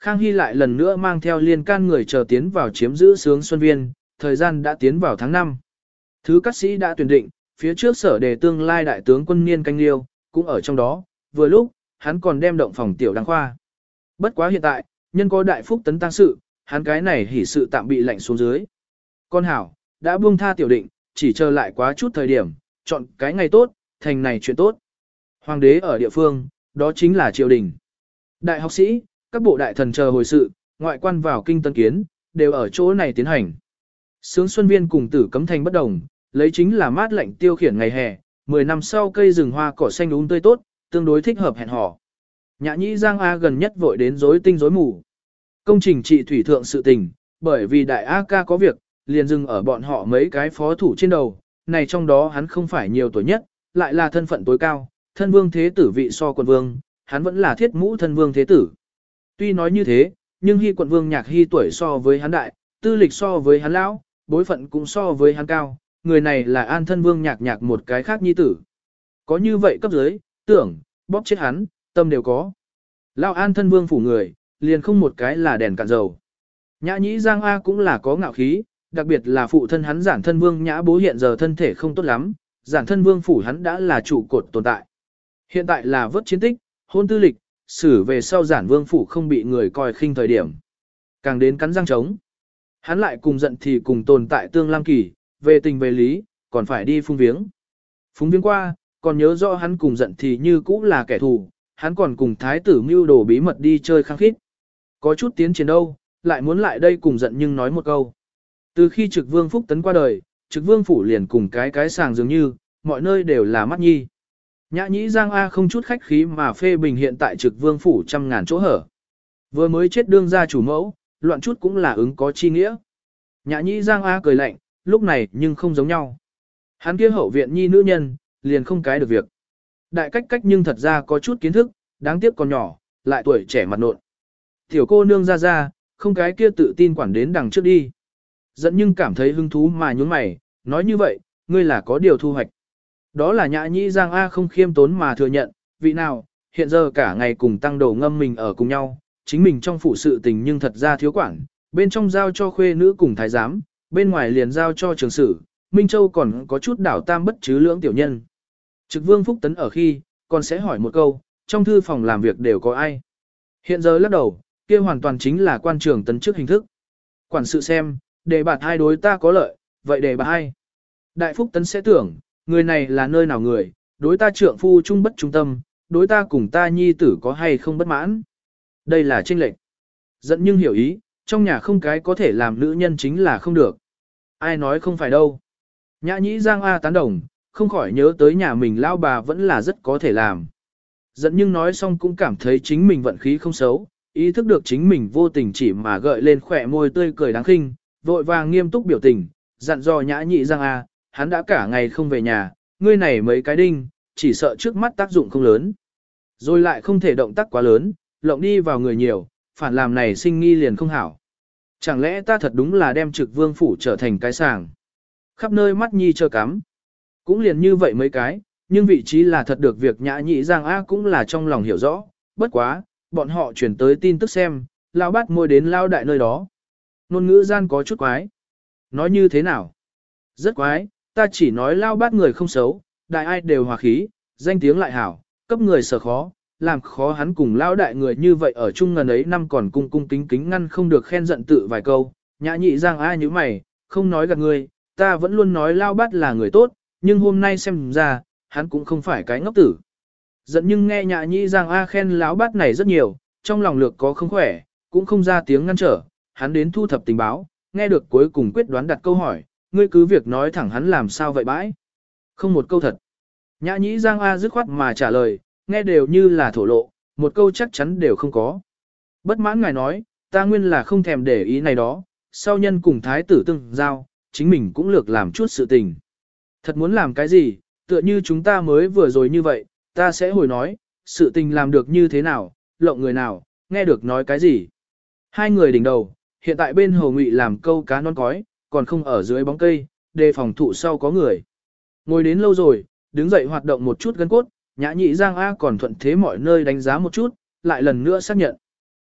Khang Hy lại lần nữa mang theo liên can người chờ tiến vào chiếm giữ sướng Xuân Viên, thời gian đã tiến vào tháng 5. Thứ các sĩ đã tuyển định, phía trước sở đề tương lai đại tướng quân niên canh liêu, cũng ở trong đó, vừa lúc, hắn còn đem động phòng tiểu đăng khoa. Bất quá hiện tại, nhân có đại phúc tấn tăng sự, hắn cái này hỉ sự tạm bị lạnh xuống dưới. Con hảo, đã buông tha tiểu định, chỉ chờ lại quá chút thời điểm, chọn cái ngày tốt, thành này chuyện tốt. Hoàng đế ở địa phương, đó chính là triều đình. Đại học sĩ, các bộ đại thần chờ hồi sự, ngoại quan vào kinh tân kiến, đều ở chỗ này tiến hành. Sướng Xuân Viên cùng tử cấm thành bất đồng, lấy chính là mát lạnh tiêu khiển ngày hè, 10 năm sau cây rừng hoa cỏ xanh úng tươi tốt, tương đối thích hợp hẹn hò. Nhã nhĩ Giang A gần nhất vội đến rối tinh rối mù. Công trình trị thủy thượng sự tình, bởi vì đại A ca có việc, liền dừng ở bọn họ mấy cái phó thủ trên đầu, này trong đó hắn không phải nhiều tuổi nhất, lại là thân phận tối cao, thân vương thế tử vị so quân vương, hắn vẫn là thiết mũ thân vương thế tử. Tuy nói như thế, nhưng hy quận vương nhạc hy tuổi so với hắn đại, tư lịch so với hắn lão, bối phận cũng so với hắn cao, người này là an thân vương nhạc nhạc một cái khác nhi tử. Có như vậy cấp dưới, tưởng, bóp chết hắn, tâm đều có. Lão an thân vương phủ người, liền không một cái là đèn cạn dầu. Nhã nhĩ Giang A cũng là có ngạo khí, đặc biệt là phụ thân hắn giản thân vương nhã bố hiện giờ thân thể không tốt lắm, giản thân vương phủ hắn đã là trụ cột tồn tại. Hiện tại là vớt chiến tích, hôn tư lịch, xử về sau giản vương phủ không bị người coi khinh thời điểm. Càng đến cắn răng trống. Hắn lại cùng giận thì cùng tồn tại tương lam kỳ, về tình về lý, còn phải đi phung viếng. Phung viếng qua, còn nhớ rõ hắn cùng giận thì như cũ là kẻ thù, hắn còn cùng thái tử mưu đồ bí mật đi chơi khăng khít. Có chút tiến triển đâu, lại muốn lại đây cùng giận nhưng nói một câu. Từ khi trực vương phúc tấn qua đời, trực vương phủ liền cùng cái cái sàng dường như, mọi nơi đều là mắt nhi. Nhã nhĩ Giang A không chút khách khí mà phê bình hiện tại trực vương phủ trăm ngàn chỗ hở. Vừa mới chết đương gia chủ mẫu, loạn chút cũng là ứng có chi nghĩa. Nhã nhĩ Giang A cười lạnh, lúc này nhưng không giống nhau. Hắn kia hậu viện nhi nữ nhân, liền không cái được việc. Đại cách cách nhưng thật ra có chút kiến thức, đáng tiếc còn nhỏ, lại tuổi trẻ mặt nộn. Tiểu cô nương ra ra, không cái kia tự tin quản đến đằng trước đi. Dẫn nhưng cảm thấy hứng thú mà nhún mày, nói như vậy, ngươi là có điều thu hoạch. Đó là nhã nhĩ Giang A không khiêm tốn mà thừa nhận, vị nào, hiện giờ cả ngày cùng tăng đồ ngâm mình ở cùng nhau, chính mình trong phụ sự tình nhưng thật ra thiếu quản, bên trong giao cho khuê nữ cùng thái giám, bên ngoài liền giao cho trường sử, Minh Châu còn có chút đảo tam bất chứ lưỡng tiểu nhân. Trực vương Phúc Tấn ở khi, còn sẽ hỏi một câu, trong thư phòng làm việc đều có ai. Hiện giờ lắc đầu, kia hoàn toàn chính là quan trường tấn trước hình thức. Quản sự xem, để bạt hai đối ta có lợi, vậy để bạt hai. Đại Phúc Tấn sẽ tưởng, người này là nơi nào người, đối ta trượng phu trung bất trung tâm, đối ta cùng ta nhi tử có hay không bất mãn. Đây là tranh lệnh. Dẫn nhưng hiểu ý, trong nhà không cái có thể làm nữ nhân chính là không được. Ai nói không phải đâu. Nhã nhĩ Giang A tán đồng, không khỏi nhớ tới nhà mình lao bà vẫn là rất có thể làm. Dẫn nhưng nói xong cũng cảm thấy chính mình vận khí không xấu, ý thức được chính mình vô tình chỉ mà gợi lên khỏe môi tươi cười đáng khinh, vội vàng nghiêm túc biểu tình, dặn dò nhã nhị Giang A, hắn đã cả ngày không về nhà, ngươi này mấy cái đinh, chỉ sợ trước mắt tác dụng không lớn. Rồi lại không thể động tác quá lớn, lộng đi vào người nhiều, phản làm này sinh nghi liền không hảo. Chẳng lẽ ta thật đúng là đem trực vương phủ trở thành cái sàng. Khắp nơi mắt nhi chờ cắm. Cũng liền như vậy mấy cái, nhưng vị trí là thật được việc nhã nhị giang A cũng là trong lòng hiểu rõ. Bất quá, bọn họ chuyển tới tin tức xem, lao bát môi đến lao đại nơi đó. Nôn ngữ gian có chút quái. Nói như thế nào? Rất quái, ta chỉ nói lao bát người không xấu, đại ai đều hòa khí, danh tiếng lại hảo, cấp người sở khó, làm khó hắn cùng lao đại người như vậy ở chung ngần ấy năm còn cung cung kính kính ngăn không được khen giận tự vài câu, nhã nhị giang ai như mày, không nói gạt người, ta vẫn luôn nói lao bát là người tốt, nhưng hôm nay xem ra, hắn cũng không phải cái ngốc tử. Giận nhưng nghe nhã nhị giang a khen lão bát này rất nhiều, trong lòng lược có không khỏe, cũng không ra tiếng ngăn trở, hắn đến thu thập tình báo, nghe được cuối cùng quyết đoán đặt câu hỏi, ngươi cứ việc nói thẳng hắn làm sao vậy bãi. Không một câu thật. Nhã nhĩ Giang A dứt khoát mà trả lời, nghe đều như là thổ lộ, một câu chắc chắn đều không có. Bất mãn ngài nói, ta nguyên là không thèm để ý này đó, sau nhân cùng thái tử tương giao, chính mình cũng lược làm chút sự tình. Thật muốn làm cái gì, tựa như chúng ta mới vừa rồi như vậy, ta sẽ hồi nói, sự tình làm được như thế nào, lộng người nào, nghe được nói cái gì. Hai người đỉnh đầu, hiện tại bên hồ ngụy làm câu cá non cói, còn không ở dưới bóng cây, đề phòng thụ sau có người. Ngồi đến lâu rồi, đứng dậy hoạt động một chút gân cốt, nhã nhị Giang A còn thuận thế mọi nơi đánh giá một chút, lại lần nữa xác nhận.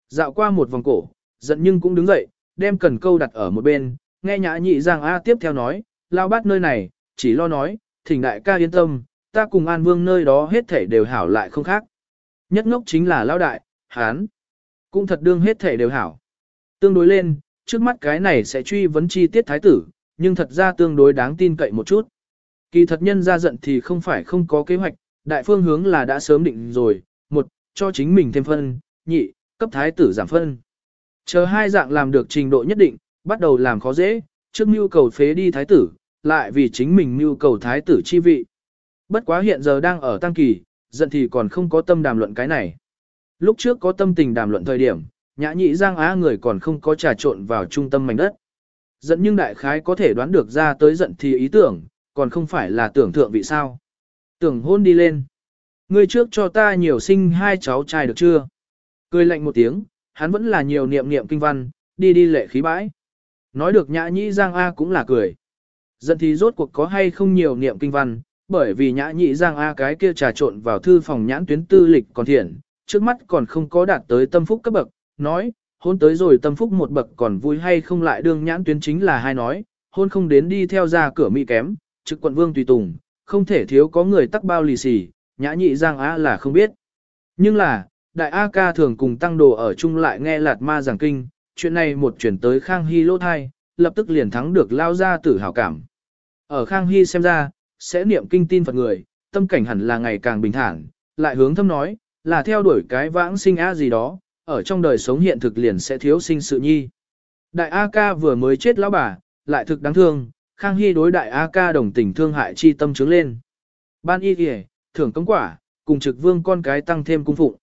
Dạo qua một vòng cổ, giận nhưng cũng đứng dậy, đem cần câu đặt ở một bên, nghe nhã nhị giang A tiếp theo nói, lao bát nơi này, chỉ lo nói, thỉnh đại ca yên tâm, ta cùng an vương nơi đó hết thể đều hảo lại không khác. Nhất ngốc chính là lao đại, hán, cũng thật đương hết thể đều hảo. Tương đối lên, trước mắt cái này sẽ truy vấn chi tiết thái tử, nhưng thật ra tương đối đáng tin cậy một chút. Kỳ thật nhân ra giận thì không phải không có kế hoạch, đại phương hướng là đã sớm định rồi, một, cho chính mình thêm phân, nhị, cấp thái tử giảm phân. Chờ hai dạng làm được trình độ nhất định, bắt đầu làm khó dễ, trước mưu cầu phế đi thái tử, lại vì chính mình mưu cầu thái tử chi vị. Bất quá hiện giờ đang ở tăng kỳ, giận thì còn không có tâm đàm luận cái này. Lúc trước có tâm tình đàm luận thời điểm, nhã nhị giang á người còn không có trà trộn vào trung tâm mảnh đất. Dẫn nhưng đại khái có thể đoán được ra tới giận thì ý tưởng, còn không phải là tưởng thượng vị sao. Tưởng hôn đi lên. Ngươi trước cho ta nhiều sinh hai cháu trai được chưa? Cười lạnh một tiếng, hắn vẫn là nhiều niệm niệm kinh văn, đi đi lệ khí bãi. Nói được nhã nhị giang A cũng là cười. Dẫn thì rốt cuộc có hay không nhiều niệm kinh văn, bởi vì nhã nhị giang A cái kia trà trộn vào thư phòng nhãn tuyến tư lịch còn thiện, trước mắt còn không có đạt tới tâm phúc cấp bậc, nói, hôn tới rồi tâm phúc một bậc còn vui hay không lại đương nhãn tuyến chính là hai nói, hôn không đến đi theo ra cửa mỹ kém, trực quận vương tùy tùng, không thể thiếu có người tắc bao lì xì, nhã nhị giang A là không biết. Nhưng là, đại A ca thường cùng tăng đồ ở chung lại nghe lạt ma giảng kinh, chuyện này một chuyển tới Khang Hy lỗ thai, lập tức liền thắng được lao ra tử hảo cảm. Ở Khang Hy xem ra, sẽ niệm kinh tin Phật người, tâm cảnh hẳn là ngày càng bình thản, lại hướng thâm nói, là theo đuổi cái vãng sinh A gì đó, ở trong đời sống hiện thực liền sẽ thiếu sinh sự nhi. Đại A ca vừa mới chết lão bà, lại thực đáng thương, Khang Hy đối đại A ca đồng tình thương hại chi tâm trướng lên. Ban y kìa, thưởng công quả, cùng trực vương con cái tăng thêm cung phụng.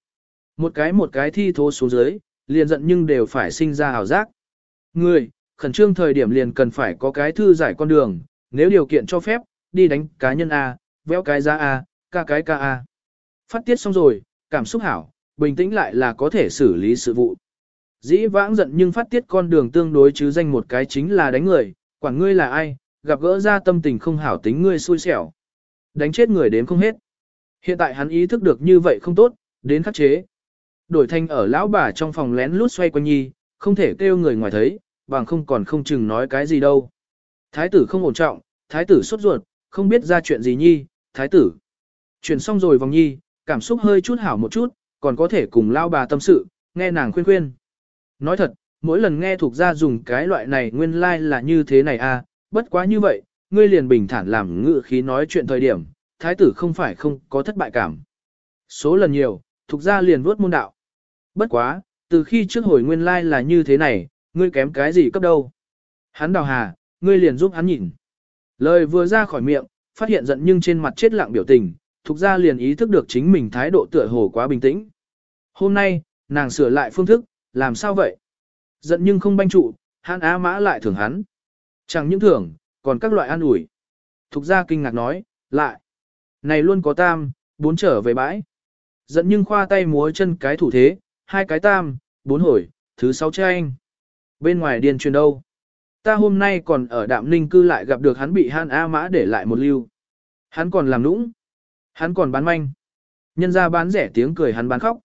Một cái một cái thi thố xuống dưới, liền giận nhưng đều phải sinh ra hào giác. Người, khẩn trương thời điểm liền cần phải có cái thư giải con đường, nếu điều kiện cho phép, đi đánh cá nhân A, véo cái ra A, ca cái ca A. Phát tiết xong rồi, cảm xúc hảo, bình tĩnh lại là có thể xử lý sự vụ. Dĩ vãng giận nhưng phát tiết con đường tương đối chứ danh một cái chính là đánh người, quản ngươi là ai, gặp gỡ ra tâm tình không hảo tính ngươi xui xẻo. Đánh chết người đến không hết. Hiện tại hắn ý thức được như vậy không tốt, đến khắc chế. Đổi thanh ở lão bà trong phòng lén lút xoay quanh nhi, không thể kêu người ngoài thấy, bằng không còn không chừng nói cái gì đâu. Thái tử không ổn trọng, thái tử sốt ruột, không biết ra chuyện gì nhi, thái tử. Chuyển xong rồi vòng nhi, cảm xúc hơi chút hảo một chút, còn có thể cùng lao bà tâm sự, nghe nàng khuyên khuyên. Nói thật, mỗi lần nghe thuộc ra dùng cái loại này nguyên lai like là như thế này à, bất quá như vậy, ngươi liền bình thản làm ngự khí nói chuyện thời điểm, thái tử không phải không có thất bại cảm. Số lần nhiều, thuộc ra liền vuốt môn đạo. Bất quá, từ khi trước hồi nguyên lai like là như thế này, ngươi kém cái gì cấp đâu. Hắn đào hà, ngươi liền giúp hắn nhìn. Lời vừa ra khỏi miệng, phát hiện giận nhưng trên mặt chết lặng biểu tình, thuộc ra liền ý thức được chính mình thái độ tựa hồ quá bình tĩnh. Hôm nay, nàng sửa lại phương thức, làm sao vậy? Giận nhưng không banh trụ, hắn á mã lại thưởng hắn. Chẳng những thưởng, còn các loại ăn ủi. Thục ra kinh ngạc nói, lại. Này luôn có tam, bốn trở về bãi. Giận nhưng khoa tay múa chân cái thủ thế, hai cái tam, bốn hồi, thứ sáu tranh. Bên ngoài điên truyền đâu? Ta hôm nay còn ở đạm ninh cư lại gặp được hắn bị hắn A mã để lại một lưu. Hắn còn làm nũng. Hắn còn bán manh. Nhân ra bán rẻ tiếng cười hắn bán khóc.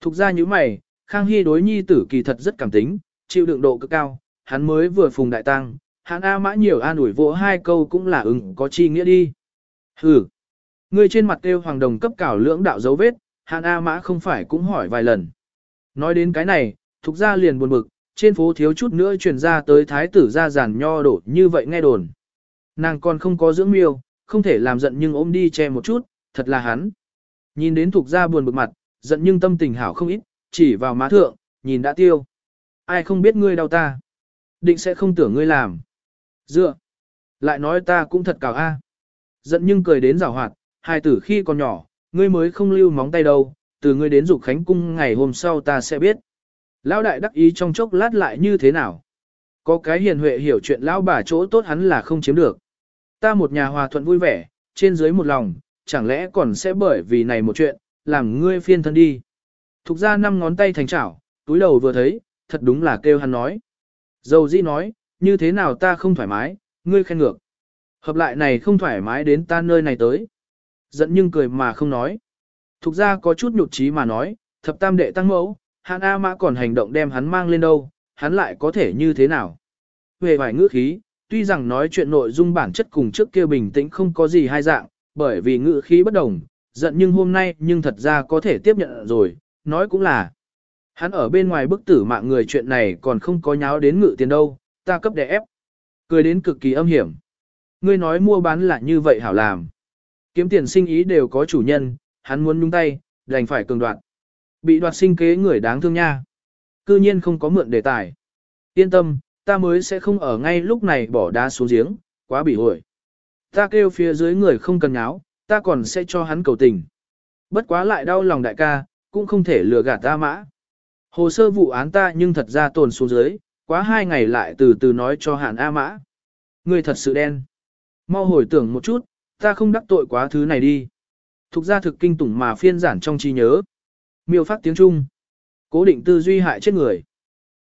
Thục ra như mày, Khang Hy đối nhi tử kỳ thật rất cảm tính, chịu đựng độ cực cao, hắn mới vừa phùng đại tăng, hắn A mã nhiều an ủi vỗ hai câu cũng là ứng có chi nghĩa đi. Hừ. Người trên mặt kêu hoàng đồng cấp cảo lưỡng đạo dấu vết, hắn A mã không phải cũng hỏi vài lần. Nói đến cái này, thục ra liền buồn bực, trên phố thiếu chút nữa truyền ra tới thái tử ra giàn nho đổ như vậy nghe đồn. Nàng còn không có dưỡng miêu, không thể làm giận nhưng ôm đi che một chút, thật là hắn. Nhìn đến thuộc ra buồn bực mặt, giận nhưng tâm tình hảo không ít, chỉ vào má thượng, nhìn đã tiêu. Ai không biết ngươi đau ta. Định sẽ không tưởng ngươi làm. Dựa. Lại nói ta cũng thật cào a. Giận nhưng cười đến rào hoạt, hai tử khi còn nhỏ, ngươi mới không lưu móng tay đâu, từ ngươi đến dục khánh cung ngày hôm sau ta sẽ biết. Lão đại đắc ý trong chốc lát lại như thế nào. Có cái hiền huệ hiểu chuyện lão bà chỗ tốt hắn là không chiếm được. Ta một nhà hòa thuận vui vẻ, trên dưới một lòng, chẳng lẽ còn sẽ bởi vì này một chuyện, làm ngươi phiên thân đi. Thục ra năm ngón tay thành chảo, túi đầu vừa thấy, thật đúng là kêu hắn nói. Dầu dĩ nói, như thế nào ta không thoải mái, ngươi khen ngược. Hợp lại này không thoải mái đến ta nơi này tới. Giận nhưng cười mà không nói. Thục ra có chút nhụt chí mà nói, thập tam đệ tăng mẫu, hắn A Mã còn hành động đem hắn mang lên đâu, hắn lại có thể như thế nào. Về vài ngữ khí, tuy rằng nói chuyện nội dung bản chất cùng trước kia bình tĩnh không có gì hai dạng, bởi vì ngữ khí bất đồng, giận nhưng hôm nay nhưng thật ra có thể tiếp nhận rồi, nói cũng là. Hắn ở bên ngoài bức tử mạng người chuyện này còn không có nháo đến ngự tiền đâu, ta cấp đè ép. Cười đến cực kỳ âm hiểm. Ngươi nói mua bán là như vậy hảo làm. Kiếm tiền sinh ý đều có chủ nhân, hắn muốn nhúng tay, đành phải cường đoạt. Bị đoạt sinh kế người đáng thương nha. Cư nhiên không có mượn đề tài. Yên tâm, ta mới sẽ không ở ngay lúc này bỏ đá xuống giếng, quá bị hội. Ta kêu phía dưới người không cần nháo, ta còn sẽ cho hắn cầu tình. Bất quá lại đau lòng đại ca, cũng không thể lừa gạt ta mã. Hồ sơ vụ án ta nhưng thật ra tồn xuống dưới, quá hai ngày lại từ từ nói cho hạn A mã. Người thật sự đen. Mau hồi tưởng một chút, ta không đắc tội quá thứ này đi. Thục ra thực kinh tủng mà phiên giản trong trí nhớ. Miêu phát tiếng Trung. Cố định tư duy hại chết người.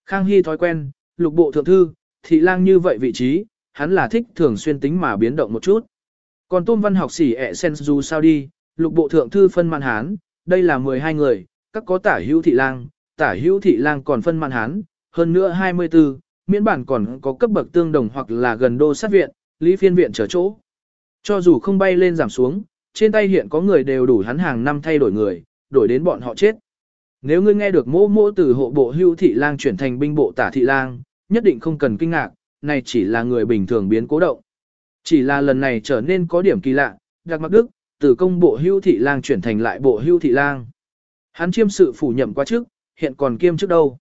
Khang Hy thói quen, lục bộ thượng thư, thị lang như vậy vị trí, hắn là thích thường xuyên tính mà biến động một chút. Còn tôn văn học sĩ ẹ sen dù sao đi, lục bộ thượng thư phân man hán, đây là 12 người, các có tả hữu thị lang, tả hữu thị lang còn phân man hán, hơn nữa 24, miễn bản còn có cấp bậc tương đồng hoặc là gần đô sát viện, lý phiên viện trở chỗ. Cho dù không bay lên giảm xuống, trên tay hiện có người đều đủ hắn hàng năm thay đổi người, đổi đến bọn họ chết. Nếu ngươi nghe được mô mô từ hộ bộ hưu thị lang chuyển thành binh bộ tả thị lang, nhất định không cần kinh ngạc, này chỉ là người bình thường biến cố động. Chỉ là lần này trở nên có điểm kỳ lạ, đặc mặc đức, từ công bộ hưu thị lang chuyển thành lại bộ hưu thị lang. Hắn chiêm sự phủ nhậm quá trước, hiện còn kiêm trước đâu.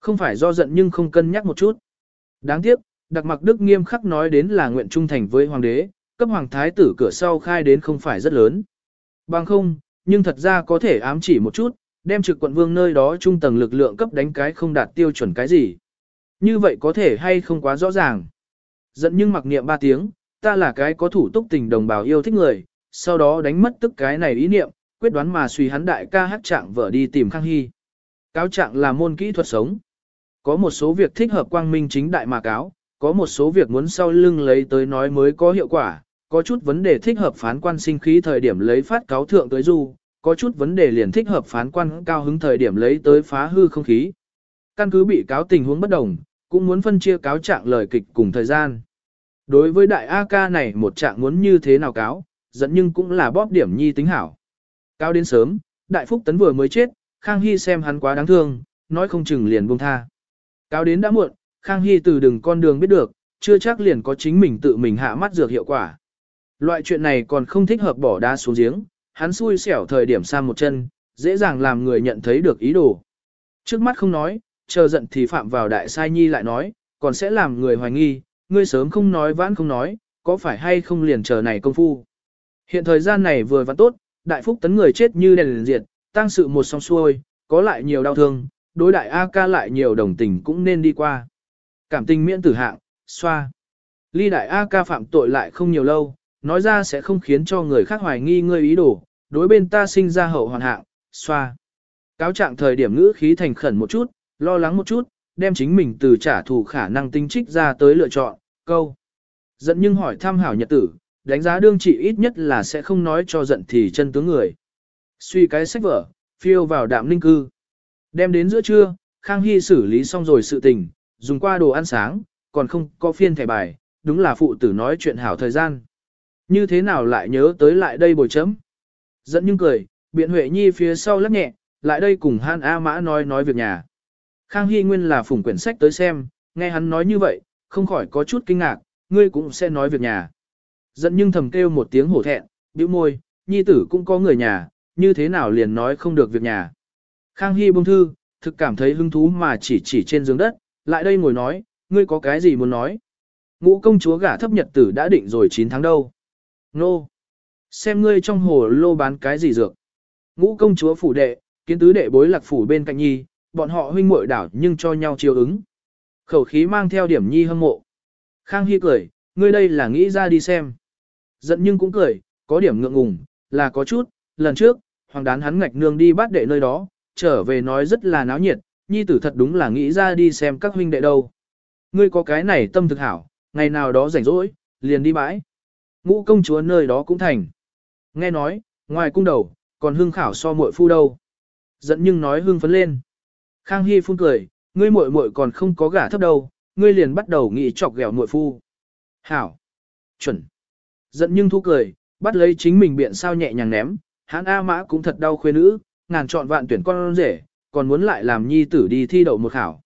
Không phải do giận nhưng không cân nhắc một chút. Đáng tiếc, đặc mặc đức nghiêm khắc nói đến là nguyện trung thành với hoàng đế, cấp hoàng thái tử cửa sau khai đến không phải rất lớn. Bằng không, nhưng thật ra có thể ám chỉ một chút, đem trực quận vương nơi đó trung tầng lực lượng cấp đánh cái không đạt tiêu chuẩn cái gì. Như vậy có thể hay không quá rõ ràng. Giận nhưng mặc niệm ba tiếng, ta là cái có thủ túc tình đồng bào yêu thích người, sau đó đánh mất tức cái này ý niệm, quyết đoán mà suy hắn đại ca hát trạng vợ đi tìm Khang Hy. Cáo trạng là môn kỹ thuật sống. Có một số việc thích hợp quang minh chính đại mà cáo, có một số việc muốn sau lưng lấy tới nói mới có hiệu quả, có chút vấn đề thích hợp phán quan sinh khí thời điểm lấy phát cáo thượng tới du, có chút vấn đề liền thích hợp phán quan cao hứng thời điểm lấy tới phá hư không khí. Căn cứ bị cáo tình huống bất đồng, cũng muốn phân chia cáo trạng lời kịch cùng thời gian. Đối với đại A ca này một trạng muốn như thế nào cáo, dẫn nhưng cũng là bóp điểm nhi tính hảo. cao đến sớm, đại phúc tấn vừa mới chết, Khang Hy xem hắn quá đáng thương, nói không chừng liền buông tha. cao đến đã muộn, Khang Hy từ đường con đường biết được, chưa chắc liền có chính mình tự mình hạ mắt dược hiệu quả. Loại chuyện này còn không thích hợp bỏ đá xuống giếng, hắn xui xẻo thời điểm sang một chân, dễ dàng làm người nhận thấy được ý đồ. Trước mắt không nói, chờ giận thì phạm vào đại sai nhi lại nói, còn sẽ làm người hoài nghi, ngươi sớm không nói vãn không nói, có phải hay không liền chờ này công phu. Hiện thời gian này vừa vặn tốt, đại phúc tấn người chết như đèn liền diệt, tăng sự một song xuôi, có lại nhiều đau thương, đối đại A ca lại nhiều đồng tình cũng nên đi qua. Cảm tình miễn tử hạng, xoa. Ly đại A ca phạm tội lại không nhiều lâu, nói ra sẽ không khiến cho người khác hoài nghi ngươi ý đồ, đối bên ta sinh ra hậu hoàn hạng, xoa. Cáo trạng thời điểm ngữ khí thành khẩn một chút, lo lắng một chút, đem chính mình từ trả thù khả năng tinh trích ra tới lựa chọn, câu. Giận nhưng hỏi tham hảo nhật tử, đánh giá đương trị ít nhất là sẽ không nói cho giận thì chân tướng người. Suy cái sách vở, phiêu vào đạm ninh cư. Đem đến giữa trưa, Khang Hy xử lý xong rồi sự tình, dùng qua đồ ăn sáng, còn không có phiên thẻ bài, đúng là phụ tử nói chuyện hảo thời gian. Như thế nào lại nhớ tới lại đây bồi chấm? Dẫn nhưng cười, biện Huệ Nhi phía sau lắc nhẹ, lại đây cùng Han A Mã nói nói việc nhà. Khang Hy Nguyên là phủng quyển sách tới xem, nghe hắn nói như vậy, không khỏi có chút kinh ngạc, ngươi cũng sẽ nói việc nhà. Dẫn nhưng thầm kêu một tiếng hổ thẹn, bĩu môi, nhi tử cũng có người nhà, như thế nào liền nói không được việc nhà. Khang Hy bông thư, thực cảm thấy hứng thú mà chỉ chỉ trên giường đất, lại đây ngồi nói, ngươi có cái gì muốn nói. Ngũ công chúa gả thấp nhật tử đã định rồi 9 tháng đâu. Nô! Xem ngươi trong hồ lô bán cái gì dược. Ngũ công chúa phủ đệ, kiến tứ đệ bối lạc phủ bên cạnh nhi, bọn họ huynh muội đảo nhưng cho nhau chiều ứng. Khẩu khí mang theo điểm nhi hâm mộ. Khang Hy cười, ngươi đây là nghĩ ra đi xem. Giận nhưng cũng cười, có điểm ngượng ngùng, là có chút, lần trước, hoàng đán hắn ngạch nương đi bắt đệ nơi đó, trở về nói rất là náo nhiệt, nhi tử thật đúng là nghĩ ra đi xem các huynh đệ đâu. Ngươi có cái này tâm thực hảo, ngày nào đó rảnh rỗi, liền đi bãi. Ngũ công chúa nơi đó cũng thành. Nghe nói, ngoài cung đầu, còn hương khảo so muội phu đâu. Giận nhưng nói hương phấn lên. Khang Hy phun cười, ngươi muội muội còn không có gả thấp đâu, ngươi liền bắt đầu nghĩ chọc ghẹo muội phu. Hảo. Chuẩn. Giận nhưng thu cười, bắt lấy chính mình biện sao nhẹ nhàng ném, hắn A mã cũng thật đau khuê nữ, ngàn chọn vạn tuyển con rể, còn muốn lại làm nhi tử đi thi đậu một khảo.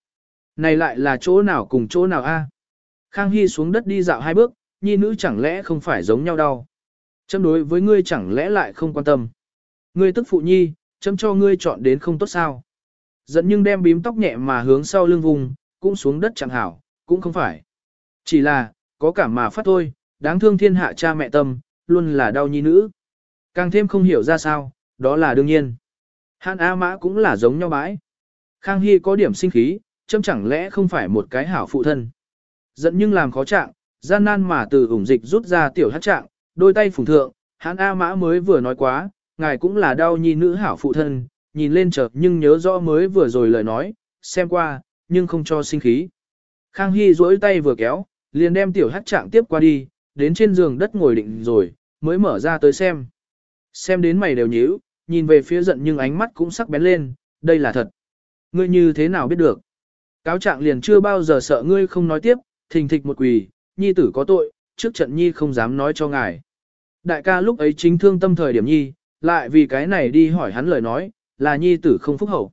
Này lại là chỗ nào cùng chỗ nào a? Khang Hy xuống đất đi dạo hai bước, nhi nữ chẳng lẽ không phải giống nhau đâu. Châm đối với ngươi chẳng lẽ lại không quan tâm. Ngươi tức phụ nhi, châm cho ngươi chọn đến không tốt sao. Dẫn nhưng đem bím tóc nhẹ mà hướng sau lưng vùng, cũng xuống đất chẳng hảo, cũng không phải. Chỉ là, có cảm mà phát thôi, đáng thương thiên hạ cha mẹ tâm, luôn là đau nhi nữ. Càng thêm không hiểu ra sao, đó là đương nhiên. Hàn A Mã cũng là giống nhau bãi. Khang Hy có điểm sinh khí, châm chẳng lẽ không phải một cái hảo phụ thân. Giận nhưng làm khó trạng, gian nan mà từ ủng dịch rút ra tiểu hát trạng, đôi tay phùng thượng, Hàn A Mã mới vừa nói quá, ngài cũng là đau nhi nữ hảo phụ thân, nhìn lên chợt nhưng nhớ rõ mới vừa rồi lời nói, xem qua, nhưng không cho sinh khí. Khang Hy duỗi tay vừa kéo, liền đem tiểu hát trạng tiếp qua đi, đến trên giường đất ngồi định rồi, mới mở ra tới xem. Xem đến mày đều nhíu, nhìn về phía giận nhưng ánh mắt cũng sắc bén lên, đây là thật. Ngươi như thế nào biết được? Cáo trạng liền chưa bao giờ sợ ngươi không nói tiếp, thình thịch một quỳ, nhi tử có tội, trước trận nhi không dám nói cho ngài. Đại ca lúc ấy chính thương tâm thời điểm nhi, lại vì cái này đi hỏi hắn lời nói, là nhi tử không phúc hậu.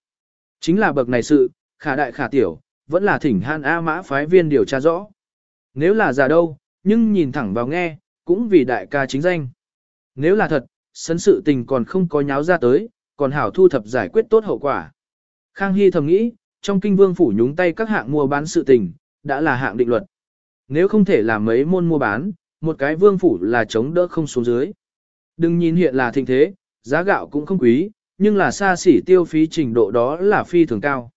Chính là bậc này sự, khả đại khả tiểu, vẫn là thỉnh han A mã phái viên điều tra rõ. Nếu là giả đâu, nhưng nhìn thẳng vào nghe, cũng vì đại ca chính danh. Nếu là thật, sấn sự tình còn không có nháo ra tới, còn hảo thu thập giải quyết tốt hậu quả. Khang Hy thầm nghĩ, trong kinh vương phủ nhúng tay các hạng mua bán sự tình, đã là hạng định luật. Nếu không thể làm mấy môn mua bán, một cái vương phủ là chống đỡ không xuống dưới. Đừng nhìn hiện là thịnh thế, giá gạo cũng không quý, nhưng là xa xỉ tiêu phí trình độ đó là phi thường cao.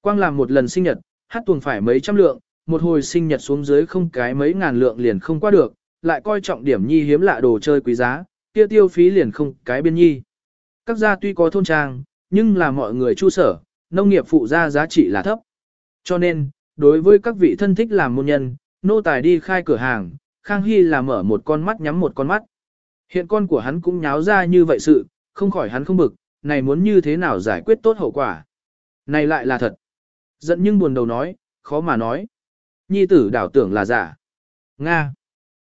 Quang làm một lần sinh nhật, hát tuồng phải mấy trăm lượng, một hồi sinh nhật xuống dưới không cái mấy ngàn lượng liền không qua được, lại coi trọng điểm nhi hiếm lạ đồ chơi quý giá, kia tiêu phí liền không cái biên nhi. Các gia tuy có thôn trang, nhưng là mọi người chu sở, nông nghiệp phụ gia giá trị là thấp. Cho nên, đối với các vị thân thích làm môn nhân, nô tài đi khai cửa hàng, Khang Hy là mở một con mắt nhắm một con mắt. Hiện con của hắn cũng nháo ra như vậy sự, không khỏi hắn không bực, này muốn như thế nào giải quyết tốt hậu quả. Này lại là thật. Giận nhưng buồn đầu nói, khó mà nói. Nhi tử đảo tưởng là giả. Nga.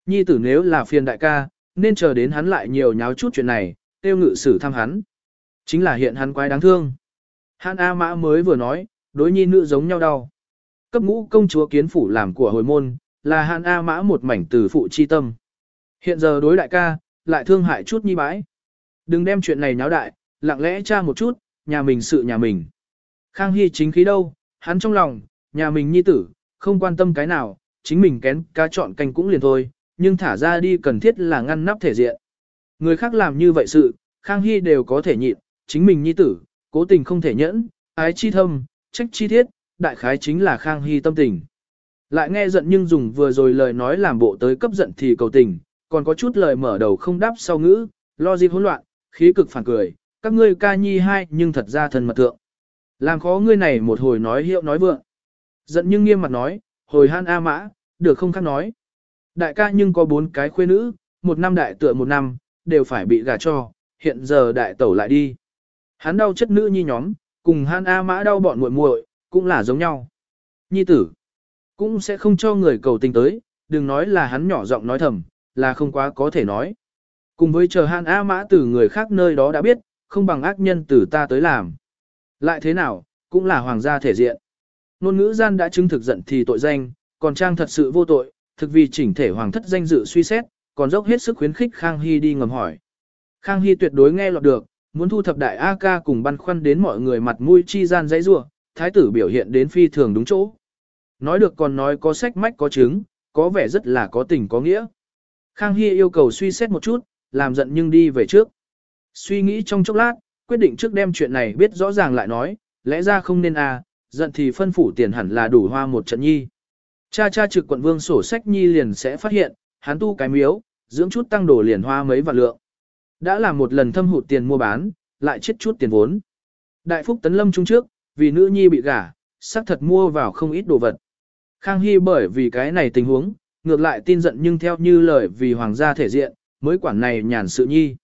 Nhi tử nếu là phiền đại ca, nên chờ đến hắn lại nhiều nháo chút chuyện này, tiêu ngự sử thăm hắn. Chính là hiện hắn quái đáng thương. Hắn A Mã mới vừa nói, đối nhi nữ giống nhau đau. Cấp ngũ công chúa kiến phủ làm của hồi môn, là hắn A Mã một mảnh từ phụ chi tâm. Hiện giờ đối đại ca, lại thương hại chút nhi bãi. Đừng đem chuyện này nháo đại, lặng lẽ tra một chút, nhà mình sự nhà mình. Khang Hy chính khí đâu, hắn trong lòng, nhà mình nhi tử, không quan tâm cái nào, chính mình kén cá chọn canh cũng liền thôi, nhưng thả ra đi cần thiết là ngăn nắp thể diện. Người khác làm như vậy sự, Khang Hy đều có thể nhịn, chính mình nhi tử, cố tình không thể nhẫn, ái chi thâm, trách chi thiết, đại khái chính là Khang Hy tâm tình. Lại nghe giận nhưng dùng vừa rồi lời nói làm bộ tới cấp giận thì cầu tình, còn có chút lời mở đầu không đáp sau ngữ, lo gì hỗn loạn, khí cực phản cười, các ngươi ca nhi hai nhưng thật ra thân mật thượng. Làm khó ngươi này một hồi nói hiệu nói vượng. Giận nhưng nghiêm mặt nói, hồi han A mã, được không khác nói. Đại ca nhưng có bốn cái khuê nữ, một năm đại tựa một năm, đều phải bị gả cho, hiện giờ đại tẩu lại đi. Hắn đau chất nữ nhi nhóm, cùng han A mã đau bọn muội muội cũng là giống nhau. Nhi tử, cũng sẽ không cho người cầu tình tới, đừng nói là hắn nhỏ giọng nói thầm, là không quá có thể nói. Cùng với chờ han A mã từ người khác nơi đó đã biết, không bằng ác nhân từ ta tới làm. Lại thế nào, cũng là hoàng gia thể diện. Nôn ngữ gian đã chứng thực giận thì tội danh, còn trang thật sự vô tội, thực vì chỉnh thể hoàng thất danh dự suy xét, còn dốc hết sức khuyến khích Khang Hy đi ngầm hỏi. Khang Hy tuyệt đối nghe lọt được, muốn thu thập đại A ca cùng băn khoăn đến mọi người mặt mũi chi gian dãy rua, thái tử biểu hiện đến phi thường đúng chỗ. Nói được còn nói có sách mách có chứng, có vẻ rất là có tình có nghĩa. Khang Hy yêu cầu suy xét một chút, làm giận nhưng đi về trước. Suy nghĩ trong chốc lát, quyết định trước đem chuyện này biết rõ ràng lại nói, lẽ ra không nên à, giận thì phân phủ tiền hẳn là đủ hoa một trận nhi. Cha cha trực quận vương sổ sách nhi liền sẽ phát hiện, hắn tu cái miếu, dưỡng chút tăng đổ liền hoa mấy vạn lượng. Đã làm một lần thâm hụt tiền mua bán, lại chết chút tiền vốn. Đại phúc tấn lâm trung trước, vì nữ nhi bị gả, xác thật mua vào không ít đồ vật. Khang Hy bởi vì cái này tình huống, ngược lại tin giận nhưng theo như lời vì hoàng gia thể diện, mới quản này nhàn sự nhi.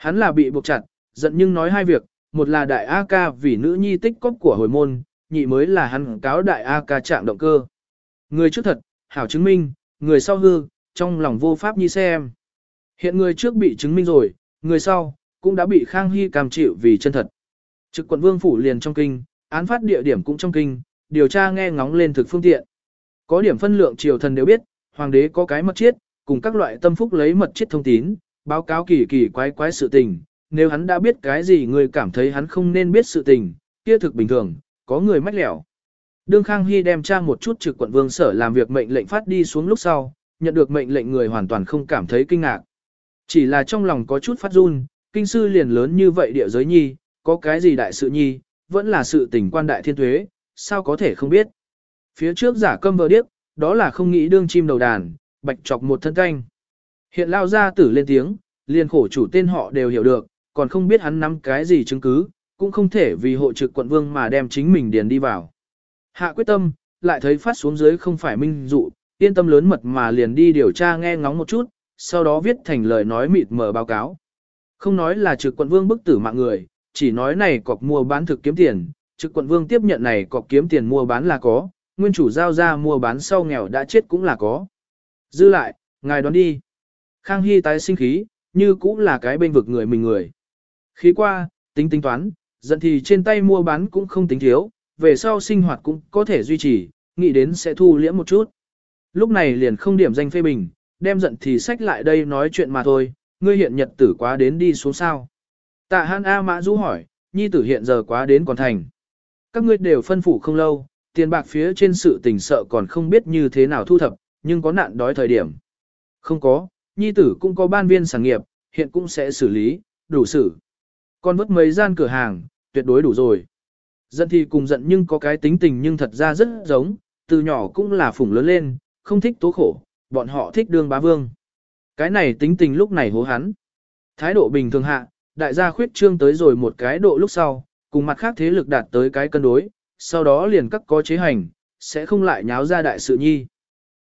Hắn là bị buộc chặt, giận nhưng nói hai việc, một là đại A ca vì nữ nhi tích cóp của hồi môn, nhị mới là hắn cáo đại A ca trạng động cơ. Người trước thật, hảo chứng minh, người sau hư, trong lòng vô pháp nhi xem. Hiện người trước bị chứng minh rồi, người sau, cũng đã bị Khang Hy cam chịu vì chân thật. Trực quận vương phủ liền trong kinh, án phát địa điểm cũng trong kinh, điều tra nghe ngóng lên thực phương tiện. Có điểm phân lượng triều thần đều biết, hoàng đế có cái mật chiết, cùng các loại tâm phúc lấy mật chiết thông tín, báo cáo kỳ kỳ quái quái sự tình. Nếu hắn đã biết cái gì người cảm thấy hắn không nên biết sự tình, kia thực bình thường, có người mách lẻo. Đương Khang Hy đem tra một chút trực quận vương sở làm việc mệnh lệnh phát đi xuống lúc sau, nhận được mệnh lệnh người hoàn toàn không cảm thấy kinh ngạc. Chỉ là trong lòng có chút phát run, kinh sư liền lớn như vậy địa giới nhi, có cái gì đại sự nhi, vẫn là sự tình quan đại thiên thuế, sao có thể không biết. Phía trước giả câm vờ điếc, đó là không nghĩ đương chim đầu đàn, bạch chọc một thân canh. Hiện lao ra tử lên tiếng, liền khổ chủ tên họ đều hiểu được, còn không biết hắn nắm cái gì chứng cứ, cũng không thể vì hộ trực quận vương mà đem chính mình điền đi vào. Hạ quyết tâm, lại thấy phát xuống dưới không phải minh dụ, yên tâm lớn mật mà liền đi điều tra nghe ngóng một chút, sau đó viết thành lời nói mịt mờ báo cáo. Không nói là trực quận vương bức tử mạng người, chỉ nói này cọc mua bán thực kiếm tiền, trực quận vương tiếp nhận này cọc kiếm tiền mua bán là có, nguyên chủ giao ra mua bán sau nghèo đã chết cũng là có. Dư lại, ngài đoán đi. Khang Hy tái sinh khí, như cũng là cái bên vực người mình người. Khí qua, tính tính toán, giận thì trên tay mua bán cũng không tính thiếu, về sau sinh hoạt cũng có thể duy trì, nghĩ đến sẽ thu liễm một chút. Lúc này liền không điểm danh phê bình, đem giận thì sách lại đây nói chuyện mà thôi, ngươi hiện nhật tử quá đến đi xuống sao. Tạ Han A Mã Du hỏi, nhi tử hiện giờ quá đến còn thành. Các ngươi đều phân phủ không lâu, tiền bạc phía trên sự tình sợ còn không biết như thế nào thu thập, nhưng có nạn đói thời điểm. Không có, nhi tử cũng có ban viên sản nghiệp, hiện cũng sẽ xử lý, đủ xử. Còn vứt mấy gian cửa hàng, tuyệt đối đủ rồi. Giận thì cùng giận nhưng có cái tính tình nhưng thật ra rất giống, từ nhỏ cũng là phủng lớn lên, không thích tố khổ, bọn họ thích đương bá vương. Cái này tính tình lúc này hố hắn. Thái độ bình thường hạ, đại gia khuyết trương tới rồi một cái độ lúc sau, cùng mặt khác thế lực đạt tới cái cân đối, sau đó liền các có chế hành, sẽ không lại nháo ra đại sự nhi.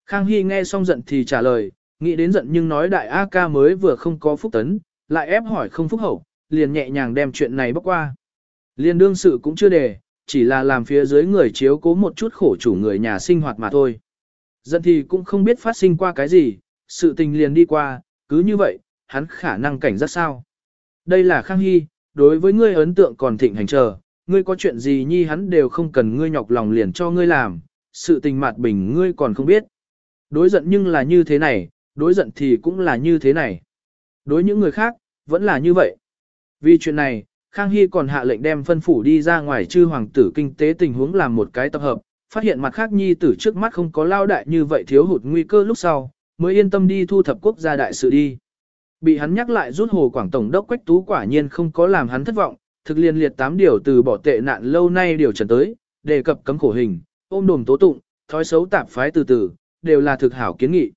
Khang Hy nghe xong giận thì trả lời, nghĩ đến giận nhưng nói đại A ca mới vừa không có phúc tấn, lại ép hỏi không phúc hậu, liền nhẹ nhàng đem chuyện này bóc qua. Liên đương sự cũng chưa đề, chỉ là làm phía dưới người chiếu cố một chút khổ chủ người nhà sinh hoạt mà thôi. Giận thì cũng không biết phát sinh qua cái gì, sự tình liền đi qua, cứ như vậy, hắn khả năng cảnh giác sao. Đây là Khang Hy, đối với ngươi ấn tượng còn thịnh hành chờ, ngươi có chuyện gì nhi hắn đều không cần ngươi nhọc lòng liền cho ngươi làm, sự tình mạt bình ngươi còn không biết. Đối giận nhưng là như thế này, đối giận thì cũng là như thế này. Đối những người khác, vẫn là như vậy. Vì chuyện này, Khang Hy còn hạ lệnh đem phân phủ đi ra ngoài chư hoàng tử kinh tế tình huống làm một cái tập hợp, phát hiện mặt khác nhi tử trước mắt không có lao đại như vậy thiếu hụt nguy cơ lúc sau, mới yên tâm đi thu thập quốc gia đại sự đi. Bị hắn nhắc lại rút hồ Quảng Tổng đốc Quách Tú quả nhiên không có làm hắn thất vọng, thực liên liệt 8 điều từ bỏ tệ nạn lâu nay điều trần tới, đề cập cấm khổ hình, ôm đồm tố tụng, thói xấu tạp phái từ từ, đều là thực hảo kiến nghị.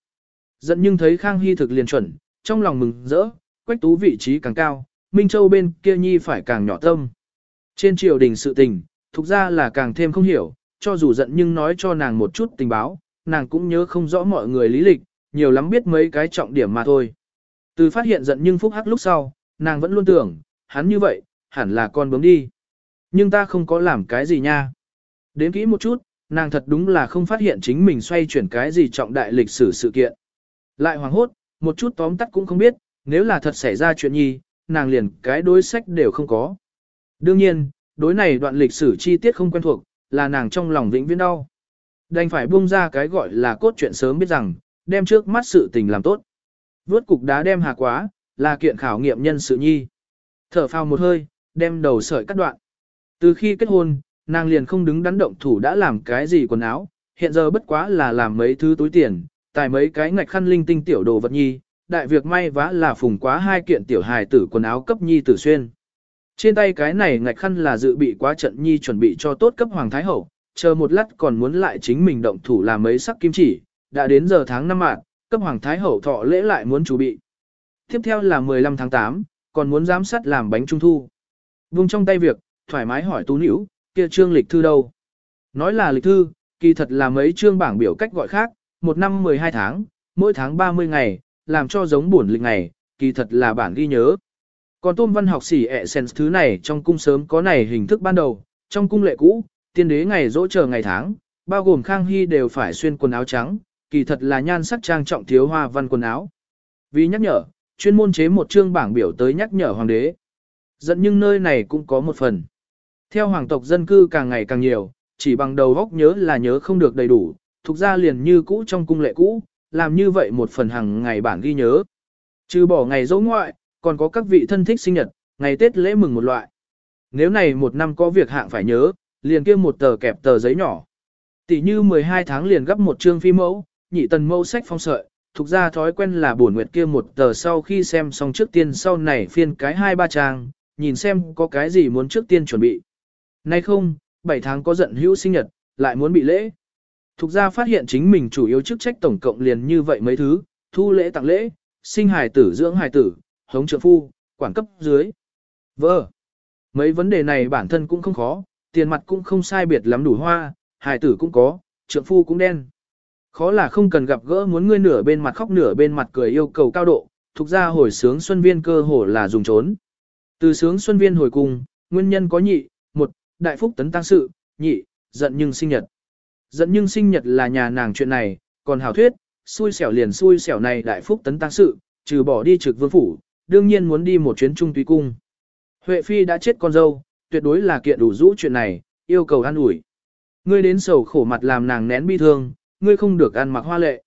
Dẫn nhưng thấy Khang Hy thực liền chuẩn, trong lòng mừng rỡ, Quách Tú vị trí càng cao, Minh Châu bên kia nhi phải càng nhỏ tâm. Trên triều đình sự tình, thực ra là càng thêm không hiểu, cho dù giận nhưng nói cho nàng một chút tình báo, nàng cũng nhớ không rõ mọi người lý lịch, nhiều lắm biết mấy cái trọng điểm mà thôi. Từ phát hiện giận nhưng phúc hắc lúc sau, nàng vẫn luôn tưởng, hắn như vậy, hẳn là con bướm đi. Nhưng ta không có làm cái gì nha. Đến kỹ một chút, nàng thật đúng là không phát hiện chính mình xoay chuyển cái gì trọng đại lịch sử sự kiện. Lại hoàng hốt, một chút tóm tắt cũng không biết, nếu là thật xảy ra chuyện nhi, nàng liền cái đối sách đều không có. Đương nhiên, đối này đoạn lịch sử chi tiết không quen thuộc, là nàng trong lòng vĩnh viễn đau. Đành phải buông ra cái gọi là cốt truyện sớm biết rằng, đem trước mắt sự tình làm tốt. Vốt cục đá đem hà quá, là kiện khảo nghiệm nhân sự nhi. Thở phào một hơi, đem đầu sợi cắt đoạn. Từ khi kết hôn, nàng liền không đứng đắn động thủ đã làm cái gì quần áo, hiện giờ bất quá là làm mấy thứ túi tiền, tài mấy cái ngạch khăn linh tinh tiểu đồ vật nhi, đại việc may vá là phùng quá hai kiện tiểu hài tử quần áo cấp nhi tử xuyên. Trên tay cái này ngạch khăn là dự bị quá trận nhi chuẩn bị cho tốt cấp hoàng thái hậu, chờ một lát còn muốn lại chính mình động thủ làm mấy sắc kim chỉ, đã đến giờ tháng năm mạng, cấp hoàng thái hậu thọ lễ lại muốn chuẩn bị. Tiếp theo là 15 tháng 8, còn muốn giám sát làm bánh trung thu. Vung trong tay việc, thoải mái hỏi tú nữ, kia trương lịch thư đâu? Nói là lịch thư, kỳ thật là mấy trương bảng biểu cách gọi khác, một năm 12 tháng, mỗi tháng 30 ngày, làm cho giống buồn lịch ngày, kỳ thật là bản ghi nhớ. Còn tôn văn học sĩ ẹ sen thứ này trong cung sớm có này hình thức ban đầu, trong cung lệ cũ, tiên đế ngày dỗ chờ ngày tháng, bao gồm Khang Hy đều phải xuyên quần áo trắng, kỳ thật là nhan sắc trang trọng thiếu hoa văn quần áo. Vì nhắc nhở, chuyên môn chế một chương bảng biểu tới nhắc nhở hoàng đế. Dẫn nhưng nơi này cũng có một phần. Theo hoàng tộc dân cư càng ngày càng nhiều, chỉ bằng đầu góc nhớ là nhớ không được đầy đủ, thuộc ra liền như cũ trong cung lệ cũ, làm như vậy một phần hàng ngày bản ghi nhớ. Trừ bỏ ngày dỗ ngoại, còn có các vị thân thích sinh nhật, ngày Tết lễ mừng một loại. Nếu này một năm có việc hạng phải nhớ, liền kia một tờ kẹp tờ giấy nhỏ. Tỷ như 12 tháng liền gấp một chương phi mẫu, nhị tần mẫu sách phong sợi, thuộc ra thói quen là buồn nguyệt kia một tờ sau khi xem xong trước tiên sau này phiên cái hai ba trang, nhìn xem có cái gì muốn trước tiên chuẩn bị. Nay không, 7 tháng có giận hữu sinh nhật, lại muốn bị lễ. Thục ra phát hiện chính mình chủ yếu chức trách tổng cộng liền như vậy mấy thứ, thu lễ tặng lễ, sinh hài tử dưỡng hài tử, hống trợ phu, quản cấp dưới. Vợ, mấy vấn đề này bản thân cũng không khó, tiền mặt cũng không sai biệt lắm đủ hoa, hài tử cũng có, trượng phu cũng đen. Khó là không cần gặp gỡ muốn ngươi nửa bên mặt khóc nửa bên mặt cười yêu cầu cao độ, thuộc ra hồi sướng xuân viên cơ hồ là dùng trốn. Từ sướng xuân viên hồi cùng, nguyên nhân có nhị, một, đại phúc tấn tăng sự, nhị, giận nhưng sinh nhật. Giận nhưng sinh nhật là nhà nàng chuyện này, còn hảo thuyết, xui xẻo liền xui xẻo này đại phúc tấn tăng sự, trừ bỏ đi trực vương phủ, đương nhiên muốn đi một chuyến trung tùy cung. Huệ phi đã chết con dâu, tuyệt đối là kiện đủ rũ chuyện này, yêu cầu an ủi. Ngươi đến sầu khổ mặt làm nàng nén bi thương, ngươi không được ăn mặc hoa lệ.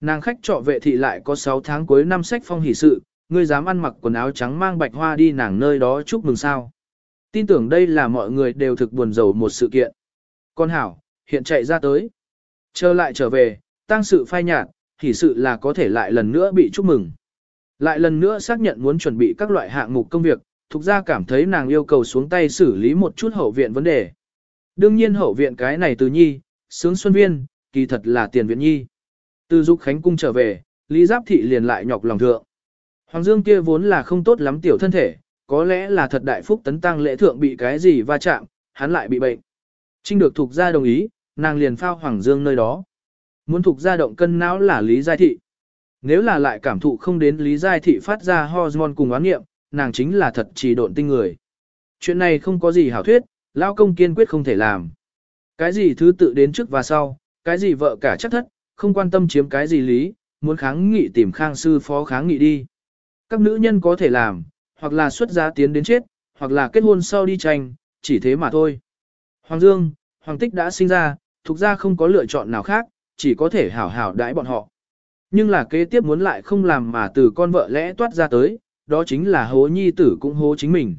Nàng khách trọ vệ thị lại có 6 tháng cuối năm sách phong hỷ sự, ngươi dám ăn mặc quần áo trắng mang bạch hoa đi nàng nơi đó chúc mừng sao. Tin tưởng đây là mọi người đều thực buồn rầu một sự kiện. Con hảo, hiện chạy ra tới. Trở lại trở về, tăng sự phai nhạt, thì sự là có thể lại lần nữa bị chúc mừng. Lại lần nữa xác nhận muốn chuẩn bị các loại hạng mục công việc, thuộc ra cảm thấy nàng yêu cầu xuống tay xử lý một chút hậu viện vấn đề. Đương nhiên hậu viện cái này từ nhi, sướng xuân viên, kỳ thật là tiền viện nhi. Từ dục khánh cung trở về, Lý Giáp Thị liền lại nhọc lòng thượng. Hoàng Dương kia vốn là không tốt lắm tiểu thân thể, có lẽ là thật đại phúc tấn tăng lễ thượng bị cái gì va chạm, hắn lại bị bệnh. Trinh được thuộc gia đồng ý, nàng liền phao Hoàng Dương nơi đó. Muốn thuộc gia động cân não là Lý Giai Thị. Nếu là lại cảm thụ không đến Lý Giai Thị phát ra hormone cùng oán nghiệm, nàng chính là thật chỉ độn tinh người. Chuyện này không có gì hảo thuyết, lao công kiên quyết không thể làm. Cái gì thứ tự đến trước và sau, cái gì vợ cả chắc thất, không quan tâm chiếm cái gì lý, muốn kháng nghị tìm khang sư phó kháng nghị đi. Các nữ nhân có thể làm, hoặc là xuất giá tiến đến chết, hoặc là kết hôn sau đi tranh, chỉ thế mà thôi. Hoàng Dương, Hoàng Tích đã sinh ra, thuộc ra không có lựa chọn nào khác, chỉ có thể hảo hảo đãi bọn họ. Nhưng là kế tiếp muốn lại không làm mà từ con vợ lẽ toát ra tới, đó chính là hố nhi tử cũng hố chính mình.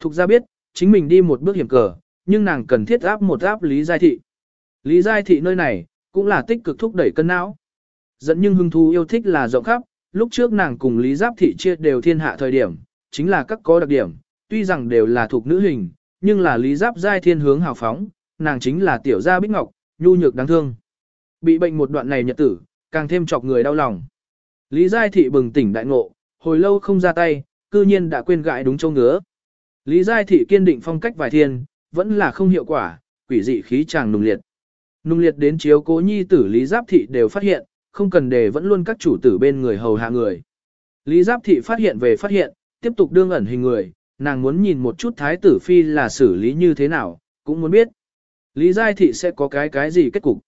Thục ra biết, chính mình đi một bước hiểm cờ, nhưng nàng cần thiết áp một áp Lý Giai Thị. Lý Giai Thị nơi này, cũng là tích cực thúc đẩy cân não. Dẫn nhưng hưng thú yêu thích là rộng khắp, lúc trước nàng cùng Lý Giáp Thị chia đều thiên hạ thời điểm, chính là các có đặc điểm, tuy rằng đều là thuộc nữ hình, nhưng là Lý Giáp Giai thiên hướng hào phóng, nàng chính là tiểu gia bích ngọc, nhu nhược đáng thương. Bị bệnh một đoạn này nhật tử, càng thêm chọc người đau lòng. Lý Giai Thị bừng tỉnh đại ngộ, hồi lâu không ra tay, cư nhiên đã quên gãi đúng châu ngứa. Lý Giai Thị kiên định phong cách vài thiên, vẫn là không hiệu quả, quỷ dị khí chàng nùng liệt. Nung liệt đến chiếu cố nhi tử Lý Giáp Thị đều phát hiện, không cần để vẫn luôn các chủ tử bên người hầu hạ người. Lý Giáp Thị phát hiện về phát hiện, tiếp tục đương ẩn hình người, nàng muốn nhìn một chút thái tử phi là xử lý như thế nào, cũng muốn biết. Lý Giai Thị sẽ có cái cái gì kết cục.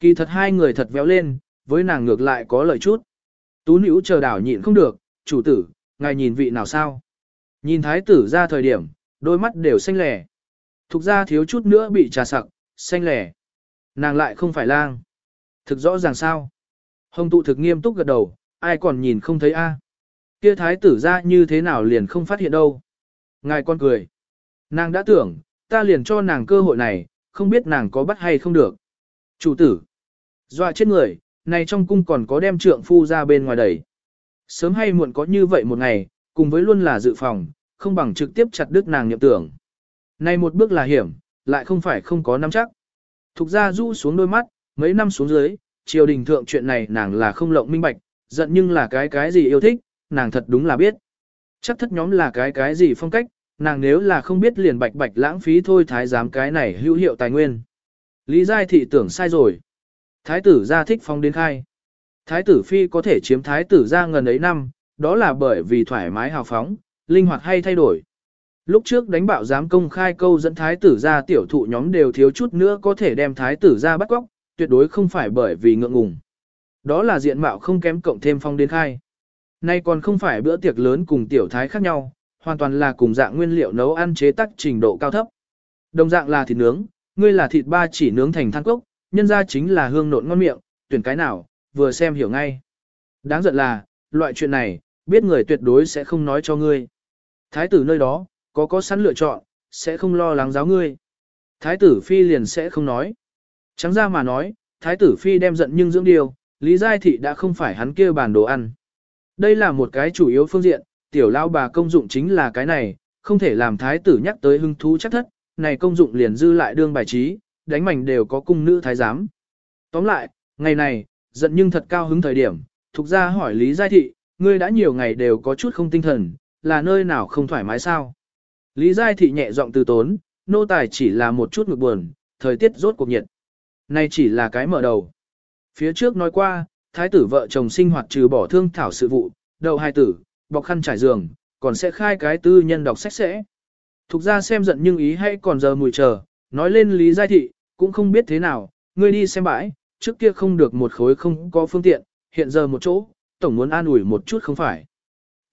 Kỳ thật hai người thật véo lên, với nàng ngược lại có lợi chút. Tú nữ chờ đảo nhịn không được, chủ tử, ngài nhìn vị nào sao. Nhìn thái tử ra thời điểm, đôi mắt đều xanh lẻ. Thục ra thiếu chút nữa bị trà sặc, xanh lẻ. Nàng lại không phải lang. Thực rõ ràng sao. Hồng tụ thực nghiêm túc gật đầu, ai còn nhìn không thấy a? Kia thái tử ra như thế nào liền không phát hiện đâu. Ngài con cười. Nàng đã tưởng, ta liền cho nàng cơ hội này, không biết nàng có bắt hay không được. Chủ tử. Dọa chết người, này trong cung còn có đem trượng phu ra bên ngoài đẩy. Sớm hay muộn có như vậy một ngày, cùng với luôn là dự phòng, không bằng trực tiếp chặt đứt nàng nhậm tưởng. Này một bước là hiểm, lại không phải không có nắm chắc. Thục ra du xuống đôi mắt, mấy năm xuống dưới, triều đình thượng chuyện này nàng là không lộng minh bạch, giận nhưng là cái cái gì yêu thích, nàng thật đúng là biết. Chắc thất nhóm là cái cái gì phong cách, nàng nếu là không biết liền bạch bạch lãng phí thôi thái giám cái này hữu hiệu tài nguyên. Lý Giai thị tưởng sai rồi. Thái tử ra thích phong đến khai. Thái tử phi có thể chiếm thái tử ra ngần ấy năm, đó là bởi vì thoải mái hào phóng, linh hoạt hay thay đổi. Lúc trước đánh bạo dám công khai câu dẫn thái tử ra tiểu thụ nhóm đều thiếu chút nữa có thể đem thái tử ra bắt góc, tuyệt đối không phải bởi vì ngượng ngùng. Đó là diện mạo không kém cộng thêm phong đến khai. Nay còn không phải bữa tiệc lớn cùng tiểu thái khác nhau, hoàn toàn là cùng dạng nguyên liệu nấu ăn chế tác trình độ cao thấp. Đồng dạng là thịt nướng, ngươi là thịt ba chỉ nướng thành than cốc, nhân ra chính là hương nộn ngon miệng, tuyển cái nào, vừa xem hiểu ngay. Đáng giận là, loại chuyện này, biết người tuyệt đối sẽ không nói cho ngươi. Thái tử nơi đó, có có sẵn lựa chọn, sẽ không lo lắng giáo ngươi. Thái tử phi liền sẽ không nói. Trắng ra mà nói, thái tử phi đem giận nhưng dưỡng điều, Lý Giai Thị đã không phải hắn kia bàn đồ ăn. Đây là một cái chủ yếu phương diện, tiểu lao bà công dụng chính là cái này, không thể làm thái tử nhắc tới hưng thú chắc thất, này công dụng liền dư lại đương bài trí, đánh mảnh đều có cung nữ thái giám. Tóm lại, ngày này, giận nhưng thật cao hứng thời điểm, thuộc ra hỏi Lý Giai Thị, ngươi đã nhiều ngày đều có chút không tinh thần, là nơi nào không thoải mái sao? Lý Giai Thị nhẹ giọng từ tốn, nô tài chỉ là một chút ngực buồn, thời tiết rốt cuộc nhiệt. Này chỉ là cái mở đầu. Phía trước nói qua, thái tử vợ chồng sinh hoạt trừ bỏ thương thảo sự vụ, đầu hai tử, bọc khăn trải giường, còn sẽ khai cái tư nhân đọc sách sẽ. Thục ra xem giận nhưng ý hay còn giờ mùi chờ, nói lên Lý Giai Thị, cũng không biết thế nào, ngươi đi xem bãi, trước kia không được một khối không có phương tiện, hiện giờ một chỗ, tổng muốn an ủi một chút không phải.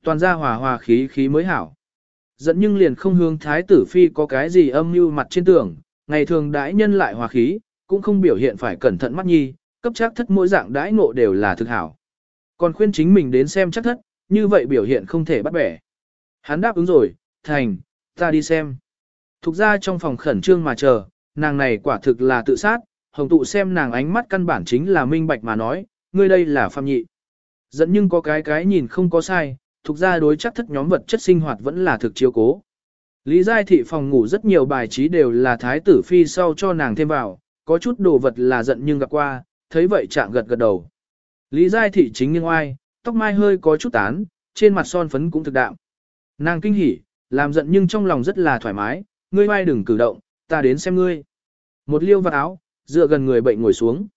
Toàn ra hòa hòa khí khí mới hảo. Giận nhưng liền không hướng thái tử phi có cái gì âm mưu mặt trên tường, ngày thường đãi nhân lại hòa khí, cũng không biểu hiện phải cẩn thận mắt nhi, cấp chắc thất mỗi dạng đãi ngộ đều là thực hảo. Còn khuyên chính mình đến xem chắc thất, như vậy biểu hiện không thể bắt bẻ. Hắn đáp ứng rồi, thành, ta đi xem. Thục ra trong phòng khẩn trương mà chờ, nàng này quả thực là tự sát, hồng tụ xem nàng ánh mắt căn bản chính là minh bạch mà nói, ngươi đây là phạm nhị. Dẫn nhưng có cái cái nhìn không có sai, thục ra đối chắc thất nhóm vật chất sinh hoạt vẫn là thực chiếu cố. Lý Giai thị phòng ngủ rất nhiều bài trí đều là thái tử phi sau cho nàng thêm vào, có chút đồ vật là giận nhưng gặp qua, thấy vậy chạm gật gật đầu. Lý Giai thị chính nghiêng oai, tóc mai hơi có chút tán, trên mặt son phấn cũng thực đạm. Nàng kinh hỉ, làm giận nhưng trong lòng rất là thoải mái, ngươi mai đừng cử động, ta đến xem ngươi. Một liêu vật áo, dựa gần người bệnh ngồi xuống.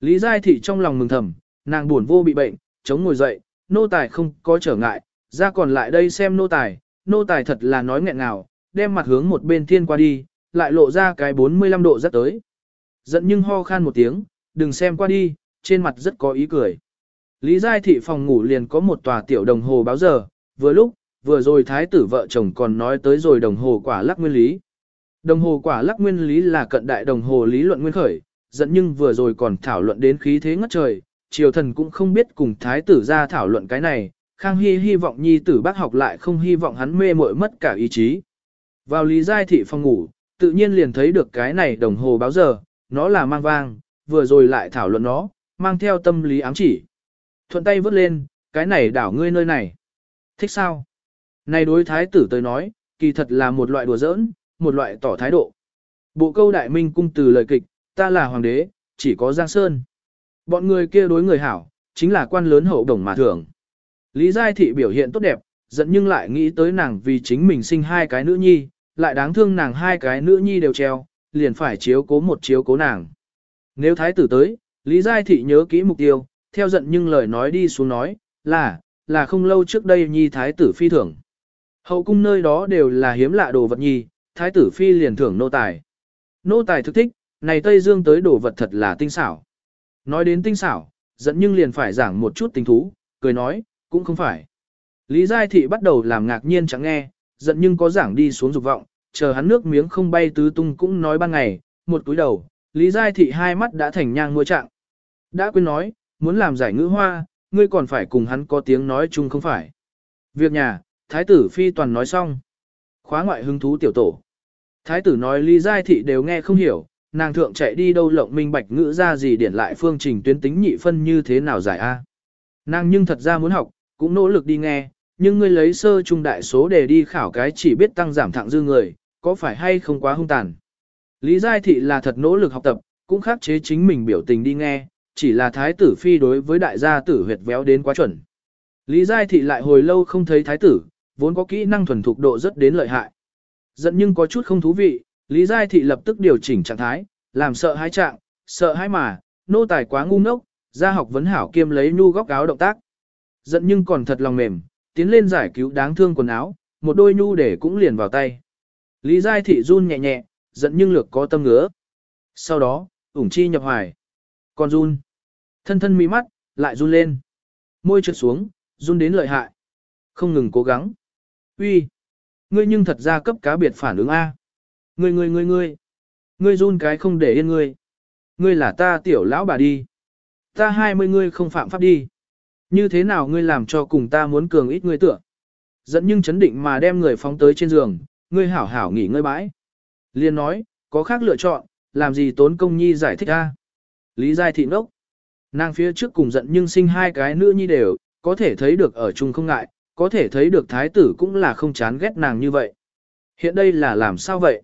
Lý Giai thị trong lòng mừng thầm, nàng buồn vô bị bệnh, chống ngồi dậy, nô tài không có trở ngại, ra còn lại đây xem nô tài, nô tài thật là nói nghẹn ngào, đem mặt hướng một bên thiên qua đi, lại lộ ra cái 45 độ rất tới. Giận nhưng ho khan một tiếng, đừng xem qua đi, trên mặt rất có ý cười. Lý Giai thị phòng ngủ liền có một tòa tiểu đồng hồ báo giờ, vừa lúc, vừa rồi thái tử vợ chồng còn nói tới rồi đồng hồ quả lắc nguyên lý. Đồng hồ quả lắc nguyên lý là cận đại đồng hồ lý luận nguyên khởi, dẫn nhưng vừa rồi còn thảo luận đến khí thế ngất trời, triều thần cũng không biết cùng thái tử ra thảo luận cái này, Khang Hy hy vọng nhi tử bác học lại không hy vọng hắn mê muội mất cả ý chí. Vào lý giai thị phòng ngủ, tự nhiên liền thấy được cái này đồng hồ báo giờ, nó là mang vang, vừa rồi lại thảo luận nó, mang theo tâm lý ám chỉ. Thuận tay vứt lên, cái này đảo ngươi nơi này. Thích sao? Này đối thái tử tới nói, kỳ thật là một loại đùa giỡn, một loại tỏ thái độ. Bộ câu đại minh cung từ lời kịch, ta là hoàng đế, chỉ có Giang Sơn. Bọn người kia đối người hảo, chính là quan lớn hậu đồng mà thưởng. Lý Giai Thị biểu hiện tốt đẹp, giận nhưng lại nghĩ tới nàng vì chính mình sinh hai cái nữ nhi, lại đáng thương nàng hai cái nữ nhi đều treo, liền phải chiếu cố một chiếu cố nàng. Nếu thái tử tới, Lý Giai Thị nhớ kỹ mục tiêu, theo giận nhưng lời nói đi xuống nói, là, là không lâu trước đây nhi thái tử phi thưởng. Hậu cung nơi đó đều là hiếm lạ đồ vật nhi, thái tử phi liền thưởng nô tài. Nô tài thực thích, này Tây Dương tới đồ vật thật là tinh xảo. Nói đến tinh xảo, giận nhưng liền phải giảng một chút tình thú, cười nói, cũng không phải. Lý Giai Thị bắt đầu làm ngạc nhiên chẳng nghe, giận nhưng có giảng đi xuống dục vọng, chờ hắn nước miếng không bay tứ tung cũng nói ban ngày, một túi đầu, Lý Giai Thị hai mắt đã thành nhang mua trạng. Đã quên nói, muốn làm giải ngữ hoa, ngươi còn phải cùng hắn có tiếng nói chung không phải. Việc nhà, Thái tử Phi toàn nói xong. Khóa ngoại hứng thú tiểu tổ. Thái tử nói Lý Giai Thị đều nghe không hiểu, nàng thượng chạy đi đâu lộng minh bạch ngữ ra gì điển lại phương trình tuyến tính nhị phân như thế nào giải A. Nàng nhưng thật ra muốn học, cũng nỗ lực đi nghe, nhưng ngươi lấy sơ trung đại số để đi khảo cái chỉ biết tăng giảm thẳng dư người, có phải hay không quá hung tàn. Lý Giai Thị là thật nỗ lực học tập, cũng khắc chế chính mình biểu tình đi nghe, chỉ là thái tử phi đối với đại gia tử huyệt véo đến quá chuẩn. Lý Giai Thị lại hồi lâu không thấy thái tử, vốn có kỹ năng thuần thục độ rất đến lợi hại. Giận nhưng có chút không thú vị, Lý Giai Thị lập tức điều chỉnh trạng thái, làm sợ hãi trạng, sợ hãi mà, nô tài quá ngu ngốc, ra học vấn hảo kiêm lấy nhu góc áo động tác. Giận nhưng còn thật lòng mềm, tiến lên giải cứu đáng thương quần áo, một đôi nhu để cũng liền vào tay. Lý Giai Thị run nhẹ nhẹ, giận nhưng lược có tâm ngứa. Sau đó, ủng chi nhập hoài. Còn run. Thân thân mi mắt, lại run lên. Môi trượt xuống, run đến lợi hại. Không ngừng cố gắng. Uy, Ngươi nhưng thật ra cấp cá biệt phản ứng A. Ngươi ngươi ngươi ngươi. Ngươi run cái không để yên ngươi. Ngươi là ta tiểu lão bà đi. Ta hai mươi ngươi không phạm pháp đi. Như thế nào ngươi làm cho cùng ta muốn cường ít ngươi tựa. Dẫn nhưng chấn định mà đem người phóng tới trên giường, ngươi hảo hảo nghỉ ngơi bãi. Liên nói, có khác lựa chọn, làm gì tốn công nhi giải thích a? Lý Giai thị nốc. Nàng phía trước cùng giận nhưng sinh hai cái nữ nhi đều, có thể thấy được ở chung không ngại, có thể thấy được thái tử cũng là không chán ghét nàng như vậy. Hiện đây là làm sao vậy?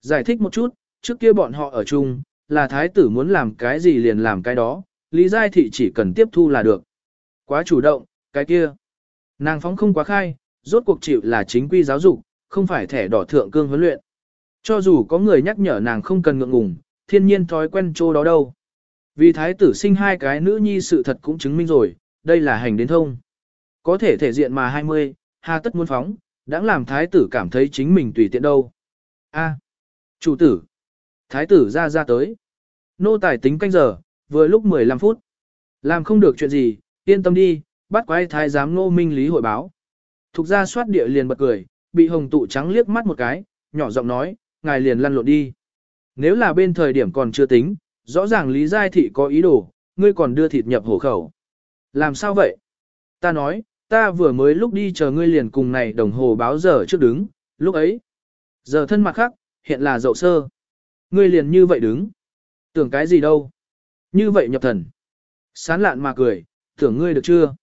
Giải thích một chút, trước kia bọn họ ở chung, là thái tử muốn làm cái gì liền làm cái đó, Lý Giai thị chỉ cần tiếp thu là được. Quá chủ động, cái kia. Nàng phóng không quá khai, rốt cuộc chịu là chính quy giáo dục, không phải thẻ đỏ thượng cương huấn luyện. Cho dù có người nhắc nhở nàng không cần ngượng ngùng, thiên nhiên thói quen chỗ đó đâu. Vì thái tử sinh hai cái nữ nhi sự thật cũng chứng minh rồi, đây là hành đến thông. Có thể thể diện mà 20, hà tất muốn phóng, đã làm thái tử cảm thấy chính mình tùy tiện đâu. A, chủ tử, thái tử ra ra tới. Nô tài tính canh giờ, vừa lúc 15 phút. Làm không được chuyện gì, yên tâm đi, bắt quái thái giám nô minh lý hội báo. Thục ra soát địa liền bật cười, bị hồng tụ trắng liếc mắt một cái, nhỏ giọng nói, ngài liền lăn lộn đi. Nếu là bên thời điểm còn chưa tính, rõ ràng Lý Giai Thị có ý đồ, ngươi còn đưa thịt nhập hổ khẩu. Làm sao vậy? Ta nói, ta vừa mới lúc đi chờ ngươi liền cùng này đồng hồ báo giờ trước đứng, lúc ấy. Giờ thân mặt khác, hiện là dậu sơ. Ngươi liền như vậy đứng. Tưởng cái gì đâu? Như vậy nhập thần. Sán lạn mà cười, tưởng ngươi được chưa?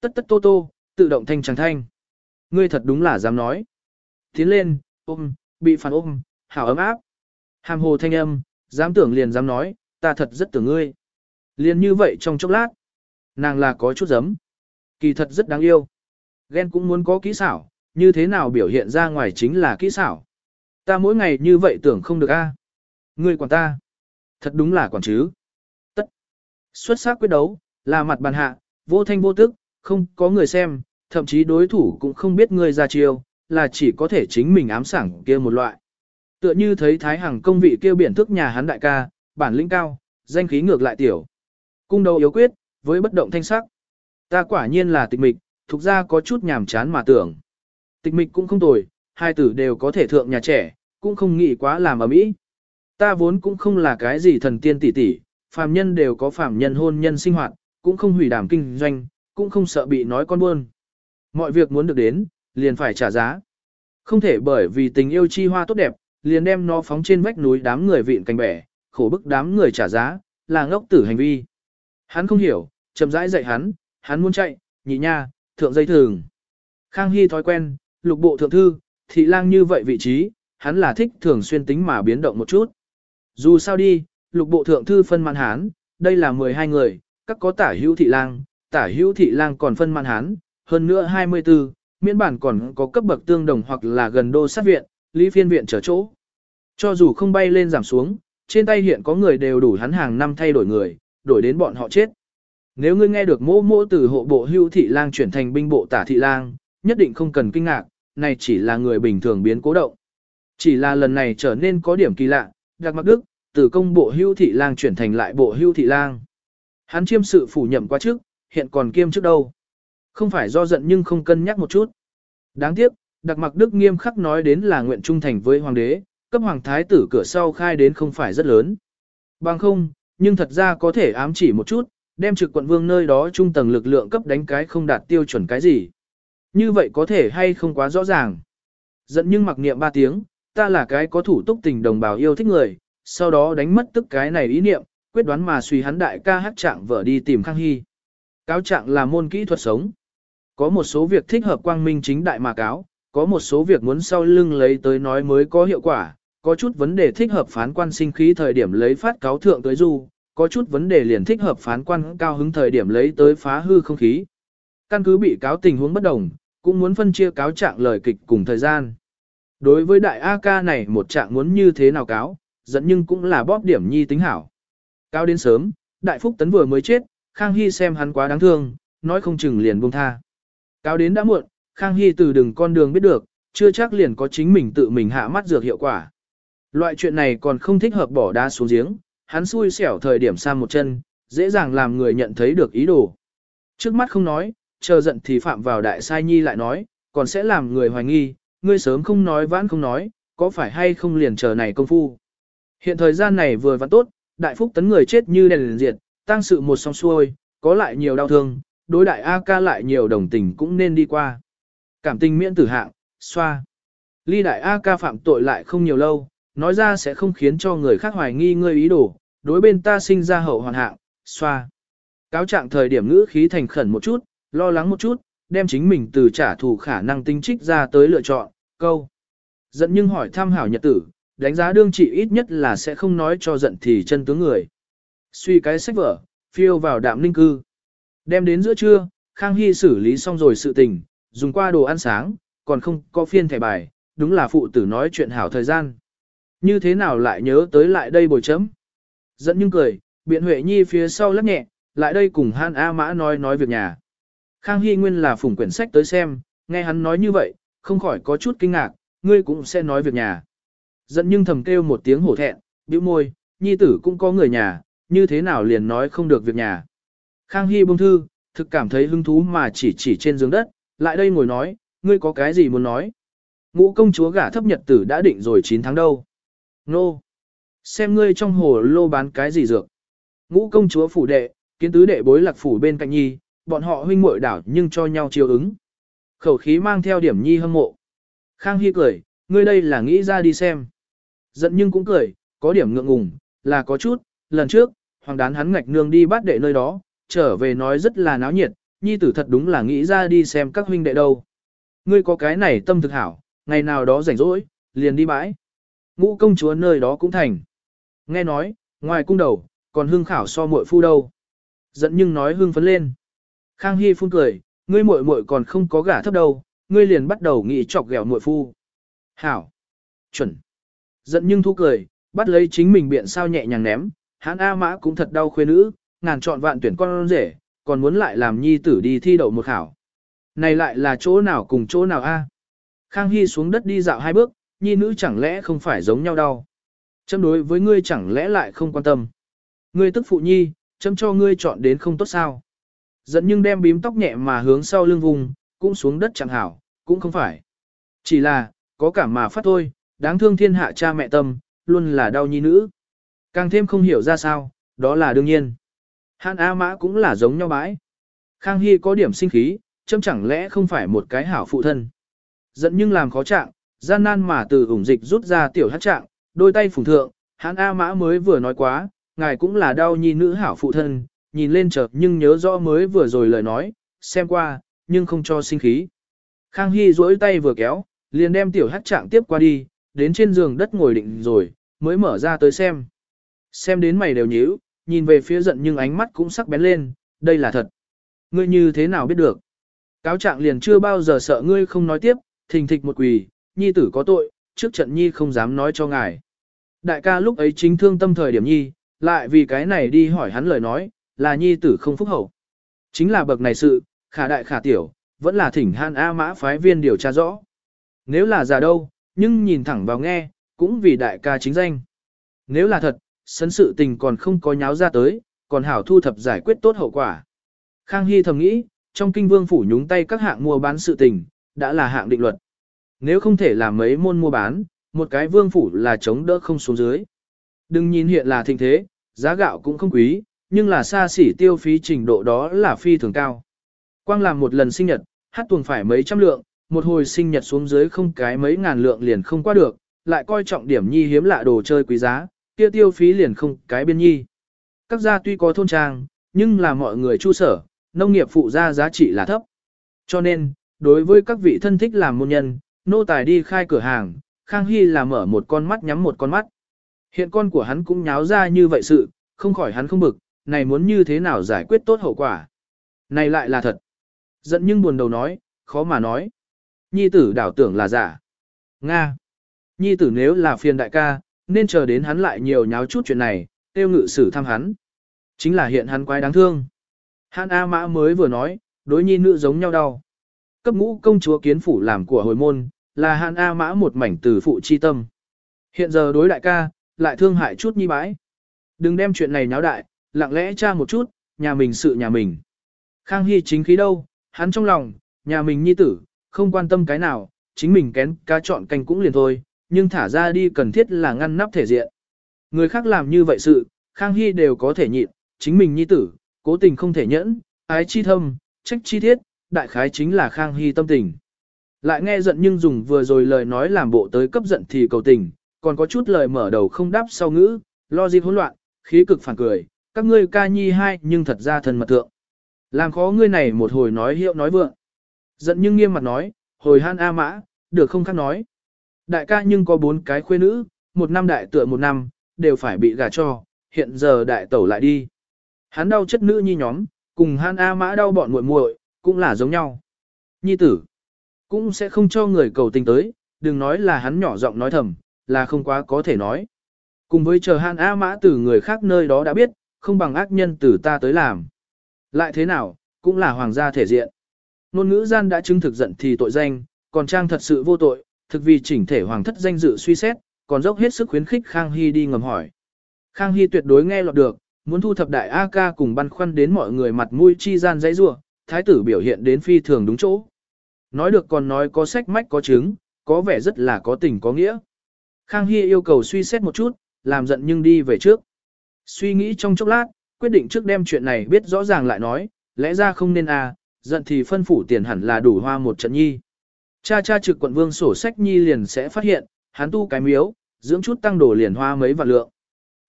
Tất tất tô tô, tự động thanh trắng thanh. Ngươi thật đúng là dám nói. Tiến lên, ôm, bị phản ôm, hảo ấm áp. Hàm hồ thanh âm, dám tưởng liền dám nói, ta thật rất tưởng ngươi. Liền như vậy trong chốc lát, nàng là có chút giấm. Kỳ thật rất đáng yêu. Ghen cũng muốn có kỹ xảo, như thế nào biểu hiện ra ngoài chính là kỹ xảo. Ta mỗi ngày như vậy tưởng không được a. Ngươi quản ta. Thật đúng là quản chứ. Tất. Xuất sắc quyết đấu, là mặt bàn hạ, vô thanh vô tức, không có người xem, thậm chí đối thủ cũng không biết ngươi ra chiêu, là chỉ có thể chính mình ám sảng kia một loại. Tựa như thấy Thái Hằng công vị kêu biển thức nhà hắn đại ca, bản lĩnh cao, danh khí ngược lại tiểu. Cung đầu yếu quyết, với bất động thanh sắc. Ta quả nhiên là tịch mịch, thuộc ra có chút nhàm chán mà tưởng. Tịch mịch cũng không tồi, hai tử đều có thể thượng nhà trẻ, cũng không nghĩ quá làm ở mỹ. Ta vốn cũng không là cái gì thần tiên tỷ tỷ, phàm nhân đều có phàm nhân hôn nhân sinh hoạt, cũng không hủy đảm kinh doanh, cũng không sợ bị nói con buôn. Mọi việc muốn được đến, liền phải trả giá. Không thể bởi vì tình yêu chi hoa tốt đẹp, liền đem nó phóng trên vách núi đám người vịn cành bẻ, khổ bức đám người trả giá, là ngốc tử hành vi. Hắn không hiểu, chậm rãi dạy hắn, hắn muốn chạy, nhị nha, thượng dây thường. Khang Hy thói quen, lục bộ thượng thư, thị lang như vậy vị trí, hắn là thích thường xuyên tính mà biến động một chút. Dù sao đi, lục bộ thượng thư phân mạn hán, đây là 12 người, các có tả hữu thị lang, tả hữu thị lang còn phân mạn hán, hơn nữa 24, miễn bản còn có cấp bậc tương đồng hoặc là gần đô sát viện, lý phiên viện trở chỗ. Cho dù không bay lên giảm xuống, trên tay hiện có người đều đủ hắn hàng năm thay đổi người, đổi đến bọn họ chết. Nếu ngươi nghe được mô mô từ hộ bộ hưu thị lang chuyển thành binh bộ tả thị lang, nhất định không cần kinh ngạc, này chỉ là người bình thường biến cố động. Chỉ là lần này trở nên có điểm kỳ lạ, đặc mặc đức, từ công bộ hưu thị lang chuyển thành lại bộ hưu thị lang. Hắn chiêm sự phủ nhậm quá trước, hiện còn kiêm trước đâu. Không phải do giận nhưng không cân nhắc một chút. Đáng tiếc, đặc mặc đức nghiêm khắc nói đến là nguyện trung thành với hoàng đế, cấp hoàng thái tử cửa sau khai đến không phải rất lớn. Bằng không, nhưng thật ra có thể ám chỉ một chút, đem trực quận vương nơi đó trung tầng lực lượng cấp đánh cái không đạt tiêu chuẩn cái gì. Như vậy có thể hay không quá rõ ràng. Giận nhưng mặc niệm ba tiếng, ta là cái có thủ túc tình đồng bào yêu thích người, sau đó đánh mất tức cái này ý niệm, quyết đoán mà suy hắn đại ca hát trạng vợ đi tìm Khang Hy. Cáo trạng là môn kỹ thuật sống. Có một số việc thích hợp quang minh chính đại mà cáo, có một số việc muốn sau lưng lấy tới nói mới có hiệu quả, có chút vấn đề thích hợp phán quan sinh khí thời điểm lấy phát cáo thượng tới du, có chút vấn đề liền thích hợp phán quan cao hứng thời điểm lấy tới phá hư không khí. Căn cứ bị cáo tình huống bất đồng, cũng muốn phân chia cáo trạng lời kịch cùng thời gian. Đối với đại A ca này một trạng muốn như thế nào cáo, dẫn nhưng cũng là bóp điểm nhi tính hảo. cao đến sớm, đại phúc tấn vừa mới chết, Khang Hy xem hắn quá đáng thương, nói không chừng liền buông tha. Cáo đến đã muộn, Khang Hy từ đường con đường biết được, chưa chắc liền có chính mình tự mình hạ mắt dược hiệu quả. Loại chuyện này còn không thích hợp bỏ đá xuống giếng, hắn xui xẻo thời điểm sang một chân, dễ dàng làm người nhận thấy được ý đồ. Trước mắt không nói, chờ giận thì phạm vào đại sai nhi lại nói, còn sẽ làm người hoài nghi, ngươi sớm không nói vãn không nói, có phải hay không liền chờ này công phu. Hiện thời gian này vừa vặn tốt, đại phúc tấn người chết như đèn liền diệt, tăng sự một song xuôi, có lại nhiều đau thương, đối đại A ca lại nhiều đồng tình cũng nên đi qua. Cảm tình miễn tử hạng, xoa. Ly đại A ca phạm tội lại không nhiều lâu, nói ra sẽ không khiến cho người khác hoài nghi ngươi ý đồ, đối bên ta sinh ra hậu hoàn hạng, xoa. Cáo trạng thời điểm ngữ khí thành khẩn một chút, lo lắng một chút, đem chính mình từ trả thù khả năng tinh trích ra tới lựa chọn, câu. Giận nhưng hỏi tham hảo nhật tử, đánh giá đương trị ít nhất là sẽ không nói cho giận thì chân tướng người. Suy cái sách vở, phiêu vào đạm linh cư. Đem đến giữa trưa, Khang Hy xử lý xong rồi sự tình, dùng qua đồ ăn sáng, còn không có phiên thẻ bài, đúng là phụ tử nói chuyện hảo thời gian. Như thế nào lại nhớ tới lại đây bồi chấm? Dẫn nhưng cười, biện Huệ Nhi phía sau lắc nhẹ, lại đây cùng Han A Mã nói nói việc nhà. Khang Hy nguyên là phủng quyển sách tới xem, nghe hắn nói như vậy, không khỏi có chút kinh ngạc, ngươi cũng sẽ nói việc nhà. Dẫn nhưng thầm kêu một tiếng hổ thẹn, bĩu môi, nhi tử cũng có người nhà, như thế nào liền nói không được việc nhà. Khang Hy bông thư, thực cảm thấy hứng thú mà chỉ chỉ trên giường đất, lại đây ngồi nói, ngươi có cái gì muốn nói. Ngũ công chúa gả thấp nhật tử đã định rồi 9 tháng đâu. Nô! Xem ngươi trong hồ lô bán cái gì dược. Ngũ công chúa phủ đệ, kiến tứ đệ bối lạc phủ bên cạnh nhi, bọn họ huynh muội đảo nhưng cho nhau chiều ứng. Khẩu khí mang theo điểm nhi hâm mộ. Khang Hy cười, ngươi đây là nghĩ ra đi xem. Giận nhưng cũng cười, có điểm ngượng ngùng, là có chút, lần trước, hoàng đán hắn ngạch nương đi bắt đệ nơi đó, trở về nói rất là náo nhiệt, nhi tử thật đúng là nghĩ ra đi xem các huynh đệ đâu. Ngươi có cái này tâm thực hảo, ngày nào đó rảnh rỗi, liền đi bãi. Ngũ công chúa nơi đó cũng thành. Nghe nói, ngoài cung đầu, còn hương khảo so muội phu đâu. Giận nhưng nói hương phấn lên. Khang Hy phun cười, ngươi muội muội còn không có gả thấp đâu, ngươi liền bắt đầu nghĩ chọc ghẹo muội phu. Hảo. Chuẩn. Giận nhưng thu cười, bắt lấy chính mình biện sao nhẹ nhàng ném, hãn A mã cũng thật đau khuê nữ, ngàn chọn vạn tuyển con rể, còn muốn lại làm nhi tử đi thi đậu một khảo. Này lại là chỗ nào cùng chỗ nào a? Khang Hy xuống đất đi dạo hai bước, nhi nữ chẳng lẽ không phải giống nhau đâu. Châm đối với ngươi chẳng lẽ lại không quan tâm. Ngươi tức phụ nhi, châm cho ngươi chọn đến không tốt sao. Dẫn nhưng đem bím tóc nhẹ mà hướng sau lưng vùng, cũng xuống đất chẳng hảo, cũng không phải. Chỉ là, có cảm mà phát thôi, đáng thương thiên hạ cha mẹ tâm, luôn là đau nhi nữ. Càng thêm không hiểu ra sao, đó là đương nhiên. Hàn A Mã cũng là giống nhau bãi. Khang Hy có điểm sinh khí, châm chẳng lẽ không phải một cái hảo phụ thân. Giận nhưng làm khó trạng, gian nan mà từ ủng dịch rút ra tiểu hát trạng, đôi tay phùng thượng, hắn A Mã mới vừa nói quá, ngài cũng là đau nhi nữ hảo phụ thân, nhìn lên chợt nhưng nhớ rõ mới vừa rồi lời nói, xem qua, nhưng không cho sinh khí. Khang Hy duỗi tay vừa kéo, liền đem tiểu hát trạng tiếp qua đi, đến trên giường đất ngồi định rồi, mới mở ra tới xem. Xem đến mày đều nhíu, nhìn về phía giận nhưng ánh mắt cũng sắc bén lên, đây là thật. Ngươi như thế nào biết được? Cáo trạng liền chưa bao giờ sợ ngươi không nói tiếp, thình thịch một quỳ, nhi tử có tội, trước trận nhi không dám nói cho ngài. Đại ca lúc ấy chính thương tâm thời điểm nhi, lại vì cái này đi hỏi hắn lời nói, là nhi tử không phúc hậu. Chính là bậc này sự, khả đại khả tiểu, vẫn là thỉnh han A mã phái viên điều tra rõ. Nếu là giả đâu, nhưng nhìn thẳng vào nghe, cũng vì đại ca chính danh. Nếu là thật, sấn sự tình còn không có nháo ra tới, còn hảo thu thập giải quyết tốt hậu quả. Khang Hy thầm nghĩ, trong kinh vương phủ nhúng tay các hạng mua bán sự tình, đã là hạng định luật. Nếu không thể làm mấy môn mua bán, một cái vương phủ là chống đỡ không xuống dưới. Đừng nhìn hiện là thịnh thế, giá gạo cũng không quý, nhưng là xa xỉ tiêu phí trình độ đó là phi thường cao. Quang làm một lần sinh nhật, hát tuồng phải mấy trăm lượng, một hồi sinh nhật xuống dưới không cái mấy ngàn lượng liền không qua được, lại coi trọng điểm nhi hiếm lạ đồ chơi quý giá, kia tiêu phí liền không cái biên nhi. Các gia tuy có thôn trang, nhưng là mọi người chu sở, nông nghiệp phụ gia giá trị là thấp. Cho nên, đối với các vị thân thích làm môn nhân, nô tài đi khai cửa hàng, Khang Hy là mở một con mắt nhắm một con mắt. Hiện con của hắn cũng nháo ra như vậy sự, không khỏi hắn không bực, này muốn như thế nào giải quyết tốt hậu quả. Này lại là thật. Giận nhưng buồn đầu nói, khó mà nói. Nhi tử đảo tưởng là giả. Nga. Nhi tử nếu là phiền đại ca, nên chờ đến hắn lại nhiều nháo chút chuyện này, tiêu ngự sử thăm hắn. Chính là hiện hắn quái đáng thương. Hắn A Mã mới vừa nói, đối nhi nữ giống nhau đau. Cấp ngũ công chúa kiến phủ làm của hồi môn, là Hàn A Mã một mảnh từ phụ chi tâm. Hiện giờ đối đại ca, lại thương hại chút nhi bãi. Đừng đem chuyện này nháo đại, lặng lẽ tra một chút, nhà mình sự nhà mình. Khang Hy chính khí đâu, hắn trong lòng, nhà mình nhi tử, không quan tâm cái nào, chính mình kén cá chọn canh cũng liền thôi, nhưng thả ra đi cần thiết là ngăn nắp thể diện. Người khác làm như vậy sự, Khang Hy đều có thể nhịn, chính mình nhi tử, cố tình không thể nhẫn, ái chi thâm, trách chi thiết, đại khái chính là Khang Hy tâm tình. Lại nghe giận nhưng dùng vừa rồi lời nói làm bộ tới cấp giận thì cầu tình, còn có chút lời mở đầu không đáp sau ngữ, lo dịp hỗn loạn, khí cực phản cười, các ngươi ca nhi hai nhưng thật ra thân mật thượng. Làm khó ngươi này một hồi nói hiệu nói vượng. Giận nhưng nghiêm mặt nói, hồi han A mã, được không khác nói. Đại ca nhưng có bốn cái khuê nữ, một năm đại tựa một năm, đều phải bị gả cho, hiện giờ đại tẩu lại đi. Hắn đau chất nữ nhi nhóm, cùng han A mã đau bọn muội muội cũng là giống nhau. Nhi tử, cũng sẽ không cho người cầu tình tới, đừng nói là hắn nhỏ giọng nói thầm, là không quá có thể nói. Cùng với chờ han A mã từ người khác nơi đó đã biết, không bằng ác nhân từ ta tới làm. Lại thế nào, cũng là hoàng gia thể diện. Nôn ngữ gian đã chứng thực giận thì tội danh, còn trang thật sự vô tội, thực vì chỉnh thể hoàng thất danh dự suy xét, còn dốc hết sức khuyến khích Khang Hy đi ngầm hỏi. Khang Hy tuyệt đối nghe lọt được, muốn thu thập đại A ca cùng băn khoăn đến mọi người mặt mũi chi gian dãy rua, thái tử biểu hiện đến phi thường đúng chỗ. Nói được còn nói có sách mách có chứng, có vẻ rất là có tình có nghĩa. Khang Hy yêu cầu suy xét một chút, làm giận nhưng đi về trước. Suy nghĩ trong chốc lát, quyết định trước đem chuyện này biết rõ ràng lại nói, lẽ ra không nên à, giận thì phân phủ tiền hẳn là đủ hoa một trận nhi. Cha cha trực quận vương sổ sách nhi liền sẽ phát hiện, hắn tu cái miếu, dưỡng chút tăng đổ liền hoa mấy vạn lượng.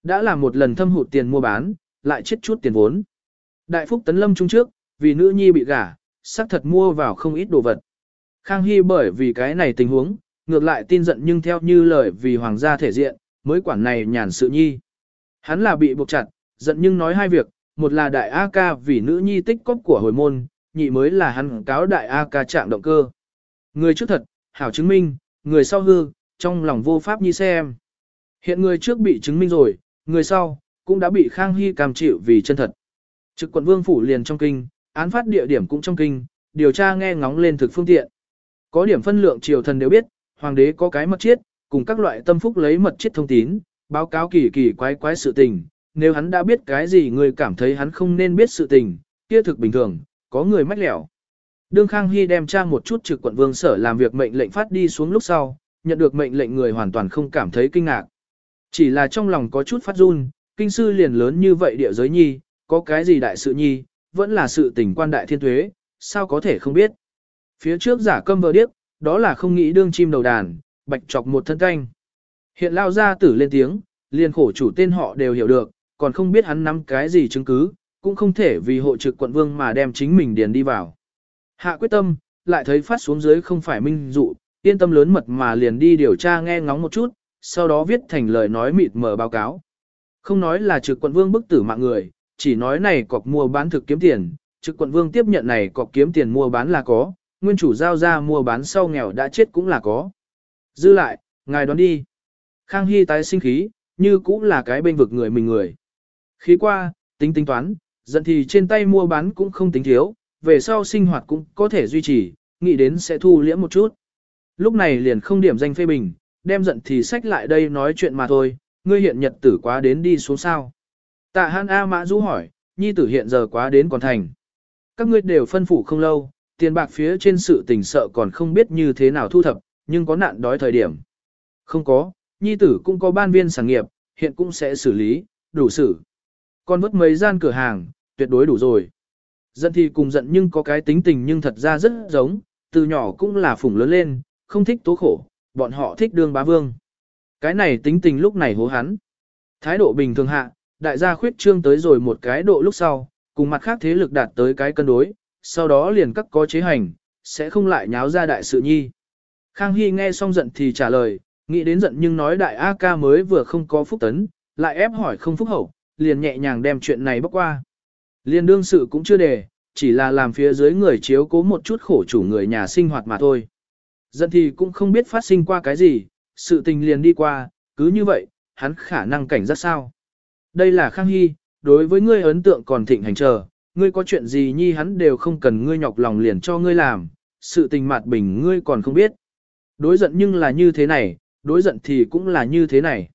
Đã là một lần thâm hụt tiền mua bán, lại chết chút tiền vốn. Đại phúc tấn lâm trung trước, vì nữ nhi bị gả, xác thật mua vào không ít đồ vật. Khang Hy bởi vì cái này tình huống, ngược lại tin giận nhưng theo như lời vì hoàng gia thể diện, mới quản này nhàn sự nhi. Hắn là bị buộc chặt, giận nhưng nói hai việc, một là đại A ca vì nữ nhi tích cóp của hồi môn, nhị mới là hắn cáo đại A ca trạng động cơ. Người trước thật, hảo chứng minh, người sau hư, trong lòng vô pháp nhi xem. Hiện người trước bị chứng minh rồi, người sau, cũng đã bị Khang Hy cam chịu vì chân thật. Trực quận vương phủ liền trong kinh, án phát địa điểm cũng trong kinh, điều tra nghe ngóng lên thực phương tiện. Có điểm phân lượng triều thần đều biết, hoàng đế có cái mật chiết, cùng các loại tâm phúc lấy mật chiết thông tín, báo cáo kỳ kỳ quái quái sự tình, nếu hắn đã biết cái gì người cảm thấy hắn không nên biết sự tình, kia thực bình thường, có người mách lẻo. Đương Khang Hy đem tra một chút trực quận vương sở làm việc mệnh lệnh phát đi xuống lúc sau, nhận được mệnh lệnh người hoàn toàn không cảm thấy kinh ngạc. Chỉ là trong lòng có chút phát run, kinh sư liền lớn như vậy địa giới nhi, có cái gì đại sự nhi, vẫn là sự tình quan đại thiên tuế, sao có thể không biết. Phía trước giả câm vờ điếc, đó là không nghĩ đương chim đầu đàn, bạch chọc một thân canh. Hiện lao ra tử lên tiếng, liền khổ chủ tên họ đều hiểu được, còn không biết hắn nắm cái gì chứng cứ, cũng không thể vì hộ trực quận vương mà đem chính mình điền đi vào. Hạ quyết tâm, lại thấy phát xuống dưới không phải minh dụ, yên tâm lớn mật mà liền đi điều tra nghe ngóng một chút, sau đó viết thành lời nói mịt mờ báo cáo. Không nói là trực quận vương bức tử mạng người, chỉ nói này cọc mua bán thực kiếm tiền, trực quận vương tiếp nhận này cọc kiếm tiền mua bán là có, nguyên chủ giao ra mua bán sau nghèo đã chết cũng là có. Dư lại, ngài đoán đi. Khang Hy tái sinh khí, như cũng là cái bên vực người mình người. Khí qua, tính tính toán, giận thì trên tay mua bán cũng không tính thiếu, về sau sinh hoạt cũng có thể duy trì, nghĩ đến sẽ thu liễm một chút. Lúc này liền không điểm danh phê bình, đem giận thì sách lại đây nói chuyện mà thôi, ngươi hiện nhật tử quá đến đi xuống sao. Tạ Han A Mã Du hỏi, nhi tử hiện giờ quá đến còn thành. Các ngươi đều phân phủ không lâu, tiền bạc phía trên sự tình sợ còn không biết như thế nào thu thập, nhưng có nạn đói thời điểm. Không có, nhi tử cũng có ban viên sản nghiệp, hiện cũng sẽ xử lý, đủ xử. Còn vứt mấy gian cửa hàng, tuyệt đối đủ rồi. Giận thì cùng giận nhưng có cái tính tình nhưng thật ra rất giống, từ nhỏ cũng là phủng lớn lên, không thích tố khổ, bọn họ thích đương bá vương. Cái này tính tình lúc này hố hắn. Thái độ bình thường hạ, đại gia khuyết trương tới rồi một cái độ lúc sau, cùng mặt khác thế lực đạt tới cái cân đối, sau đó liền các có chế hành, sẽ không lại nháo ra đại sự nhi. Khang Hy nghe xong giận thì trả lời, nghĩ đến giận nhưng nói đại A ca mới vừa không có phúc tấn, lại ép hỏi không phúc hậu, liền nhẹ nhàng đem chuyện này bóc qua. Liên đương sự cũng chưa đề, chỉ là làm phía dưới người chiếu cố một chút khổ chủ người nhà sinh hoạt mà thôi. Giận thì cũng không biết phát sinh qua cái gì, sự tình liền đi qua, cứ như vậy, hắn khả năng cảnh giác sao. Đây là Khang Hy, đối với ngươi ấn tượng còn thịnh hành chờ, ngươi có chuyện gì nhi hắn đều không cần ngươi nhọc lòng liền cho ngươi làm, sự tình mạt bình ngươi còn không biết. Đối giận nhưng là như thế này, đối giận thì cũng là như thế này.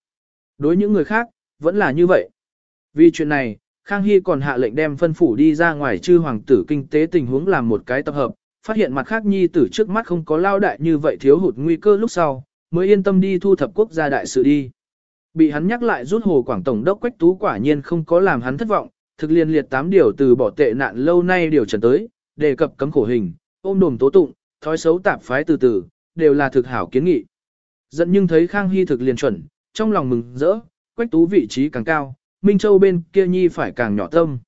Đối những người khác, vẫn là như vậy. Vì chuyện này, Khang Hy còn hạ lệnh đem phân phủ đi ra ngoài chư hoàng tử kinh tế tình huống làm một cái tập hợp, phát hiện mặt khác nhi tử trước mắt không có lao đại như vậy thiếu hụt nguy cơ lúc sau, mới yên tâm đi thu thập quốc gia đại sự đi. Bị hắn nhắc lại rút hồ Quảng Tổng đốc Quách Tú quả nhiên không có làm hắn thất vọng, thực liên liệt 8 điều từ bỏ tệ nạn lâu nay điều trần tới, đề cập cấm khổ hình, ôm đồm tố tụng, thói xấu tạp phái từ từ, đều là thực hảo kiến nghị. Giận nhưng thấy Khang Hy thực liền chuẩn, trong lòng mừng rỡ, Quách Tú vị trí càng cao, Minh Châu bên kia nhi phải càng nhỏ tâm.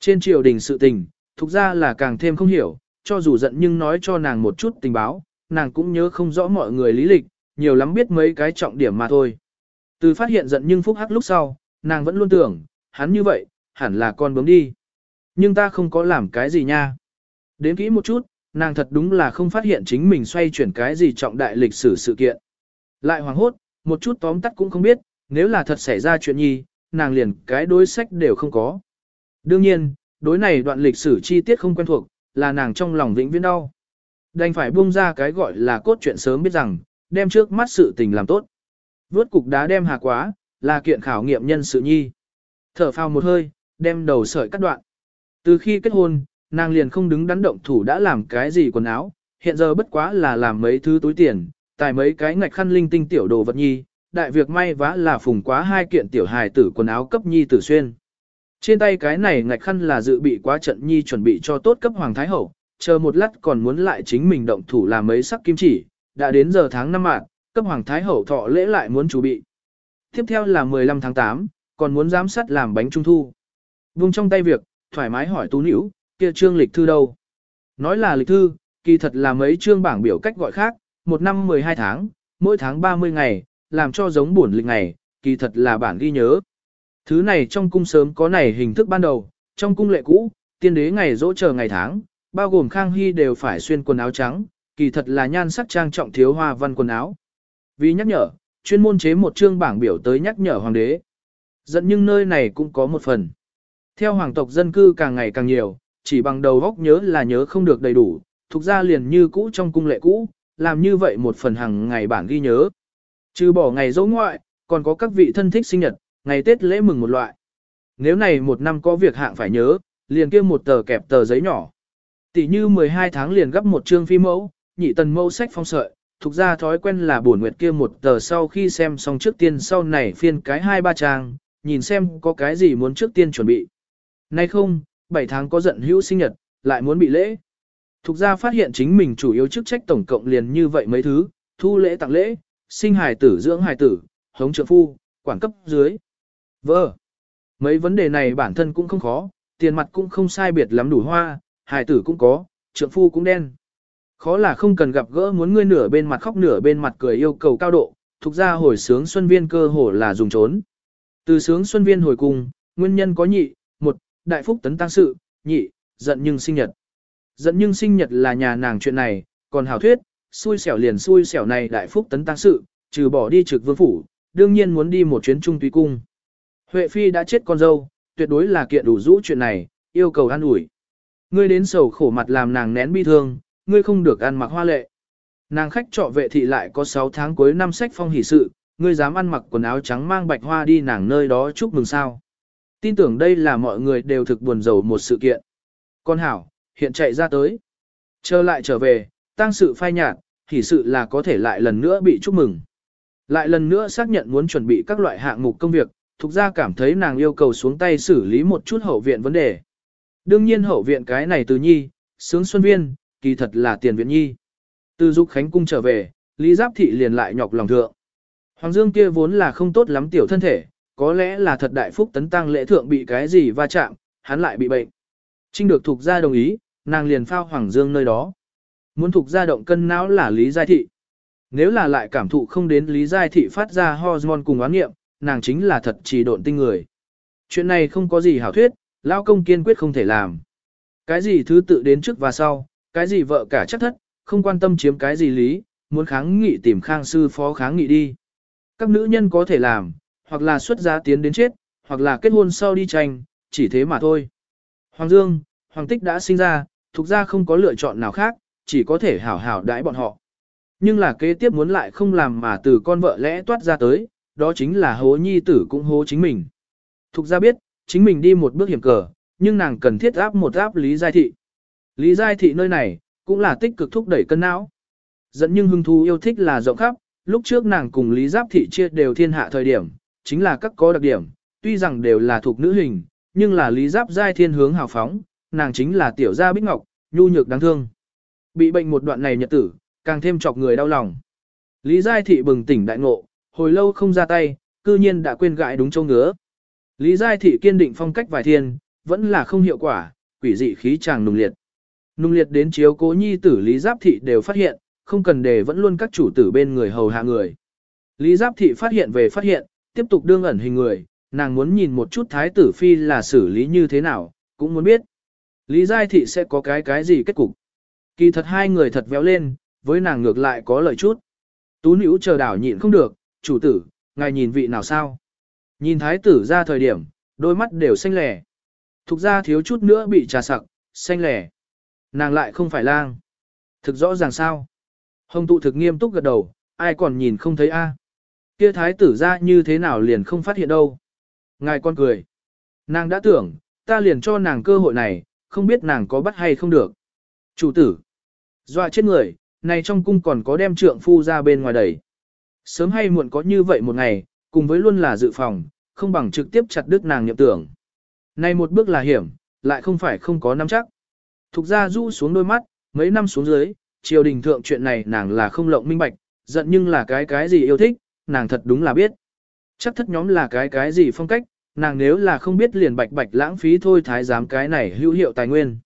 Trên triều đình sự tình, thực ra là càng thêm không hiểu, cho dù giận nhưng nói cho nàng một chút tình báo, nàng cũng nhớ không rõ mọi người lý lịch, nhiều lắm biết mấy cái trọng điểm mà thôi. Từ phát hiện giận nhưng phúc hắc lúc sau, nàng vẫn luôn tưởng, hắn như vậy, hẳn là con bướm đi. Nhưng ta không có làm cái gì nha. Đến kỹ một chút, nàng thật đúng là không phát hiện chính mình xoay chuyển cái gì trọng đại lịch sử sự kiện. Lại hoàng hốt, một chút tóm tắt cũng không biết, nếu là thật xảy ra chuyện nhi, nàng liền cái đối sách đều không có. Đương nhiên, đối này đoạn lịch sử chi tiết không quen thuộc, là nàng trong lòng vĩnh viễn đau. Đành phải buông ra cái gọi là cốt truyện sớm biết rằng, đem trước mắt sự tình làm tốt vớt cục đá đem hà quá, là kiện khảo nghiệm nhân sự nhi. Thở phào một hơi, đem đầu sợi cắt đoạn. Từ khi kết hôn, nàng liền không đứng đắn động thủ đã làm cái gì quần áo, hiện giờ bất quá là làm mấy thứ túi tiền, tài mấy cái ngạch khăn linh tinh tiểu đồ vật nhi, đại việc may vá là phùng quá hai kiện tiểu hài tử quần áo cấp nhi tử xuyên. Trên tay cái này ngạch khăn là dự bị quá trận nhi chuẩn bị cho tốt cấp hoàng thái hậu, chờ một lát còn muốn lại chính mình động thủ làm mấy sắc kim chỉ, đã đến giờ tháng năm mạng, cấp hoàng thái hậu thọ lễ lại muốn chuẩn bị. Tiếp theo là 15 tháng 8, còn muốn giám sát làm bánh trung thu. Vùng trong tay việc, thoải mái hỏi tú nữ, kia trương lịch thư đâu? Nói là lịch thư, kỳ thật là mấy chương bảng biểu cách gọi khác, một năm 12 tháng, mỗi tháng 30 ngày, làm cho giống buồn lịch ngày, kỳ thật là bản ghi nhớ. Thứ này trong cung sớm có này hình thức ban đầu, trong cung lệ cũ, tiên đế ngày dỗ chờ ngày tháng, bao gồm Khang Hy đều phải xuyên quần áo trắng, kỳ thật là nhan sắc trang trọng thiếu hoa văn quần áo. Vì nhắc nhở, chuyên môn chế một chương bảng biểu tới nhắc nhở hoàng đế. Dẫn nhưng nơi này cũng có một phần. Theo hoàng tộc dân cư càng ngày càng nhiều, chỉ bằng đầu góc nhớ là nhớ không được đầy đủ, thuộc ra liền như cũ trong cung lệ cũ, làm như vậy một phần hàng ngày bản ghi nhớ. Trừ bỏ ngày dỗ ngoại, còn có các vị thân thích sinh nhật, ngày Tết lễ mừng một loại. Nếu này một năm có việc hạng phải nhớ, liền kia một tờ kẹp tờ giấy nhỏ. Tỷ như 12 tháng liền gấp một chương phi mẫu, nhị tần mẫu sách phong sợi, thuộc ra thói quen là buồn nguyệt kia một tờ sau khi xem xong trước tiên sau này phiên cái hai ba trang, nhìn xem có cái gì muốn trước tiên chuẩn bị. Nay không, 7 tháng có giận hữu sinh nhật, lại muốn bị lễ. Thục ra phát hiện chính mình chủ yếu chức trách tổng cộng liền như vậy mấy thứ, thu lễ tặng lễ, sinh hài tử dưỡng hài tử, hống trợ phu, quản cấp dưới. Vợ, mấy vấn đề này bản thân cũng không khó, tiền mặt cũng không sai biệt lắm đủ hoa, hài tử cũng có, trượng phu cũng đen. Khó là không cần gặp gỡ muốn ngươi nửa bên mặt khóc nửa bên mặt cười yêu cầu cao độ, thuộc ra hồi sướng xuân viên cơ hồ là dùng trốn. Từ sướng xuân viên hồi cùng, nguyên nhân có nhị, một, đại phúc tấn tăng sự, nhị, giận nhưng sinh nhật. Giận nhưng sinh nhật là nhà nàng chuyện này, còn hảo thuyết, xui xẻo liền xui xẻo này đại phúc tấn tăng sự, trừ bỏ đi trực vương phủ, đương nhiên muốn đi một chuyến trung tùy cung. Huệ phi đã chết con dâu, tuyệt đối là kiện đủ rũ chuyện này, yêu cầu an ủi. Ngươi đến sầu khổ mặt làm nàng nén bi thương, ngươi không được ăn mặc hoa lệ. Nàng khách trọ vệ thị lại có 6 tháng cuối năm sách phong hỷ sự, ngươi dám ăn mặc quần áo trắng mang bạch hoa đi nàng nơi đó chúc mừng sao. Tin tưởng đây là mọi người đều thực buồn rầu một sự kiện. Con hảo, hiện chạy ra tới. Trở lại trở về, tăng sự phai nhạt, hỷ sự là có thể lại lần nữa bị chúc mừng. Lại lần nữa xác nhận muốn chuẩn bị các loại hạng mục công việc, thuộc ra cảm thấy nàng yêu cầu xuống tay xử lý một chút hậu viện vấn đề. Đương nhiên hậu viện cái này từ nhi, sướng xuân viên, kỳ thật là tiền viện nhi. Từ dục khánh cung trở về, Lý Giáp Thị liền lại nhọc lòng thượng. Hoàng Dương kia vốn là không tốt lắm tiểu thân thể, có lẽ là thật đại phúc tấn tăng lễ thượng bị cái gì va chạm, hắn lại bị bệnh. Trinh được thuộc gia đồng ý, nàng liền phao Hoàng Dương nơi đó. Muốn thuộc gia động cân não là Lý Giai Thị. Nếu là lại cảm thụ không đến Lý Giai Thị phát ra hormone cùng oán nghiệm, nàng chính là thật chỉ độn tinh người. Chuyện này không có gì hảo thuyết, lao công kiên quyết không thể làm. Cái gì thứ tự đến trước và sau, cái gì vợ cả chắc thất, không quan tâm chiếm cái gì lý, muốn kháng nghị tìm khang sư phó kháng nghị đi. Các nữ nhân có thể làm, hoặc là xuất giá tiến đến chết, hoặc là kết hôn sau đi tranh, chỉ thế mà thôi. Hoàng Dương, Hoàng Tích đã sinh ra, thuộc ra không có lựa chọn nào khác, chỉ có thể hảo hảo đãi bọn họ. Nhưng là kế tiếp muốn lại không làm mà từ con vợ lẽ toát ra tới, đó chính là hố nhi tử cũng hố chính mình. Thục ra biết, chính mình đi một bước hiểm cờ, nhưng nàng cần thiết áp một áp Lý Giai Thị. Lý Giai Thị nơi này, cũng là tích cực thúc đẩy cân não. Dẫn nhưng hưng thú yêu thích là rộng khắp, lúc trước nàng cùng Lý Giáp Thị chia đều thiên hạ thời điểm, chính là các có đặc điểm, tuy rằng đều là thuộc nữ hình, nhưng là Lý Giáp Giai thiên hướng hào phóng, nàng chính là tiểu gia bích ngọc, nhu nhược đáng thương. Bị bệnh một đoạn này nhật tử, càng thêm chọc người đau lòng. Lý Giai Thị bừng tỉnh đại ngộ, hồi lâu không ra tay, cư nhiên đã quên gãi đúng châu ngứa. Lý Giai Thị kiên định phong cách vài thiên, vẫn là không hiệu quả, quỷ dị khí chàng nùng liệt. Nung liệt đến chiếu cố nhi tử Lý Giáp Thị đều phát hiện, không cần để vẫn luôn các chủ tử bên người hầu hạ người. Lý Giáp Thị phát hiện về phát hiện, tiếp tục đương ẩn hình người, nàng muốn nhìn một chút thái tử phi là xử lý như thế nào, cũng muốn biết. Lý Giai Thị sẽ có cái cái gì kết cục. Kỳ thật hai người thật véo lên, với nàng ngược lại có lợi chút. Tú nữ chờ đảo nhịn không được, chủ tử, ngài nhìn vị nào sao. Nhìn thái tử ra thời điểm, đôi mắt đều xanh lẻ. Thục ra thiếu chút nữa bị trà sặc, xanh lẻ. Nàng lại không phải lang. Thực rõ ràng sao. Hồng tụ thực nghiêm túc gật đầu, ai còn nhìn không thấy a? Kia thái tử ra như thế nào liền không phát hiện đâu. Ngài con cười. Nàng đã tưởng, ta liền cho nàng cơ hội này, không biết nàng có bắt hay không được. Chủ tử. Dọa chết người, này trong cung còn có đem trượng phu ra bên ngoài đẩy. Sớm hay muộn có như vậy một ngày, cùng với luôn là dự phòng, không bằng trực tiếp chặt đứt nàng nhậm tưởng. Này một bước là hiểm, lại không phải không có nắm chắc. Thục ra du xuống đôi mắt, mấy năm xuống dưới, triều đình thượng chuyện này nàng là không lộng minh bạch, giận nhưng là cái cái gì yêu thích, nàng thật đúng là biết. Chắc thất nhóm là cái cái gì phong cách, nàng nếu là không biết liền bạch bạch lãng phí thôi thái giám cái này hữu hiệu tài nguyên.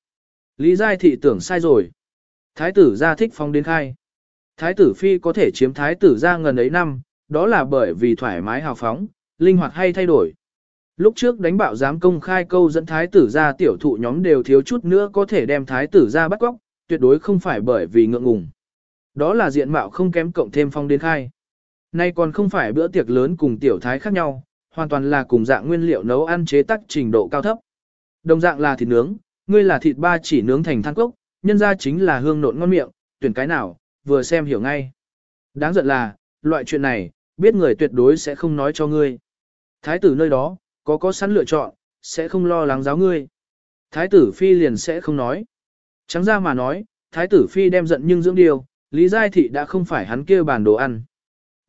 Lý Giai thị tưởng sai rồi. Thái tử ra thích phong đến khai. Thái tử phi có thể chiếm thái tử ra ngần ấy năm, đó là bởi vì thoải mái hào phóng, linh hoạt hay thay đổi. Lúc trước đánh bạo dám công khai câu dẫn thái tử ra tiểu thụ nhóm đều thiếu chút nữa có thể đem thái tử ra bắt góc, tuyệt đối không phải bởi vì ngượng ngùng. Đó là diện mạo không kém cộng thêm phong đến khai. Nay còn không phải bữa tiệc lớn cùng tiểu thái khác nhau, hoàn toàn là cùng dạng nguyên liệu nấu ăn chế tác trình độ cao thấp. Đồng dạng là thịt nướng, ngươi là thịt ba chỉ nướng thành than cốc, nhân ra chính là hương nộn ngon miệng, tuyển cái nào, vừa xem hiểu ngay. Đáng giận là, loại chuyện này, biết người tuyệt đối sẽ không nói cho ngươi. Thái tử nơi đó, có có sẵn lựa chọn, sẽ không lo lắng giáo ngươi. Thái tử phi liền sẽ không nói. Trắng ra mà nói, thái tử phi đem giận nhưng dưỡng điều, Lý Giai Thị đã không phải hắn kêu bàn đồ ăn.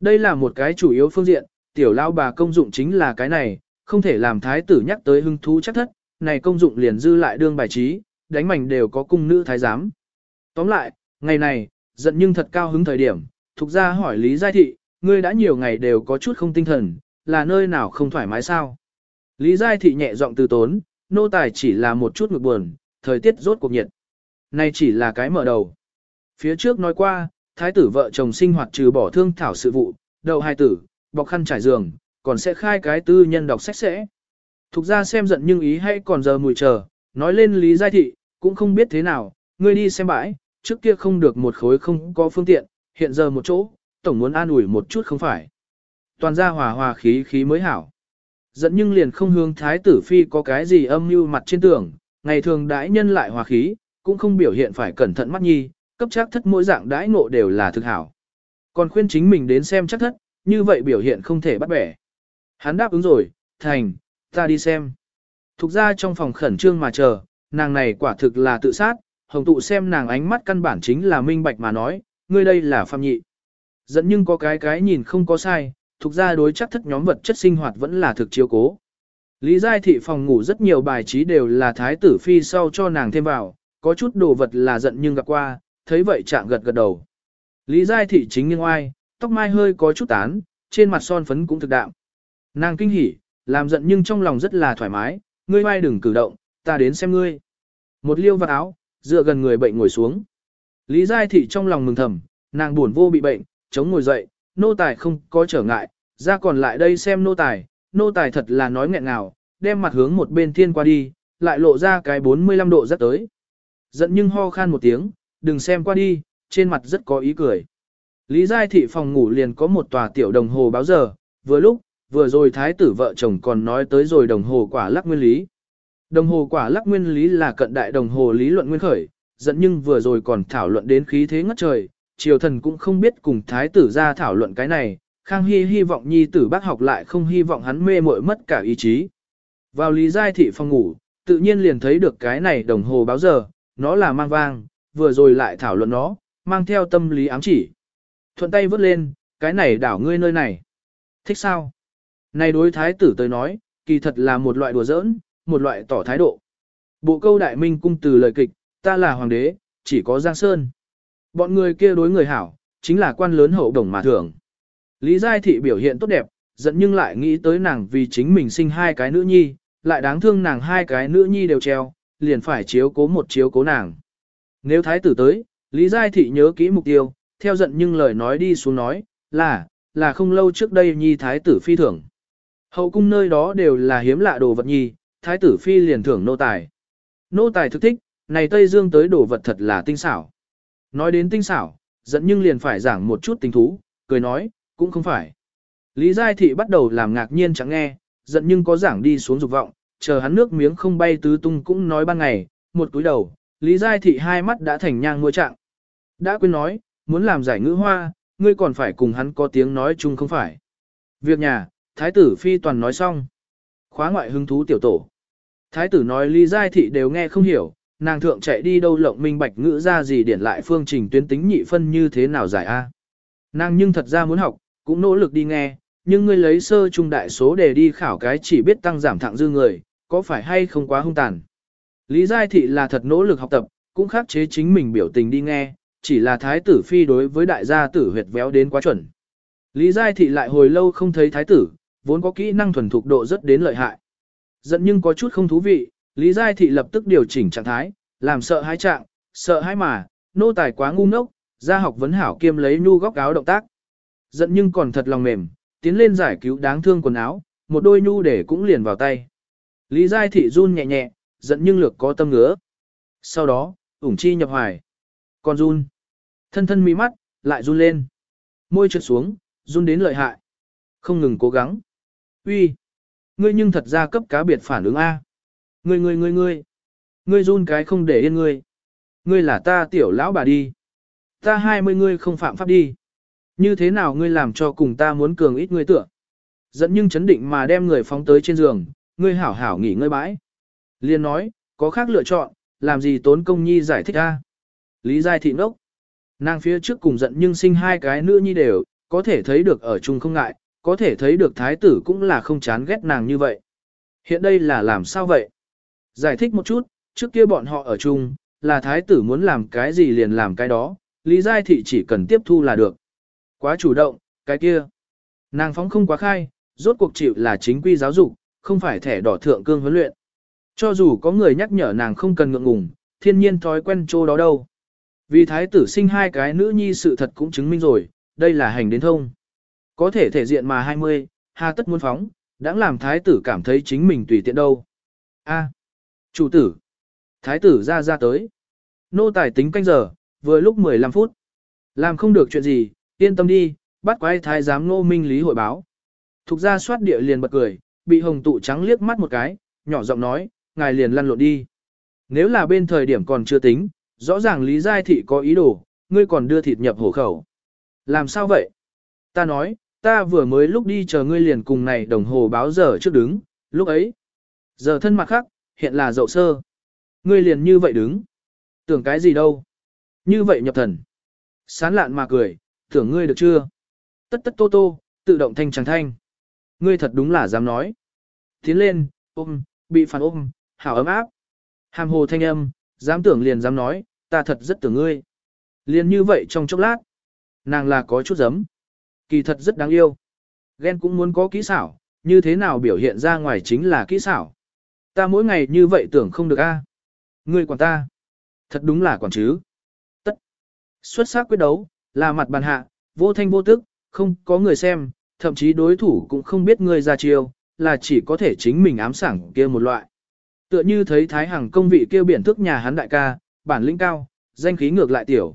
Đây là một cái chủ yếu phương diện, tiểu lao bà công dụng chính là cái này, không thể làm thái tử nhắc tới hưng thú chắc thất, này công dụng liền dư lại đương bài trí, đánh mảnh đều có cung nữ thái giám. Tóm lại, ngày này, giận nhưng thật cao hứng thời điểm, thuộc ra hỏi Lý Giai Thị, ngươi đã nhiều ngày đều có chút không tinh thần, là nơi nào không thoải mái sao? Lý Giai Thị nhẹ giọng từ tốn, nô tài chỉ là một chút ngực buồn, thời tiết rốt cuộc nhiệt. Này chỉ là cái mở đầu. Phía trước nói qua, thái tử vợ chồng sinh hoạt trừ bỏ thương thảo sự vụ, đầu hai tử, bọc khăn trải giường, còn sẽ khai cái tư nhân đọc sách sẽ. Thục ra xem giận nhưng ý hay còn giờ mùi chờ, nói lên Lý Giai Thị, cũng không biết thế nào, ngươi đi xem bãi, trước kia không được một khối không có phương tiện, hiện giờ một chỗ, tổng muốn an ủi một chút không phải. Toàn ra hòa hòa khí khí mới hảo. Dẫn nhưng liền không hướng thái tử phi có cái gì âm mưu mặt trên tường, ngày thường đãi nhân lại hòa khí, cũng không biểu hiện phải cẩn thận mắt nhi, cấp chắc thất mỗi dạng đãi ngộ đều là thực hảo. Còn khuyên chính mình đến xem chắc thất, như vậy biểu hiện không thể bắt bẻ. Hắn đáp ứng rồi, thành, ta đi xem. Thục ra trong phòng khẩn trương mà chờ, nàng này quả thực là tự sát, hồng tụ xem nàng ánh mắt căn bản chính là minh bạch mà nói, ngươi đây là phạm nhị. Dẫn nhưng có cái cái nhìn không có sai, thuộc ra đối chắc thất nhóm vật chất sinh hoạt vẫn là thực chiếu cố. Lý Giai Thị phòng ngủ rất nhiều bài trí đều là thái tử phi sau cho nàng thêm vào, có chút đồ vật là giận nhưng gặp qua, thấy vậy chạm gật gật đầu. Lý Giai Thị chính nghiêng oai, tóc mai hơi có chút tán, trên mặt son phấn cũng thực đạm. Nàng kinh hỉ, làm giận nhưng trong lòng rất là thoải mái, ngươi mai đừng cử động, ta đến xem ngươi. Một liêu vạt áo, dựa gần người bệnh ngồi xuống. Lý Giai Thị trong lòng mừng thầm, nàng buồn vô bị bệnh, chống ngồi dậy, nô tài không có trở ngại, ra còn lại đây xem nô tài, nô tài thật là nói nghẹn nào, đem mặt hướng một bên thiên qua đi, lại lộ ra cái 45 độ rất tới. Giận nhưng ho khan một tiếng, đừng xem qua đi, trên mặt rất có ý cười. Lý Giai Thị phòng ngủ liền có một tòa tiểu đồng hồ báo giờ, vừa lúc, vừa rồi thái tử vợ chồng còn nói tới rồi đồng hồ quả lắc nguyên lý. Đồng hồ quả lắc nguyên lý là cận đại đồng hồ lý luận nguyên khởi, dẫn nhưng vừa rồi còn thảo luận đến khí thế ngất trời, triều thần cũng không biết cùng thái tử ra thảo luận cái này, Khang Hy hy vọng nhi tử bác học lại không hy vọng hắn mê muội mất cả ý chí. Vào Lý Giai Thị phòng ngủ, tự nhiên liền thấy được cái này đồng hồ báo giờ, nó là mang vang, vừa rồi lại thảo luận nó, mang theo tâm lý ám chỉ. Thuận tay vứt lên, cái này đảo ngươi nơi này. Thích sao? Này đối thái tử tới nói, kỳ thật là một loại đùa giỡn, một loại tỏ thái độ. Bộ câu đại minh cung từ lời kịch, ta là hoàng đế, chỉ có Giang Sơn. Bọn người kia đối người hảo, chính là quan lớn hậu đồng mà thưởng. Lý Giai Thị biểu hiện tốt đẹp, giận nhưng lại nghĩ tới nàng vì chính mình sinh hai cái nữ nhi, lại đáng thương nàng hai cái nữ nhi đều treo, liền phải chiếu cố một chiếu cố nàng. Nếu thái tử tới, Lý Giai Thị nhớ kỹ mục tiêu, theo giận nhưng lời nói đi xuống nói, là, là không lâu trước đây nhi thái tử phi thưởng. Hậu cung nơi đó đều là hiếm lạ đồ vật nhi, thái tử phi liền thưởng nô tài. Nô tài thực thích, này Tây Dương tới đồ vật thật là tinh xảo. Nói đến tinh xảo, giận nhưng liền phải giảng một chút tình thú, cười nói, cũng không phải. Lý Giai Thị bắt đầu làm ngạc nhiên chẳng nghe, giận nhưng có giảng đi xuống dục vọng, chờ hắn nước miếng không bay tứ tung cũng nói ban ngày, một túi đầu, Lý Giai Thị hai mắt đã thành nhang mua trạng. Đã quên nói, muốn làm giải ngữ hoa, ngươi còn phải cùng hắn có tiếng nói chung không phải. Việc nhà, Thái tử Phi toàn nói xong. Khóa ngoại hứng thú tiểu tổ. Thái tử nói Lý Giai Thị đều nghe không hiểu, nàng thượng chạy đi đâu lộng minh bạch ngữ ra gì điển lại phương trình tuyến tính nhị phân như thế nào giải A. Nàng nhưng thật ra muốn học, cũng nỗ lực đi nghe, nhưng ngươi lấy sơ trung đại số để đi khảo cái chỉ biết tăng giảm thẳng dư người, có phải hay không quá hung tàn. Lý Giai Thị là thật nỗ lực học tập, cũng khắc chế chính mình biểu tình đi nghe, chỉ là thái tử phi đối với đại gia tử huyệt véo đến quá chuẩn. Lý Giai Thị lại hồi lâu không thấy thái tử, vốn có kỹ năng thuần thục độ rất đến lợi hại. Giận nhưng có chút không thú vị, Lý Giai Thị lập tức điều chỉnh trạng thái, làm sợ hãi trạng, sợ hãi mà, nô tài quá ngu ngốc, ra học vấn hảo kiêm lấy nu góc áo động tác. Giận nhưng còn thật lòng mềm, tiến lên giải cứu đáng thương quần áo, một đôi nhu để cũng liền vào tay. Lý Giai Thị run nhẹ nhẹ, giận nhưng lược có tâm ngứa. Sau đó, ủng chi nhập hoài. Còn run. Thân thân mi mắt, lại run lên. Môi trượt xuống, run đến lợi hại. Không ngừng cố gắng. Uy, Ngươi nhưng thật ra cấp cá biệt phản ứng A. Ngươi ngươi ngươi ngươi. Ngươi run cái không để yên ngươi. Ngươi là ta tiểu lão bà đi. Ta hai mươi ngươi không phạm pháp đi. Như thế nào ngươi làm cho cùng ta muốn cường ít ngươi tựa. Dẫn nhưng chấn định mà đem người phóng tới trên giường, ngươi hảo hảo nghỉ ngơi bãi. Liên nói, có khác lựa chọn, làm gì tốn công nhi giải thích a? Lý Giai thị ngốc. Nàng phía trước cùng giận nhưng sinh hai cái nữ nhi đều, có thể thấy được ở chung không ngại, có thể thấy được thái tử cũng là không chán ghét nàng như vậy. Hiện đây là làm sao vậy? Giải thích một chút, trước kia bọn họ ở chung, là thái tử muốn làm cái gì liền làm cái đó, Lý Giai Thị chỉ cần tiếp thu là được. Quá chủ động, cái kia. Nàng phóng không quá khai, rốt cuộc chịu là chính quy giáo dục, không phải thẻ đỏ thượng cương huấn luyện. Cho dù có người nhắc nhở nàng không cần ngượng ngùng, thiên nhiên thói quen chỗ đó đâu. Vì thái tử sinh hai cái nữ nhi sự thật cũng chứng minh rồi, đây là hành đến thông. Có thể thể diện mà 20, hà tất muốn phóng, đã làm thái tử cảm thấy chính mình tùy tiện đâu. A, chủ tử, thái tử ra ra tới. Nô tài tính canh giờ, vừa lúc 15 phút. Làm không được chuyện gì, yên tâm đi, bắt quái thái giám nô minh lý hội báo. Thục ra soát địa liền bật cười, bị hồng tụ trắng liếc mắt một cái, nhỏ giọng nói, ngài liền lăn lộn đi. Nếu là bên thời điểm còn chưa tính, rõ ràng Lý Giai Thị có ý đồ, ngươi còn đưa thịt nhập hổ khẩu. Làm sao vậy? Ta nói, ta vừa mới lúc đi chờ ngươi liền cùng này đồng hồ báo giờ trước đứng, lúc ấy. Giờ thân mặt khác, hiện là dậu sơ. Ngươi liền như vậy đứng. Tưởng cái gì đâu? Như vậy nhập thần. Sán lạn mà cười, tưởng ngươi được chưa? Tất tất tô tô, tự động thanh trắng thanh. Ngươi thật đúng là dám nói. Tiến lên, ôm, bị phản ôm, hảo ấm áp. Hàm hồ thanh âm, dám tưởng liền dám nói, ta thật rất tưởng ngươi. Liền như vậy trong chốc lát, nàng là có chút giấm. Kỳ thật rất đáng yêu. Ghen cũng muốn có kỹ xảo, như thế nào biểu hiện ra ngoài chính là kỹ xảo. Ta mỗi ngày như vậy tưởng không được a. Ngươi quản ta. Thật đúng là quản chứ. Tất. Xuất sắc quyết đấu, là mặt bàn hạ, vô thanh vô tức, không có người xem, thậm chí đối thủ cũng không biết ngươi ra chiêu, là chỉ có thể chính mình ám sảng kia một loại. Tựa như thấy Thái Hằng công vị kêu biển thức nhà hắn đại ca, bản lĩnh cao, danh khí ngược lại tiểu.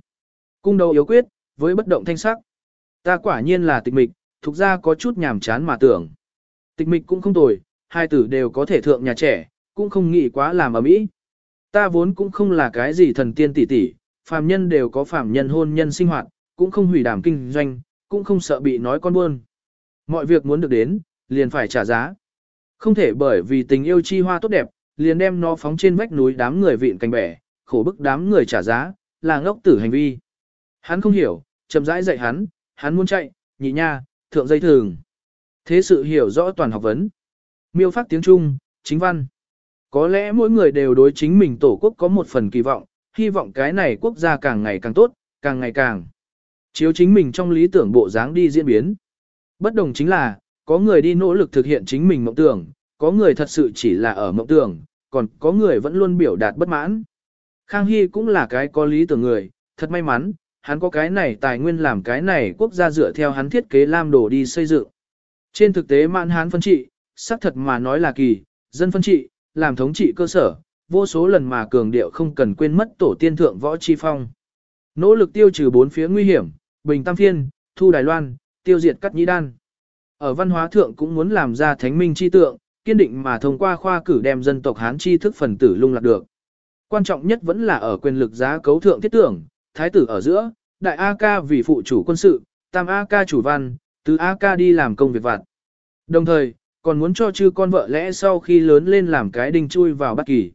Cung đầu yếu quyết, với bất động thanh sắc. Ta quả nhiên là tịch mịch, thuộc ra có chút nhàm chán mà tưởng. Tịch mịch cũng không tồi, hai tử đều có thể thượng nhà trẻ, cũng không nghĩ quá làm ở mỹ. Ta vốn cũng không là cái gì thần tiên tỷ tỷ, phàm nhân đều có phàm nhân hôn nhân sinh hoạt, cũng không hủy đảm kinh doanh, cũng không sợ bị nói con buôn. Mọi việc muốn được đến, liền phải trả giá. Không thể bởi vì tình yêu chi hoa tốt đẹp, liền đem nó phóng trên vách núi đám người vịn cành bẻ, khổ bức đám người trả giá, là ngốc tử hành vi. Hắn không hiểu, chậm rãi dạy hắn, hắn muốn chạy, nhị nha, thượng dây thường. Thế sự hiểu rõ toàn học vấn. Miêu phát tiếng Trung, chính văn. Có lẽ mỗi người đều đối chính mình tổ quốc có một phần kỳ vọng, hy vọng cái này quốc gia càng ngày càng tốt, càng ngày càng. Chiếu chính mình trong lý tưởng bộ dáng đi diễn biến. Bất đồng chính là, có người đi nỗ lực thực hiện chính mình mộng tưởng, có người thật sự chỉ là ở mộng tưởng, còn có người vẫn luôn biểu đạt bất mãn. Khang Hy cũng là cái có lý tưởng người, thật may mắn, hắn có cái này tài nguyên làm cái này quốc gia dựa theo hắn thiết kế lam đồ đi xây dựng. Trên thực tế mạn hán phân trị, xác thật mà nói là kỳ, dân phân trị, làm thống trị cơ sở, vô số lần mà cường điệu không cần quên mất tổ tiên thượng võ chi phong. Nỗ lực tiêu trừ bốn phía nguy hiểm, bình tam phiên, thu Đài Loan, tiêu diệt cắt nhĩ đan. Ở văn hóa thượng cũng muốn làm ra thánh minh chi tượng, kiên định mà thông qua khoa cử đem dân tộc Hán chi thức phần tử lung lạc được. Quan trọng nhất vẫn là ở quyền lực giá cấu thượng thiết tưởng, thái tử ở giữa, đại A ca vì phụ chủ quân sự, tam A ca chủ văn, tứ A ca đi làm công việc vặt. Đồng thời, còn muốn cho chư con vợ lẽ sau khi lớn lên làm cái đinh chui vào bất kỳ.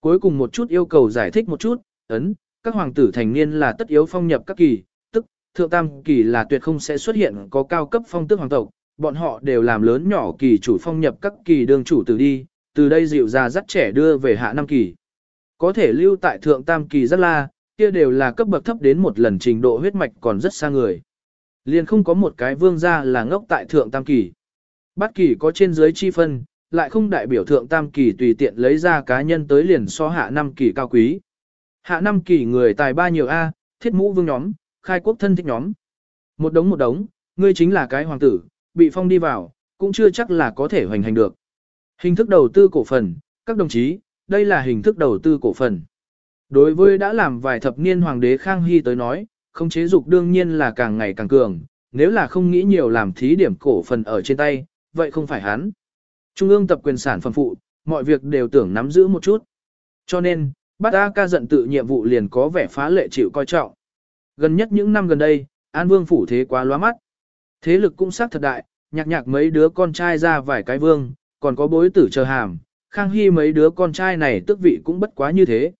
Cuối cùng một chút yêu cầu giải thích một chút, ấn, các hoàng tử thành niên là tất yếu phong nhập các kỳ, tức, thượng tam kỳ là tuyệt không sẽ xuất hiện có cao cấp phong tước hoàng tộc, bọn họ đều làm lớn nhỏ kỳ chủ phong nhập các kỳ đương chủ tử đi, từ đây dịu ra dắt trẻ đưa về hạ năm kỳ. Có thể lưu tại thượng tam kỳ rất la, kia đều là cấp bậc thấp đến một lần trình độ huyết mạch còn rất xa người. Liền không có một cái vương gia là ngốc tại thượng tam kỳ. Bát kỳ có trên dưới chi phân, lại không đại biểu thượng tam kỳ tùy tiện lấy ra cá nhân tới liền so hạ năm kỳ cao quý. Hạ năm kỳ người tài ba nhiều A, thiết mũ vương nhóm, khai quốc thân thích nhóm. Một đống một đống, ngươi chính là cái hoàng tử, bị phong đi vào, cũng chưa chắc là có thể hoành hành được. Hình thức đầu tư cổ phần, các đồng chí, đây là hình thức đầu tư cổ phần. Đối với đã làm vài thập niên hoàng đế Khang Hy tới nói, không chế dục đương nhiên là càng ngày càng cường, nếu là không nghĩ nhiều làm thí điểm cổ phần ở trên tay, vậy không phải hắn. Trung ương tập quyền sản phẩm phụ, mọi việc đều tưởng nắm giữ một chút. Cho nên, bắt A ca giận tự nhiệm vụ liền có vẻ phá lệ chịu coi trọng. Gần nhất những năm gần đây, An Vương phủ thế quá lóa mắt. Thế lực cũng sắc thật đại, nhạc nhạc mấy đứa con trai ra vài cái vương, còn có bối tử chờ hàm, Khang Hy mấy đứa con trai này tức vị cũng bất quá như thế.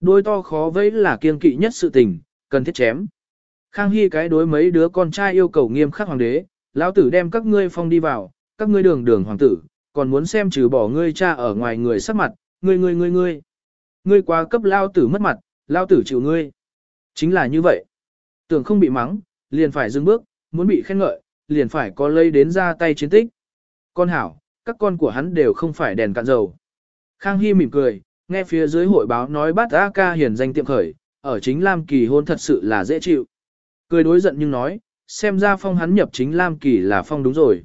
Đôi to khó vẫy là kiên kỵ nhất sự tình, cần thiết chém. Khang Hy cái đối mấy đứa con trai yêu cầu nghiêm khắc hoàng đế, lão tử đem các ngươi phong đi vào, các ngươi đường đường hoàng tử, còn muốn xem trừ bỏ ngươi cha ở ngoài người sắc mặt, ngươi ngươi ngươi ngươi. Ngươi quá cấp lao tử mất mặt, lao tử chịu ngươi. Chính là như vậy. Tưởng không bị mắng, liền phải dừng bước, muốn bị khen ngợi, liền phải có lây đến ra tay chiến tích. Con hảo, các con của hắn đều không phải đèn cạn dầu. Khang Hy mỉm cười, nghe phía dưới hội báo nói bát A ca hiển danh tiệm khởi, ở chính Lam Kỳ hôn thật sự là dễ chịu. Cười đối giận nhưng nói, xem ra phong hắn nhập chính Lam Kỳ là phong đúng rồi.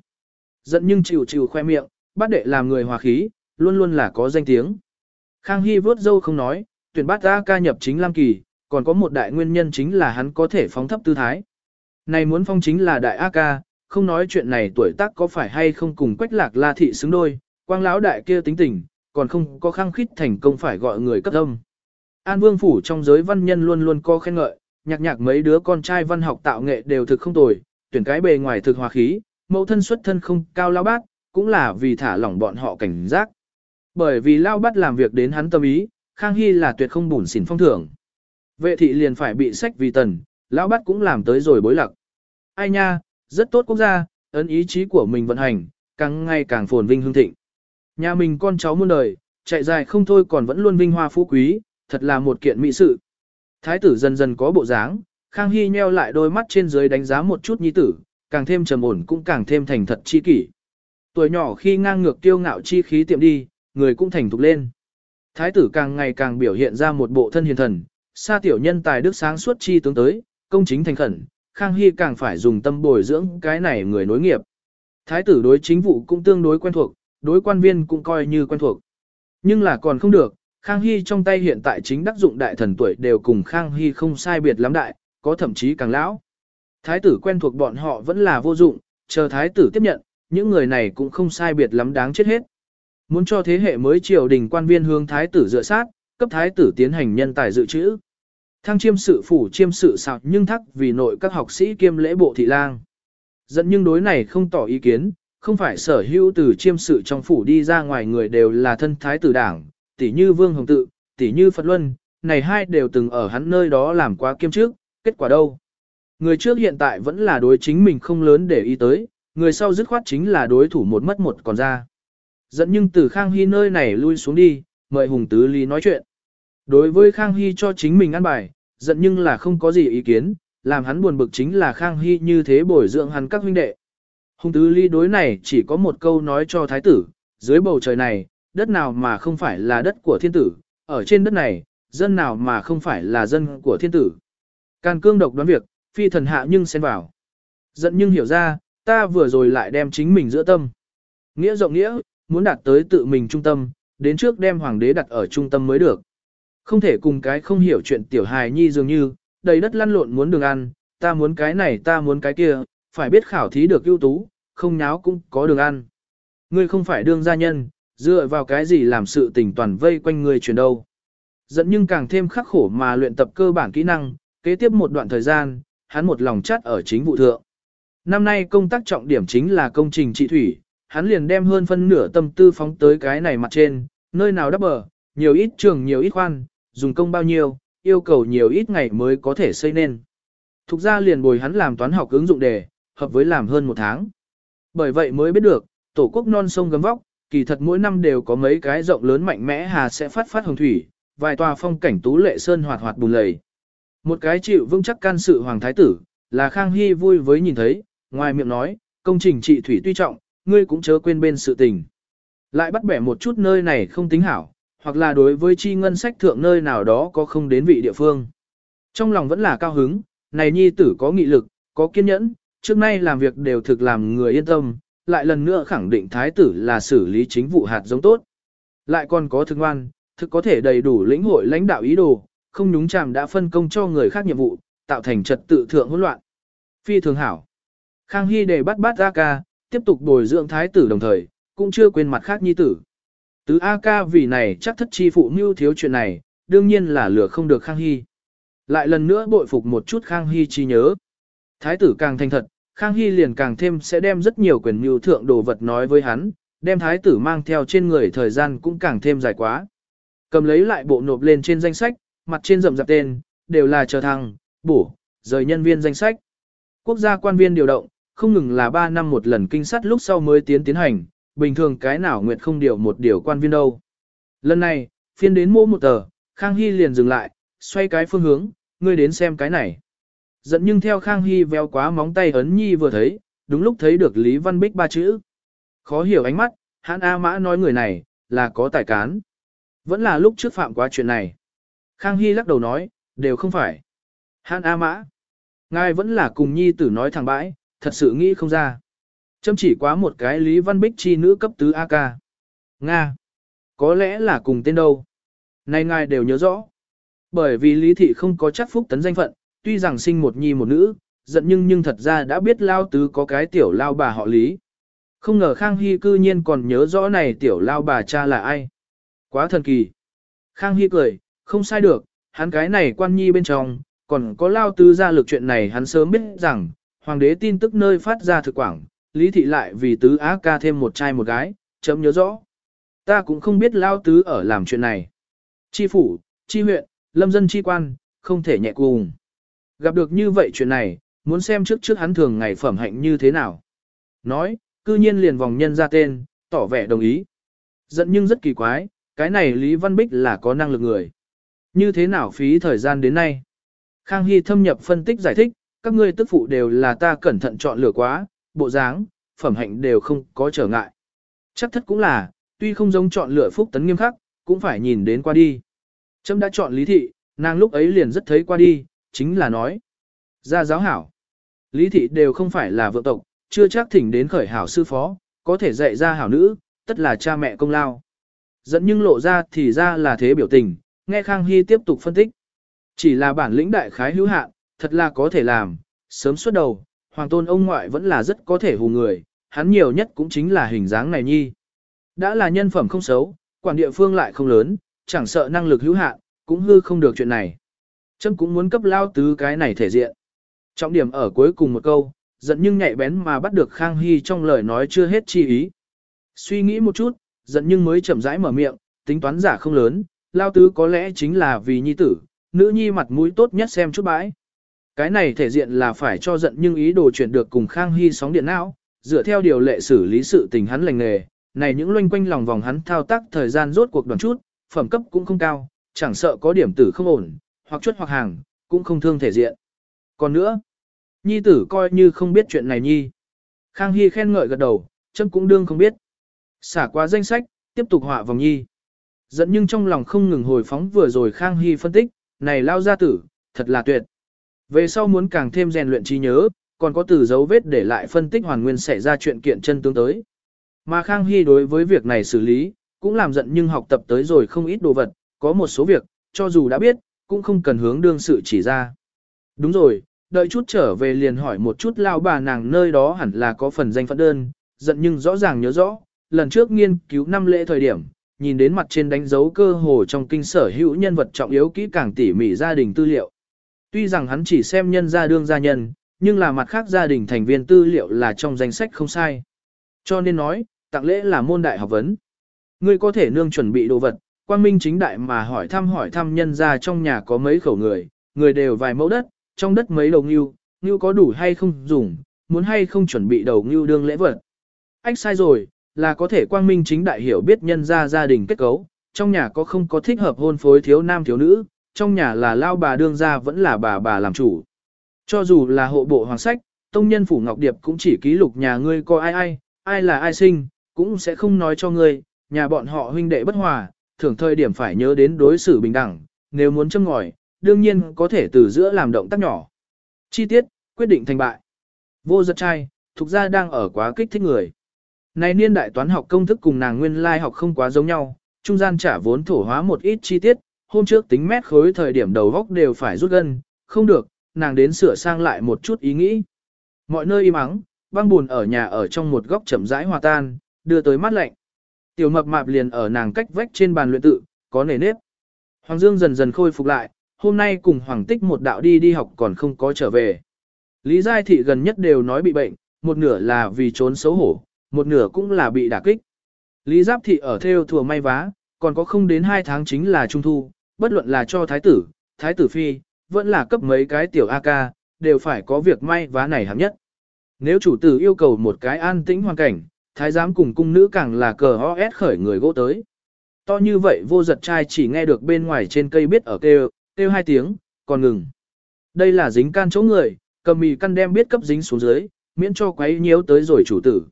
Giận nhưng chịu chịu khoe miệng, bát đệ làm người hòa khí, luôn luôn là có danh tiếng. Khang Hy vớt dâu không nói, tuyển bát A ca nhập chính Lam Kỳ, còn có một đại nguyên nhân chính là hắn có thể phóng thấp tư thái. Này muốn phong chính là đại A ca, không nói chuyện này tuổi tác có phải hay không cùng quách lạc la thị xứng đôi, quang lão đại kia tính tình, còn không có khăng khít thành công phải gọi người cấp âm. An Vương Phủ trong giới văn nhân luôn luôn có khen ngợi, nhạc nhạc mấy đứa con trai văn học tạo nghệ đều thực không tồi, tuyển cái bề ngoài thực hòa khí, mẫu thân xuất thân không cao lao bát, cũng là vì thả lỏng bọn họ cảnh giác. Bởi vì lao bát làm việc đến hắn tâm ý, Khang Hy là tuyệt không bùn xỉn phong thưởng. Vệ thị liền phải bị sách vì tần, lão bát cũng làm tới rồi bối lặc. Ai nha, rất tốt quốc gia, ấn ý chí của mình vận hành, càng ngày càng phồn vinh hương thịnh. Nhà mình con cháu muôn đời, chạy dài không thôi còn vẫn luôn vinh hoa phú quý, thật là một kiện mỹ sự. Thái tử dần dần có bộ dáng, Khang Hy nheo lại đôi mắt trên dưới đánh giá một chút nhi tử, càng thêm trầm ổn cũng càng thêm thành thật chi kỷ. Tuổi nhỏ khi ngang ngược tiêu ngạo chi khí tiệm đi, người cũng thành thục lên. Thái tử càng ngày càng biểu hiện ra một bộ thân hiền thần, xa tiểu nhân tài đức sáng suốt chi tướng tới, công chính thành khẩn, Khang Hy càng phải dùng tâm bồi dưỡng cái này người nối nghiệp. Thái tử đối chính vụ cũng tương đối quen thuộc, đối quan viên cũng coi như quen thuộc. Nhưng là còn không được, Khang Hy trong tay hiện tại chính đắc dụng đại thần tuổi đều cùng Khang Hy không sai biệt lắm đại, có thậm chí càng lão. Thái tử quen thuộc bọn họ vẫn là vô dụng, chờ thái tử tiếp nhận, những người này cũng không sai biệt lắm đáng chết hết. Muốn cho thế hệ mới triều đình quan viên hướng thái tử dựa sát, cấp thái tử tiến hành nhân tài dự trữ. Thăng chiêm sự phủ chiêm sự sạc nhưng thắc vì nội các học sĩ kiêm lễ bộ thị lang. Dẫn nhưng đối này không tỏ ý kiến, không phải sở hữu từ chiêm sự trong phủ đi ra ngoài người đều là thân thái tử đảng, tỷ như Vương Hồng Tự, tỷ như Phật Luân, này hai đều từng ở hắn nơi đó làm quá kiêm trước, kết quả đâu? Người trước hiện tại vẫn là đối chính mình không lớn để ý tới, người sau dứt khoát chính là đối thủ một mất một còn ra. Dẫn nhưng từ Khang Hy nơi này lui xuống đi, mời Hùng Tứ Lý nói chuyện. Đối với Khang Hy cho chính mình ăn bài, giận nhưng là không có gì ý kiến, làm hắn buồn bực chính là Khang Hy như thế bồi dưỡng hắn các huynh đệ. Hùng Tứ Lý đối này chỉ có một câu nói cho thái tử, dưới bầu trời này, đất nào mà không phải là đất của thiên tử, ở trên đất này, dân nào mà không phải là dân của thiên tử. Càn cương độc đoán việc, phi thần hạ nhưng xen vào. Giận nhưng hiểu ra, ta vừa rồi lại đem chính mình giữa tâm. Nghĩa rộng nghĩa, muốn đạt tới tự mình trung tâm, đến trước đem hoàng đế đặt ở trung tâm mới được. Không thể cùng cái không hiểu chuyện tiểu hài nhi dường như, đầy đất lăn lộn muốn đường ăn, ta muốn cái này ta muốn cái kia, phải biết khảo thí được ưu tú, không nháo cũng có đường ăn. Ngươi không phải đương gia nhân, dựa vào cái gì làm sự tình toàn vây quanh ngươi chuyển đâu. Dẫn nhưng càng thêm khắc khổ mà luyện tập cơ bản kỹ năng, kế tiếp một đoạn thời gian, hắn một lòng chắt ở chính vụ thượng. Năm nay công tác trọng điểm chính là công trình trị thủy, hắn liền đem hơn phân nửa tâm tư phóng tới cái này mặt trên, nơi nào đắp bờ, nhiều ít trường nhiều ít khoan, dùng công bao nhiêu, yêu cầu nhiều ít ngày mới có thể xây nên. Thục ra liền bồi hắn làm toán học ứng dụng đề, hợp với làm hơn một tháng. Bởi vậy mới biết được, tổ quốc non sông gấm vóc, kỳ thật mỗi năm đều có mấy cái rộng lớn mạnh mẽ hà sẽ phát phát hồng thủy, vài tòa phong cảnh tú lệ sơn hoạt hoạt bùng lầy. Một cái chịu vững chắc can sự hoàng thái tử, là Khang Hy vui với nhìn thấy, ngoài miệng nói, công trình trị thủy tuy trọng, ngươi cũng chớ quên bên sự tình. Lại bắt bẻ một chút nơi này không tính hảo, hoặc là đối với chi ngân sách thượng nơi nào đó có không đến vị địa phương. Trong lòng vẫn là cao hứng, này nhi tử có nghị lực, có kiên nhẫn, trước nay làm việc đều thực làm người yên tâm, lại lần nữa khẳng định thái tử là xử lý chính vụ hạt giống tốt. Lại còn có thực ngoan, thực có thể đầy đủ lĩnh hội lãnh đạo ý đồ, không nhúng chàm đã phân công cho người khác nhiệm vụ, tạo thành trật tự thượng hỗn loạn. Phi thường hảo. Khang Hy để bắt bắt A ca, tiếp tục bồi dưỡng thái tử đồng thời, cũng chưa quên mặt khác nhi tử. Tứ A ca vì này chắc thất chi phụ mưu thiếu chuyện này, đương nhiên là lừa không được Khang Hy. Lại lần nữa bội phục một chút Khang Hy chi nhớ. Thái tử càng thành thật, Khang Hy liền càng thêm sẽ đem rất nhiều quyền mưu thượng đồ vật nói với hắn, đem thái tử mang theo trên người thời gian cũng càng thêm dài quá. Cầm lấy lại bộ nộp lên trên danh sách, mặt trên rậm rạp tên, đều là chờ thăng, bổ, rời nhân viên danh sách. Quốc gia quan viên điều động, không ngừng là 3 năm một lần kinh sát lúc sau mới tiến tiến hành, bình thường cái nào nguyện không điều một điều quan viên đâu. Lần này, phiên đến mô một tờ, Khang Hy liền dừng lại, xoay cái phương hướng, ngươi đến xem cái này. Giận nhưng theo Khang Hy véo quá móng tay ấn nhi vừa thấy, đúng lúc thấy được Lý Văn Bích ba chữ. Khó hiểu ánh mắt, hãn A Mã nói người này, là có tài cán. Vẫn là lúc trước phạm quá chuyện này. Khang Hy lắc đầu nói, đều không phải. Hàn A Mã. Ngài vẫn là cùng nhi tử nói thẳng bãi, thật sự nghĩ không ra. Châm chỉ quá một cái Lý Văn Bích chi nữ cấp tứ AK. Nga. Có lẽ là cùng tên đâu. Này ngài đều nhớ rõ. Bởi vì Lý Thị không có chắc phúc tấn danh phận, tuy rằng sinh một nhi một nữ, giận nhưng nhưng thật ra đã biết lao tứ có cái tiểu lao bà họ Lý. Không ngờ Khang Hy cư nhiên còn nhớ rõ này tiểu lao bà cha là ai. Quá thần kỳ. Khang Hy cười, không sai được, hắn cái này quan nhi bên trong, còn có lao Tư ra lực chuyện này hắn sớm biết rằng, hoàng đế tin tức nơi phát ra thực quảng, lý thị lại vì tứ á ca thêm một trai một gái, chấm nhớ rõ. Ta cũng không biết lao tứ ở làm chuyện này. Chi phủ, chi huyện, lâm dân chi quan, không thể nhẹ cùng. Gặp được như vậy chuyện này, muốn xem trước trước hắn thường ngày phẩm hạnh như thế nào. Nói, cư nhiên liền vòng nhân ra tên, tỏ vẻ đồng ý. Giận nhưng rất kỳ quái, cái này Lý Văn Bích là có năng lực người. Như thế nào phí thời gian đến nay? Khang Hy thâm nhập phân tích giải thích, các ngươi tức phụ đều là ta cẩn thận chọn lựa quá, bộ dáng, phẩm hạnh đều không có trở ngại. Chắc thất cũng là, tuy không giống chọn lựa phúc tấn nghiêm khắc, cũng phải nhìn đến qua đi. Trâm đã chọn lý thị, nàng lúc ấy liền rất thấy qua đi, chính là nói. gia giáo hảo. Lý thị đều không phải là vợ tộc, chưa chắc thỉnh đến khởi hảo sư phó, có thể dạy ra hảo nữ, tất là cha mẹ công lao. Dẫn nhưng lộ ra thì ra là thế biểu tình, nghe Khang Hy tiếp tục phân tích. Chỉ là bản lĩnh đại khái hữu hạn, thật là có thể làm, sớm suốt đầu, hoàng tôn ông ngoại vẫn là rất có thể hù người, hắn nhiều nhất cũng chính là hình dáng này nhi. Đã là nhân phẩm không xấu, quản địa phương lại không lớn, chẳng sợ năng lực hữu hạn, cũng hư không được chuyện này. Trâm cũng muốn cấp lao tứ cái này thể diện. Trọng điểm ở cuối cùng một câu, giận nhưng nhạy bén mà bắt được Khang Hy trong lời nói chưa hết chi ý. Suy nghĩ một chút, giận nhưng mới chậm rãi mở miệng, tính toán giả không lớn, lao tứ có lẽ chính là vì nhi tử, nữ nhi mặt mũi tốt nhất xem chút bãi. Cái này thể diện là phải cho giận nhưng ý đồ chuyển được cùng Khang Hy sóng điện não, dựa theo điều lệ xử lý sự tình hắn lành nghề, này những loanh quanh lòng vòng hắn thao tác thời gian rốt cuộc đoàn chút, phẩm cấp cũng không cao, chẳng sợ có điểm tử không ổn, hoặc chuất hoặc hàng, cũng không thương thể diện. Còn nữa, nhi tử coi như không biết chuyện này nhi. Khang Hy khen ngợi gật đầu, chấm cũng đương không biết. Xả qua danh sách, tiếp tục họa vòng nhi. Dẫn nhưng trong lòng không ngừng hồi phóng vừa rồi Khang Hy phân tích, này lao gia tử, thật là tuyệt. Về sau muốn càng thêm rèn luyện trí nhớ, còn có từ dấu vết để lại phân tích hoàn nguyên xảy ra chuyện kiện chân tướng tới. Mà Khang Hy đối với việc này xử lý, cũng làm giận nhưng học tập tới rồi không ít đồ vật, có một số việc, cho dù đã biết, cũng không cần hướng đương sự chỉ ra. Đúng rồi, đợi chút trở về liền hỏi một chút lao bà nàng nơi đó hẳn là có phần danh phận đơn, giận nhưng rõ ràng nhớ rõ, lần trước nghiên cứu năm lễ thời điểm, nhìn đến mặt trên đánh dấu cơ hồ trong kinh sở hữu nhân vật trọng yếu kỹ càng tỉ mỉ gia đình tư liệu. Tuy rằng hắn chỉ xem nhân gia đương gia nhân, nhưng là mặt khác gia đình thành viên tư liệu là trong danh sách không sai. Cho nên nói, tặng lễ là môn đại học vấn. Ngươi có thể nương chuẩn bị đồ vật, quang minh chính đại mà hỏi thăm hỏi thăm nhân gia trong nhà có mấy khẩu người, người đều vài mẫu đất, trong đất mấy đầu ngưu, ngưu có đủ hay không dùng, muốn hay không chuẩn bị đầu ngưu đương lễ vật. anh sai rồi, là có thể quang minh chính đại hiểu biết nhân gia gia đình kết cấu, trong nhà có không có thích hợp hôn phối thiếu nam thiếu nữ, trong nhà là lao bà đương gia vẫn là bà bà làm chủ. Cho dù là hộ bộ hoàng sách, tông nhân phủ ngọc điệp cũng chỉ ký lục nhà ngươi có ai ai, ai là ai sinh, cũng sẽ không nói cho ngươi, nhà bọn họ huynh đệ bất hòa, thường thời điểm phải nhớ đến đối xử bình đẳng, nếu muốn châm ngòi, đương nhiên có thể từ giữa làm động tác nhỏ. Chi tiết, quyết định thành bại. Vô giật trai, thuộc ra đang ở quá kích thích người. Này niên đại toán học công thức cùng nàng nguyên lai học không quá giống nhau, trung gian trả vốn thổ hóa một ít chi tiết, hôm trước tính mét khối thời điểm đầu góc đều phải rút gân, không được, nàng đến sửa sang lại một chút ý nghĩ. Mọi nơi im ắng, băng buồn ở nhà ở trong một góc chậm rãi hòa tan, đưa tới mắt lạnh. Tiểu mập mạp liền ở nàng cách vách trên bàn luyện tự, có nề nếp. Hoàng Dương dần dần khôi phục lại, hôm nay cùng Hoàng Tích một đạo đi đi học còn không có trở về. Lý Giai Thị gần nhất đều nói bị bệnh, một nửa là vì trốn xấu hổ, một nửa cũng là bị đả kích. Lý Giáp Thị ở theo thừa may vá, còn có không đến hai tháng chính là trung thu, bất luận là cho thái tử, thái tử phi, vẫn là cấp mấy cái tiểu A ca, đều phải có việc may vá này hạng nhất. Nếu chủ tử yêu cầu một cái an tĩnh hoàn cảnh, thái giám cùng cung nữ càng là cờ OS khởi người gỗ tới. To như vậy vô giật trai chỉ nghe được bên ngoài trên cây biết ở kêu, kêu hai tiếng, còn ngừng. Đây là dính can chỗ người, cầm mì căn đem biết cấp dính xuống dưới, miễn cho quấy nhiễu tới rồi chủ tử.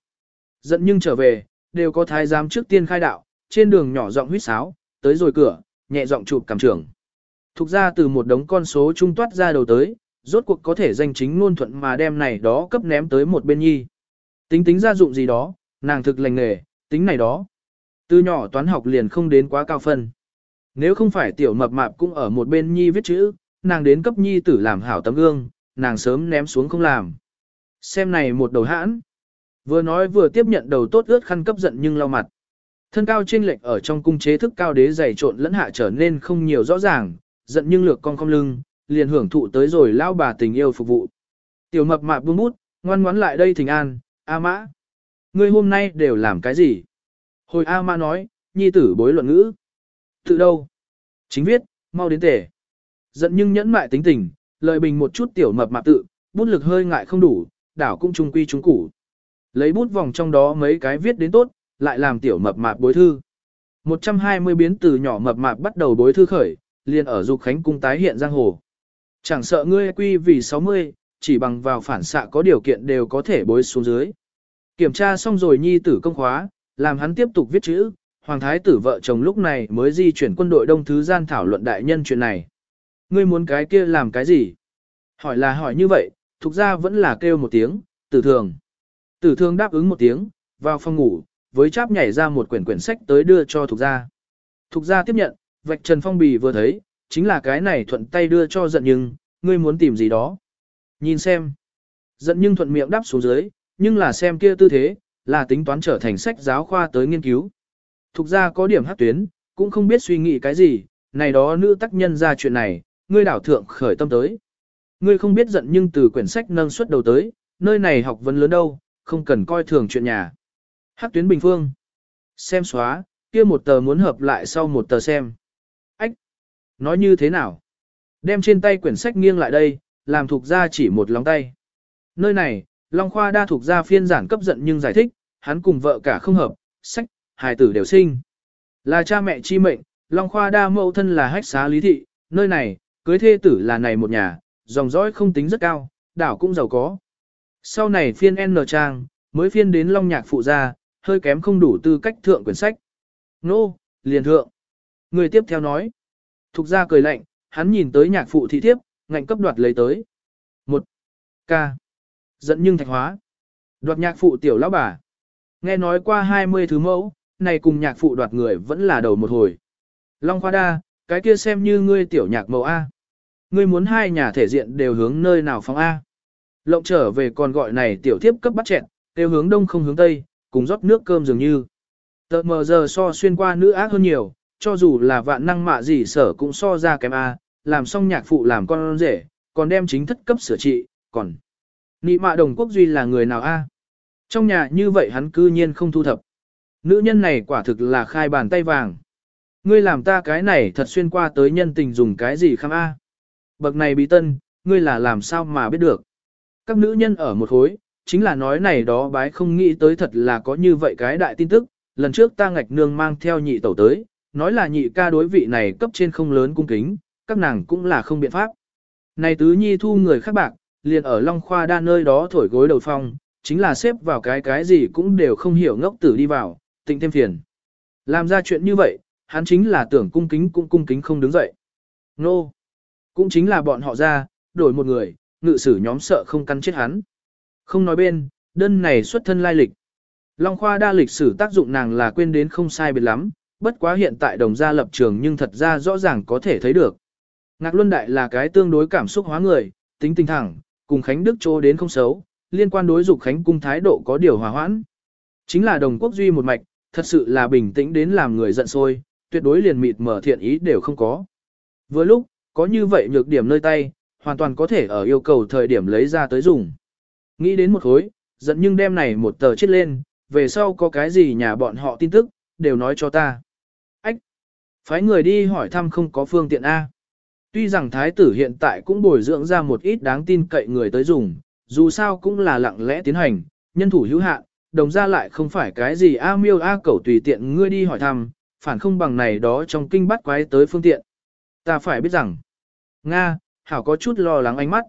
Giận nhưng trở về, đều có thái giám trước tiên khai đạo, trên đường nhỏ giọng huýt sáo, tới rồi cửa, nhẹ giọng chụp cảm trưởng. Thục ra từ một đống con số trung toát ra đầu tới, rốt cuộc có thể danh chính ngôn thuận mà đem này đó cấp ném tới một bên nhi. Tính tính ra dụng gì đó, nàng thực lành nghề, tính này đó. Từ nhỏ toán học liền không đến quá cao phân. Nếu không phải tiểu mập mạp cũng ở một bên nhi viết chữ, nàng đến cấp nhi tử làm hảo tấm gương, nàng sớm ném xuống không làm. Xem này một đầu hãn. Vừa nói vừa tiếp nhận đầu tốt ướt khăn cấp giận nhưng lau mặt. Thân cao trên lệch ở trong cung chế thức cao đế dày trộn lẫn hạ trở nên không nhiều rõ ràng, giận nhưng lược con không lưng, liền hưởng thụ tới rồi lao bà tình yêu phục vụ. Tiểu mập mạp buông bút, ngoan ngoãn lại đây thỉnh an, A mã. Ngươi hôm nay đều làm cái gì? Hồi A mã nói, nhi tử bối luận ngữ. Tự đâu? Chính viết, mau đến tể. Giận nhưng nhẫn mại tính tình, lợi bình một chút tiểu mập mạp tự, bút lực hơi ngại không đủ, đảo cũng trung quy trung củ. Lấy bút vòng trong đó mấy cái viết đến tốt, lại làm tiểu mập mạp bối thư. 120 biến từ nhỏ mập mạp bắt đầu bối thư khởi, liền ở dục khánh cung tái hiện giang hồ. Chẳng sợ ngươi quy vì 60, chỉ bằng vào phản xạ có điều kiện đều có thể bối xuống dưới. Kiểm tra xong rồi nhi tử công khóa, làm hắn tiếp tục viết chữ, hoàng thái tử vợ chồng lúc này mới di chuyển quân đội đông thứ gian thảo luận đại nhân chuyện này. Ngươi muốn cái kia làm cái gì? Hỏi là hỏi như vậy, thuộc ra vẫn là kêu một tiếng, tử thường. Tử Thương đáp ứng một tiếng, vào phòng ngủ, với cháp nhảy ra một quyển quyển sách tới đưa cho thuộc gia. Thuộc gia tiếp nhận, vạch trần phong bì vừa thấy, chính là cái này thuận tay đưa cho giận nhưng, ngươi muốn tìm gì đó. Nhìn xem. Giận nhưng thuận miệng đáp xuống dưới, nhưng là xem kia tư thế, là tính toán trở thành sách giáo khoa tới nghiên cứu. Thục ra có điểm hát tuyến, cũng không biết suy nghĩ cái gì, này đó nữ tác nhân ra chuyện này, ngươi đảo thượng khởi tâm tới. Ngươi không biết giận nhưng từ quyển sách nâng suất đầu tới, nơi này học vấn lớn đâu, không cần coi thường chuyện nhà. Hắc tuyến bình phương. Xem xóa, kia một tờ muốn hợp lại sau một tờ xem. Ách! Nói như thế nào? Đem trên tay quyển sách nghiêng lại đây, làm thuộc ra chỉ một lòng tay. Nơi này, Long Khoa đa thuộc ra phiên giản cấp giận nhưng giải thích, hắn cùng vợ cả không hợp, sách, hài tử đều sinh. Là cha mẹ chi mệnh, Long Khoa đa mẫu thân là hách xá lý thị, nơi này, cưới thê tử là này một nhà, dòng dõi không tính rất cao, đảo cũng giàu có. Sau này phiên N trang, mới phiên đến Long Nhạc phụ gia, hơi kém không đủ tư cách thượng quyển sách. Nô, liền thượng. Người tiếp theo nói. Thục ra cười lạnh, hắn nhìn tới nhạc phụ thị thiếp, ngạnh cấp đoạt lấy tới. Một. Ca. Giận nhưng thạch hóa. Đoạt nhạc phụ tiểu lão bà. Nghe nói qua 20 thứ mẫu, này cùng nhạc phụ đoạt người vẫn là đầu một hồi. Long khoa đa, cái kia xem như ngươi tiểu nhạc mẫu A. Ngươi muốn hai nhà thể diện đều hướng nơi nào phóng A. Lộng trở về còn gọi này tiểu thiếp cấp bắt chẹn, tiêu hướng đông không hướng tây, cùng rót nước cơm dường như. Tợ mờ giờ so xuyên qua nữ ác hơn nhiều, cho dù là vạn năng mạ gì sở cũng so ra kém A, làm xong nhạc phụ làm con rể, còn đem chính thất cấp sửa trị, còn. Nị mạ đồng quốc duy là người nào A? Trong nhà như vậy hắn cư nhiên không thu thập. Nữ nhân này quả thực là khai bàn tay vàng. Ngươi làm ta cái này thật xuyên qua tới nhân tình dùng cái gì khăm A. Bậc này bị tân, ngươi là làm sao mà biết được. Các nữ nhân ở một hối, chính là nói này đó bái không nghĩ tới thật là có như vậy cái đại tin tức. Lần trước ta ngạch nương mang theo nhị tẩu tới, nói là nhị ca đối vị này cấp trên không lớn cung kính, các nàng cũng là không biện pháp. Này tứ nhi thu người khác bạc, liền ở Long Khoa đa nơi đó thổi gối đầu phong, chính là xếp vào cái cái gì cũng đều không hiểu ngốc tử đi vào, tịnh thêm phiền. Làm ra chuyện như vậy, hắn chính là tưởng cung kính cũng cung kính không đứng dậy. Nô! No. Cũng chính là bọn họ ra, đổi một người, ngự sử nhóm sợ không cắn chết hắn. Không nói bên, đơn này xuất thân lai lịch. Long Khoa đa lịch sử tác dụng nàng là quên đến không sai biệt lắm, bất quá hiện tại đồng gia lập trường nhưng thật ra rõ ràng có thể thấy được. Ngạc Luân Đại là cái tương đối cảm xúc hóa người, tính tình thẳng, cùng Khánh Đức Châu đến không xấu, liên quan đối dục Khánh cung thái độ có điều hòa hoãn. Chính là đồng quốc duy một mạch, thật sự là bình tĩnh đến làm người giận sôi, tuyệt đối liền mịt mở thiện ý đều không có. Vừa lúc, có như vậy nhược điểm nơi tay, hoàn toàn có thể ở yêu cầu thời điểm lấy ra tới dùng. Nghĩ đến một khối, giận nhưng đem này một tờ chết lên, về sau có cái gì nhà bọn họ tin tức, đều nói cho ta. Ách! Phái người đi hỏi thăm không có phương tiện A. Tuy rằng thái tử hiện tại cũng bồi dưỡng ra một ít đáng tin cậy người tới dùng, dù sao cũng là lặng lẽ tiến hành, nhân thủ hữu hạn, đồng ra lại không phải cái gì A miêu A cẩu tùy tiện ngươi đi hỏi thăm, phản không bằng này đó trong kinh bắt quái tới phương tiện. Ta phải biết rằng, Nga, Hảo có chút lo lắng ánh mắt.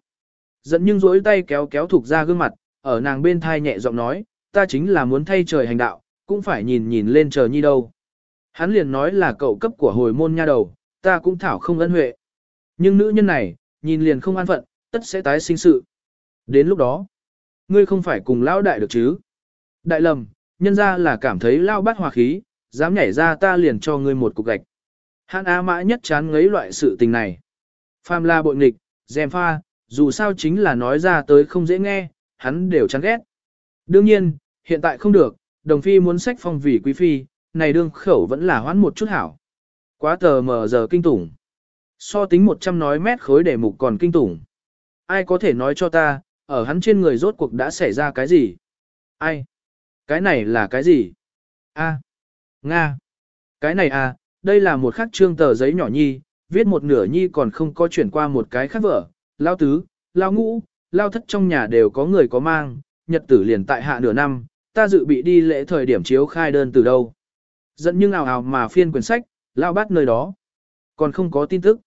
Giận nhưng rỗi tay kéo kéo thuộc ra gương mặt, ở nàng bên thai nhẹ giọng nói, ta chính là muốn thay trời hành đạo, cũng phải nhìn nhìn lên trời nhi đâu. Hắn liền nói là cậu cấp của hồi môn nha đầu, ta cũng thảo không ân huệ. Nhưng nữ nhân này, nhìn liền không an phận, tất sẽ tái sinh sự. Đến lúc đó, ngươi không phải cùng lão đại được chứ. Đại lầm, nhân ra là cảm thấy lao bát hòa khí, dám nhảy ra ta liền cho ngươi một cục gạch. Hàn Á mã nhất chán ngấy loại sự tình này. Phàm la bội nghịch, dèm pha, dù sao chính là nói ra tới không dễ nghe, hắn đều chán ghét. Đương nhiên, hiện tại không được, đồng phi muốn sách phong vì quý phi, này đương khẩu vẫn là hoãn một chút hảo. Quá tờ mờ giờ kinh tủng. So tính 100 nói mét khối để mục còn kinh tủng. Ai có thể nói cho ta, ở hắn trên người rốt cuộc đã xảy ra cái gì? Ai? Cái này là cái gì? A. Nga. Cái này à, đây là một khắc trương tờ giấy nhỏ nhi, viết một nửa nhi còn không có chuyển qua một cái khác vở. Lao tứ, lao ngũ, lao thất trong nhà đều có người có mang, nhật tử liền tại hạ nửa năm, ta dự bị đi lễ thời điểm chiếu khai đơn từ đâu. Dẫn nhưng ào ào mà phiên quyển sách, lao bát nơi đó. Còn không có tin tức.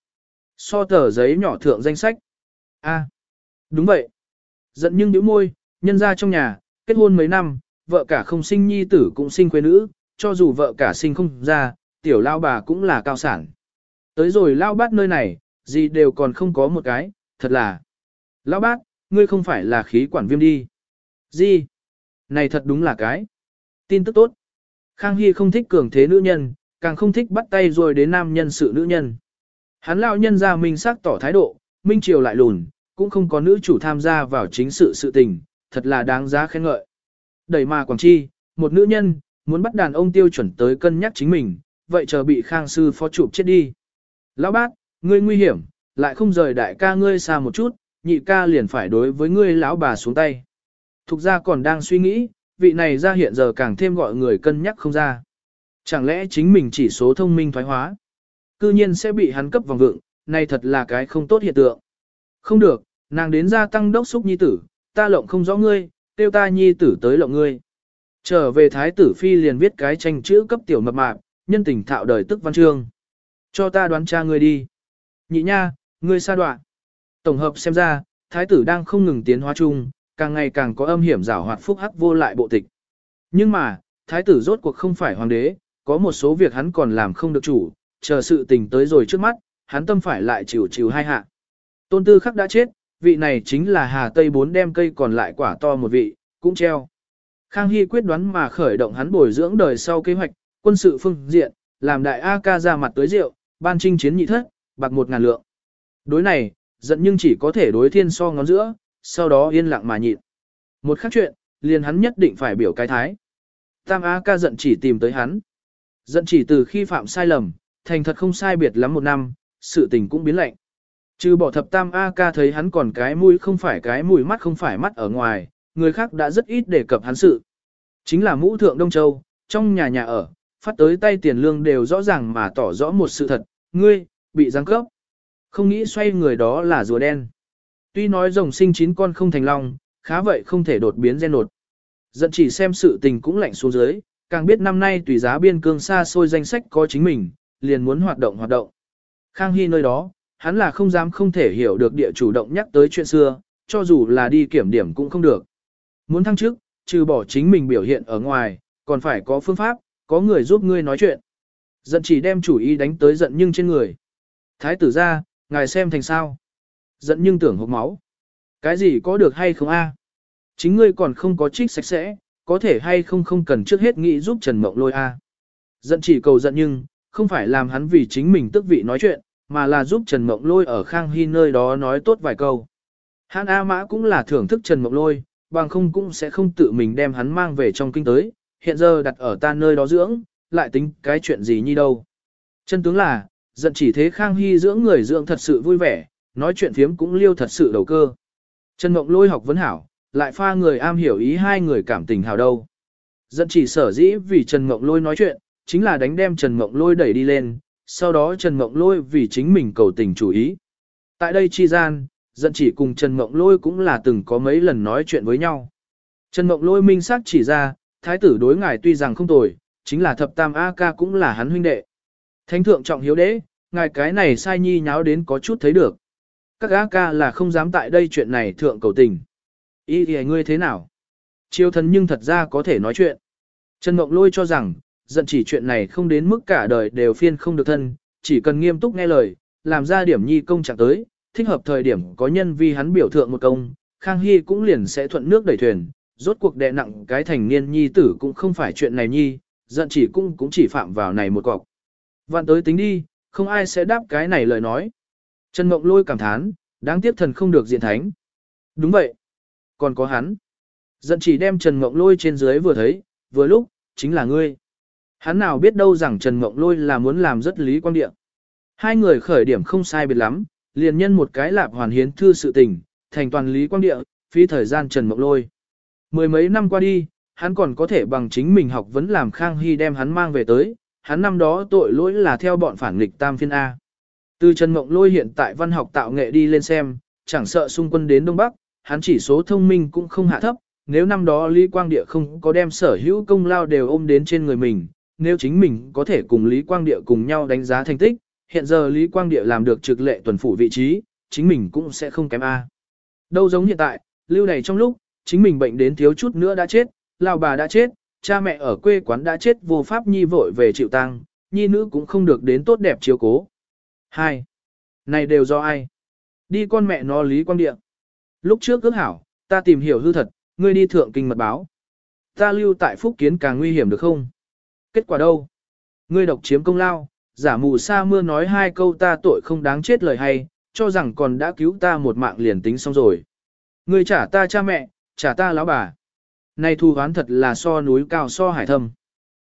So tờ giấy nhỏ thượng danh sách. A. đúng vậy. Dẫn nhưng biểu môi, nhân ra trong nhà, kết hôn mấy năm, vợ cả không sinh nhi tử cũng sinh quê nữ, cho dù vợ cả sinh không ra, tiểu lao bà cũng là cao sản. Tới rồi lao bát nơi này, gì đều còn không có một cái, thật là. Lao bát, ngươi không phải là khí quản viêm đi. Gì? Này thật đúng là cái. Tin tức tốt. Khang Hy không thích cường thế nữ nhân, càng không thích bắt tay rồi đến nam nhân sự nữ nhân. Hắn lão nhân ra minh xác tỏ thái độ, minh triều lại lùn, cũng không có nữ chủ tham gia vào chính sự sự tình, thật là đáng giá khen ngợi. Đẩy mà Quảng Chi, một nữ nhân, muốn bắt đàn ông tiêu chuẩn tới cân nhắc chính mình, vậy chờ bị Khang sư phó chụp chết đi. Lão bát, ngươi nguy hiểm, lại không rời đại ca ngươi xa một chút, nhị ca liền phải đối với ngươi lão bà xuống tay. Thục ra còn đang suy nghĩ, vị này ra hiện giờ càng thêm gọi người cân nhắc không ra. Chẳng lẽ chính mình chỉ số thông minh thoái hóa? Cư nhiên sẽ bị hắn cấp vòng vượng, này thật là cái không tốt hiện tượng. Không được, nàng đến gia tăng đốc xúc nhi tử, ta lộng không rõ ngươi, tiêu ta nhi tử tới lộng ngươi. Trở về thái tử phi liền viết cái tranh chữ cấp tiểu mập mạp, nhân tình thạo đời tức văn chương. Cho ta đoán cha ngươi đi. Nhị nha, ngươi xa đoạn. Tổng hợp xem ra, thái tử đang không ngừng tiến hóa chung, càng ngày càng có âm hiểm rảo hoạt phúc hắc vô lại bộ tịch. Nhưng mà, thái tử rốt cuộc không phải hoàng đế, có một số việc hắn còn làm không được chủ, chờ sự tình tới rồi trước mắt, hắn tâm phải lại chịu chịu hai hạ. Tôn tư khắc đã chết, vị này chính là Hà Tây bốn đem cây còn lại quả to một vị, cũng treo. Khang Hy quyết đoán mà khởi động hắn bồi dưỡng đời sau kế hoạch, quân sự phương diện, làm đại A ca ra mặt tới rượu, ban trinh chiến nhị thất, bạc một ngàn lượng. Đối này, giận nhưng chỉ có thể đối thiên so ngón giữa, sau đó yên lặng mà nhịn. Một khác chuyện, liền hắn nhất định phải biểu cái thái. Tam A ca giận chỉ tìm tới hắn. Giận chỉ từ khi phạm sai lầm, thành thật không sai biệt lắm một năm, sự tình cũng biến lạnh. Trừ bỏ thập tam A ca thấy hắn còn cái mũi không phải cái mũi mắt không phải mắt ở ngoài, người khác đã rất ít đề cập hắn sự. Chính là mũ thượng Đông Châu, trong nhà nhà ở, phát tới tay tiền lương đều rõ ràng mà tỏ rõ một sự thật, ngươi, bị giáng cấp. Không nghĩ xoay người đó là rùa đen. Tuy nói rồng sinh chín con không thành long, khá vậy không thể đột biến gen nột. Giận chỉ xem sự tình cũng lạnh xuống dưới, càng biết năm nay tùy giá biên cương xa xôi danh sách có chính mình, liền muốn hoạt động hoạt động. Khang Hy nơi đó, hắn là không dám không thể hiểu được địa chủ động nhắc tới chuyện xưa, cho dù là đi kiểm điểm cũng không được. Muốn thăng chức, trừ bỏ chính mình biểu hiện ở ngoài, còn phải có phương pháp, có người giúp ngươi nói chuyện. Giận chỉ đem chủ ý đánh tới giận nhưng trên người. Thái tử ra, ngài xem thành sao. Giận nhưng tưởng hộp máu. Cái gì có được hay không a? À? Chính ngươi còn không có trích sạch sẽ, có thể hay không không cần trước hết nghĩ giúp Trần Mộng lôi a. À? Giận chỉ cầu giận nhưng, không phải làm hắn vì chính mình tức vị nói chuyện, mà là giúp Trần Mộng lôi ở Khang Hy nơi đó nói tốt vài câu. Hán A Mã cũng là thưởng thức Trần Mộng lôi, bằng không cũng sẽ không tự mình đem hắn mang về trong kinh tới, hiện giờ đặt ở ta nơi đó dưỡng, lại tính cái chuyện gì nhi đâu. Chân tướng là, giận chỉ thế Khang Hy dưỡng người dưỡng thật sự vui vẻ, nói chuyện phiếm cũng liêu thật sự đầu cơ. Trần Mộng lôi học vấn hảo, lại pha người am hiểu ý hai người cảm tình hào đâu. Dẫn chỉ sở dĩ vì Trần Mộng lôi nói chuyện, chính là đánh đem Trần Mộng lôi đẩy đi lên, sau đó Trần Mộng lôi vì chính mình cầu tình chủ ý. Tại đây chi gian, dẫn chỉ cùng Trần Mộng lôi cũng là từng có mấy lần nói chuyện với nhau. Trần Mộng lôi minh xác chỉ ra, thái tử đối ngài tuy rằng không tồi, chính là thập tam A ca cũng là hắn huynh đệ. Thánh thượng trọng hiếu đế, ngài cái này sai nhi nháo đến có chút thấy được. Các A ca là không dám tại đây chuyện này thượng cầu tình. Ý thì ngươi thế nào? Chiêu thần nhưng thật ra có thể nói chuyện. Trần Mộng Lôi cho rằng, giận chỉ chuyện này không đến mức cả đời đều phiên không được thân, chỉ cần nghiêm túc nghe lời, làm ra điểm nhi công chẳng tới, thích hợp thời điểm có nhân vi hắn biểu thượng một công, Khang Hy cũng liền sẽ thuận nước đẩy thuyền, rốt cuộc đệ nặng cái thành niên nhi tử cũng không phải chuyện này nhi, giận chỉ cũng cũng chỉ phạm vào này một cọc. Vạn tới tính đi, không ai sẽ đáp cái này lời nói. Trần Mộng Lôi cảm thán, đáng tiếc thần không được diện thánh. Đúng vậy. Còn có hắn. Giận chỉ đem Trần Mộng Lôi trên dưới vừa thấy, vừa lúc, chính là ngươi. Hắn nào biết đâu rằng Trần Mộng Lôi là muốn làm rất lý quan địa. Hai người khởi điểm không sai biệt lắm, liền nhân một cái lạp hoàn hiến thư sự tình, thành toàn lý quang địa, phí thời gian Trần Mộng Lôi. Mười mấy năm qua đi, hắn còn có thể bằng chính mình học vấn làm Khang Hy đem hắn mang về tới, hắn năm đó tội lỗi là theo bọn phản nghịch tam phiên A. Từ Trần Mộng Lôi hiện tại văn học tạo nghệ đi lên xem, chẳng sợ xung quân đến Đông Bắc, hắn chỉ số thông minh cũng không hạ thấp, nếu năm đó Lý Quang Địa không có đem sở hữu công lao đều ôm đến trên người mình, nếu chính mình có thể cùng Lý Quang Địa cùng nhau đánh giá thành tích, hiện giờ Lý Quang Địa làm được trực lệ tuần phủ vị trí, chính mình cũng sẽ không kém A. Đâu giống hiện tại, lưu này trong lúc, chính mình bệnh đến thiếu chút nữa đã chết, lao bà đã chết, cha mẹ ở quê quán đã chết vô pháp nhi vội về chịu tang, nhi nữ cũng không được đến tốt đẹp chiếu cố. 2. Này đều do ai? Đi con mẹ nó Lý Quang Địa. Lúc trước ước hảo, ta tìm hiểu hư thật, ngươi đi thượng kinh mật báo. Ta lưu tại Phúc Kiến càng nguy hiểm được không? Kết quả đâu? Ngươi độc chiếm công lao, giả mù sa mưa nói hai câu ta tội không đáng chết lời hay, cho rằng còn đã cứu ta một mạng liền tính xong rồi. Ngươi trả ta cha mẹ, trả ta lão bà. Này thù hoán thật là so núi cao so hải thâm.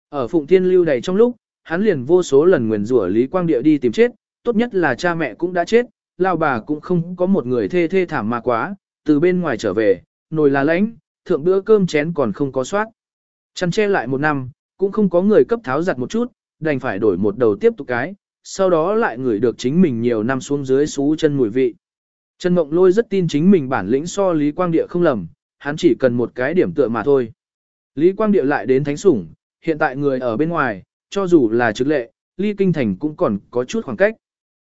Ở Phụng Thiên lưu đầy trong lúc, hắn liền vô số lần nguyền rủa Lý Quang Địa đi tìm chết, tốt nhất là cha mẹ cũng đã chết, lão bà cũng không có một người thê thê thảm mà quá, từ bên ngoài trở về, nồi là lãnh, thượng bữa cơm chén còn không có soát. Chăn che lại một năm, cũng không có người cấp tháo giặt một chút, đành phải đổi một đầu tiếp tục cái, sau đó lại ngửi được chính mình nhiều năm xuống dưới xú chân mùi vị. Trần Mộng Lôi rất tin chính mình bản lĩnh so Lý Quang Địa không lầm, hắn chỉ cần một cái điểm tựa mà thôi. Lý Quang Điệu lại đến thánh sủng, hiện tại người ở bên ngoài, cho dù là trực lệ, Lý Kinh Thành cũng còn có chút khoảng cách.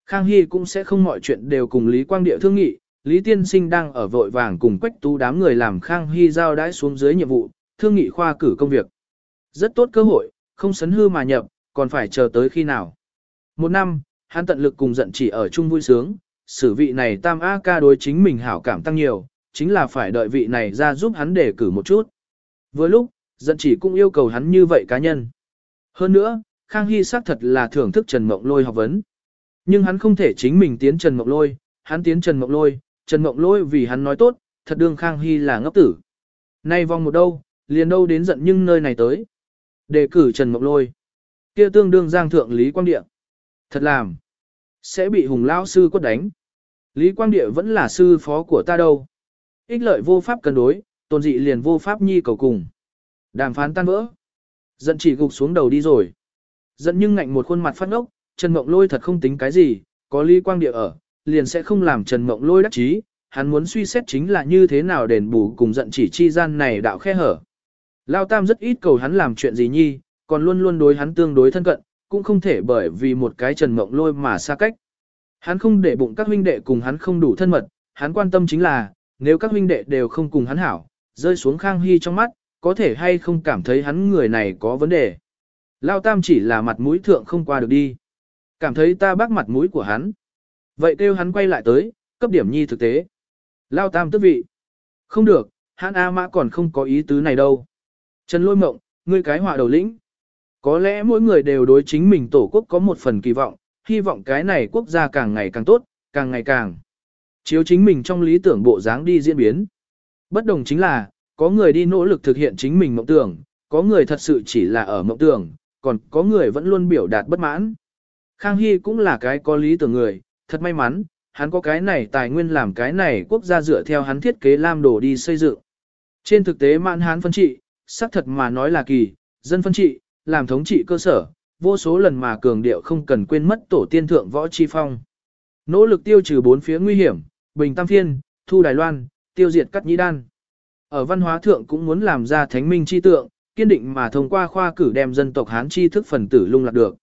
Khang Hy cũng sẽ không mọi chuyện đều cùng Lý Quang Điệu thương nghị, Lý Tiên Sinh đang ở vội vàng cùng quách tú đám người làm Khang Hy giao đãi xuống dưới nhiệm vụ, thương nghị khoa cử công việc. Rất tốt cơ hội, không sấn hư mà nhập, còn phải chờ tới khi nào. Một năm, hắn tận lực cùng giận chỉ ở chung vui sướng, sử vị này tam A ca đối chính mình hảo cảm tăng nhiều, chính là phải đợi vị này ra giúp hắn để cử một chút. Vừa lúc, giận chỉ cũng yêu cầu hắn như vậy cá nhân. Hơn nữa, Khang Hy xác thật là thưởng thức Trần Mộng Lôi học vấn. Nhưng hắn không thể chính mình tiến Trần Mộng Lôi, hắn tiến Trần Mộng Lôi, Trần Mộng Lôi vì hắn nói tốt, thật đương Khang Hy là ngốc tử. Nay vòng một đâu, liền đâu đến giận nhưng nơi này tới. Đề cử Trần Mộng Lôi. kia tương đương giang thượng Lý Quang Địa. Thật làm. Sẽ bị hùng lão sư quất đánh. Lý Quang Địa vẫn là sư phó của ta đâu. Ích lợi vô pháp cân đối, tôn dị liền vô pháp nhi cầu cùng. Đàm phán tan vỡ. Giận chỉ gục xuống đầu đi rồi. Giận nhưng ngạnh một khuôn mặt phát ngốc, Trần Mộng Lôi thật không tính cái gì, có Lý Quang Địa ở, liền sẽ không làm Trần Mộng Lôi đắc chí. Hắn muốn suy xét chính là như thế nào đền bù cùng giận chỉ chi gian này đạo khe hở. Lao Tam rất ít cầu hắn làm chuyện gì nhi, còn luôn luôn đối hắn tương đối thân cận, cũng không thể bởi vì một cái Trần Mộng Lôi mà xa cách. Hắn không để bụng các huynh đệ cùng hắn không đủ thân mật, hắn quan tâm chính là, nếu các huynh đệ đều không cùng hắn hảo, rơi xuống Khang Hy trong mắt, có thể hay không cảm thấy hắn người này có vấn đề. Lao Tam chỉ là mặt mũi thượng không qua được đi. Cảm thấy ta bác mặt mũi của hắn. Vậy kêu hắn quay lại tới, cấp điểm nhi thực tế. Lao Tam tức vị. Không được, hắn A Mã còn không có ý tứ này đâu. Trần Lôi Mộng, ngươi cái họa đầu lĩnh. Có lẽ mỗi người đều đối chính mình tổ quốc có một phần kỳ vọng, hy vọng cái này quốc gia càng ngày càng tốt, càng ngày càng. Chiếu chính mình trong lý tưởng bộ dáng đi diễn biến. Bất đồng chính là, có người đi nỗ lực thực hiện chính mình mộng tưởng, có người thật sự chỉ là ở mộng tưởng, còn có người vẫn luôn biểu đạt bất mãn. Khang Hy cũng là cái có lý tưởng người, thật may mắn, hắn có cái này tài nguyên làm cái này quốc gia dựa theo hắn thiết kế lam đồ đi xây dựng. Trên thực tế mạn hán phân trị, xác thật mà nói là kỳ, dân phân trị, làm thống trị cơ sở, vô số lần mà cường điệu không cần quên mất tổ tiên thượng võ chi phong. Nỗ lực tiêu trừ bốn phía nguy hiểm, bình tam phiên, thu Đài Loan, tiêu diệt cắt nhĩ đan. Ở văn hóa thượng cũng muốn làm ra thánh minh chi tượng, kiên định mà thông qua khoa cử đem dân tộc Hán chi thức phần tử lung lạc được.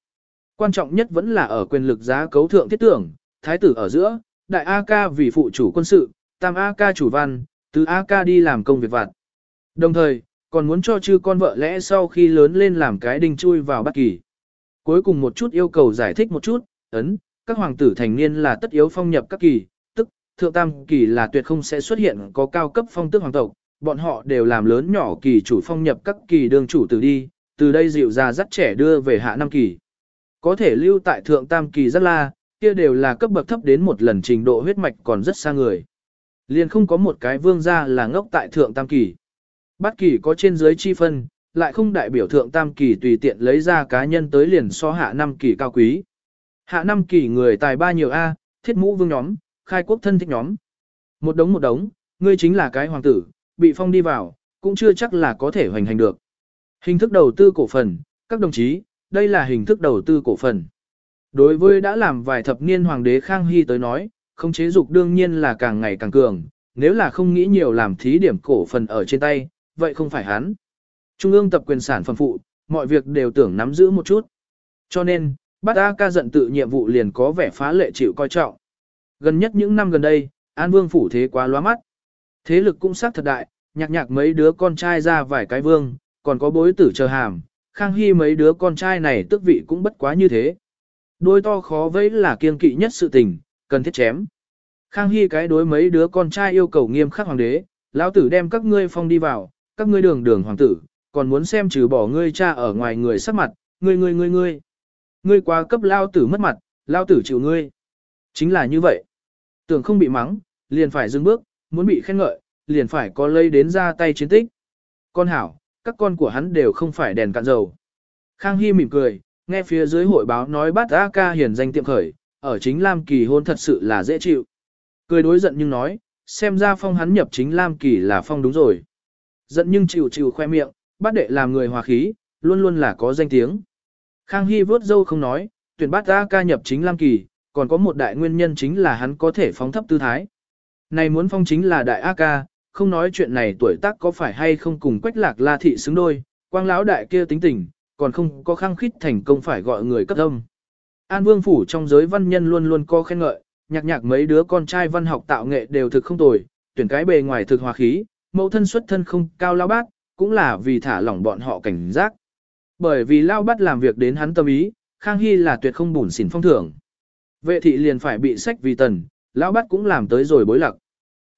Quan trọng nhất vẫn là ở quyền lực giá cấu thượng thiết tưởng, thái tử ở giữa, đại A ca vì phụ chủ quân sự, tam A ca chủ văn, tứ A ca đi làm công việc vặt. Đồng thời, còn muốn cho chư con vợ lẽ sau khi lớn lên làm cái đinh chui vào bất kỳ. Cuối cùng một chút yêu cầu giải thích một chút, ấn, các hoàng tử thành niên là tất yếu phong nhập các kỳ, thượng tam kỳ là tuyệt không sẽ xuất hiện có cao cấp phong tước hoàng tộc, bọn họ đều làm lớn nhỏ kỳ chủ phong nhập các kỳ đương chủ tử đi, từ đây dịu ra dắt trẻ đưa về hạ năm kỳ. Có thể lưu tại thượng tam kỳ rất la, kia đều là cấp bậc thấp đến một lần trình độ huyết mạch còn rất xa người. Liền không có một cái vương gia là ngốc tại thượng tam kỳ. Bát kỳ có trên dưới chi phân, lại không đại biểu thượng tam kỳ tùy tiện lấy ra cá nhân tới liền so hạ năm kỳ cao quý. Hạ năm kỳ người tài ba nhiều A, thiết mũ vương nhóm, khai quốc thân thích nhóm. Một đống một đống, ngươi chính là cái hoàng tử, bị phong đi vào, cũng chưa chắc là có thể hoành hành được. Hình thức đầu tư cổ phần, các đồng chí, đây là hình thức đầu tư cổ phần. Đối với đã làm vài thập niên hoàng đế Khang Hy tới nói, không chế dục đương nhiên là càng ngày càng cường, nếu là không nghĩ nhiều làm thí điểm cổ phần ở trên tay, vậy không phải hắn. Trung ương tập quyền sản phẩm phụ, mọi việc đều tưởng nắm giữ một chút. Cho nên, bắt A ca giận tự nhiệm vụ liền có vẻ phá lệ chịu coi trọng. Gần nhất những năm gần đây, An Vương phủ thế quá loa mắt. Thế lực cũng sắc thật đại, nhạc nhạc mấy đứa con trai ra vài cái vương, còn có bối tử chờ hàm, Khang Hy mấy đứa con trai này tức vị cũng bất quá như thế. Đôi to khó vẫy là kiên kỵ nhất sự tình, cần thiết chém. Khang Hy cái đối mấy đứa con trai yêu cầu nghiêm khắc hoàng đế, lão tử đem các ngươi phong đi vào, các ngươi đường đường hoàng tử, còn muốn xem trừ bỏ ngươi cha ở ngoài người sắc mặt, ngươi ngươi ngươi ngươi. Ngươi quá cấp lao tử mất mặt, lao tử chịu ngươi. Chính là như vậy. Tưởng không bị mắng, liền phải dừng bước, muốn bị khen ngợi, liền phải có lây đến ra tay chiến tích. Con hảo, các con của hắn đều không phải đèn cạn dầu. Khang Hy mỉm cười, nghe phía dưới hội báo nói bắt A ca hiển danh tiệm khởi, ở chính Lam Kỳ hôn thật sự là dễ chịu. Cười đối giận nhưng nói, xem ra phong hắn nhập chính Lam Kỳ là phong đúng rồi. Giận nhưng chịu chịu khoe miệng, bát đệ làm người hòa khí, luôn luôn là có danh tiếng. Khang Hy vớt dâu không nói, tuyển bát A ca nhập chính Lam Kỳ, còn có một đại nguyên nhân chính là hắn có thể phóng thấp tư thái. Này muốn phong chính là đại A ca, không nói chuyện này tuổi tác có phải hay không cùng quách lạc la thị xứng đôi, quang lão đại kia tính tình, còn không có khăng khít thành công phải gọi người cấp âm. An Vương Phủ trong giới văn nhân luôn luôn có khen ngợi, nhạc nhạc mấy đứa con trai văn học tạo nghệ đều thực không tồi, tuyển cái bề ngoài thực hòa khí, mẫu thân xuất thân không cao lao bát, cũng là vì thả lỏng bọn họ cảnh giác. Bởi vì lao bát làm việc đến hắn tâm ý, Khang Hy là tuyệt không bùn xỉn phong thưởng. Vệ thị liền phải bị sách vì tần, lão bát cũng làm tới rồi bối lặc.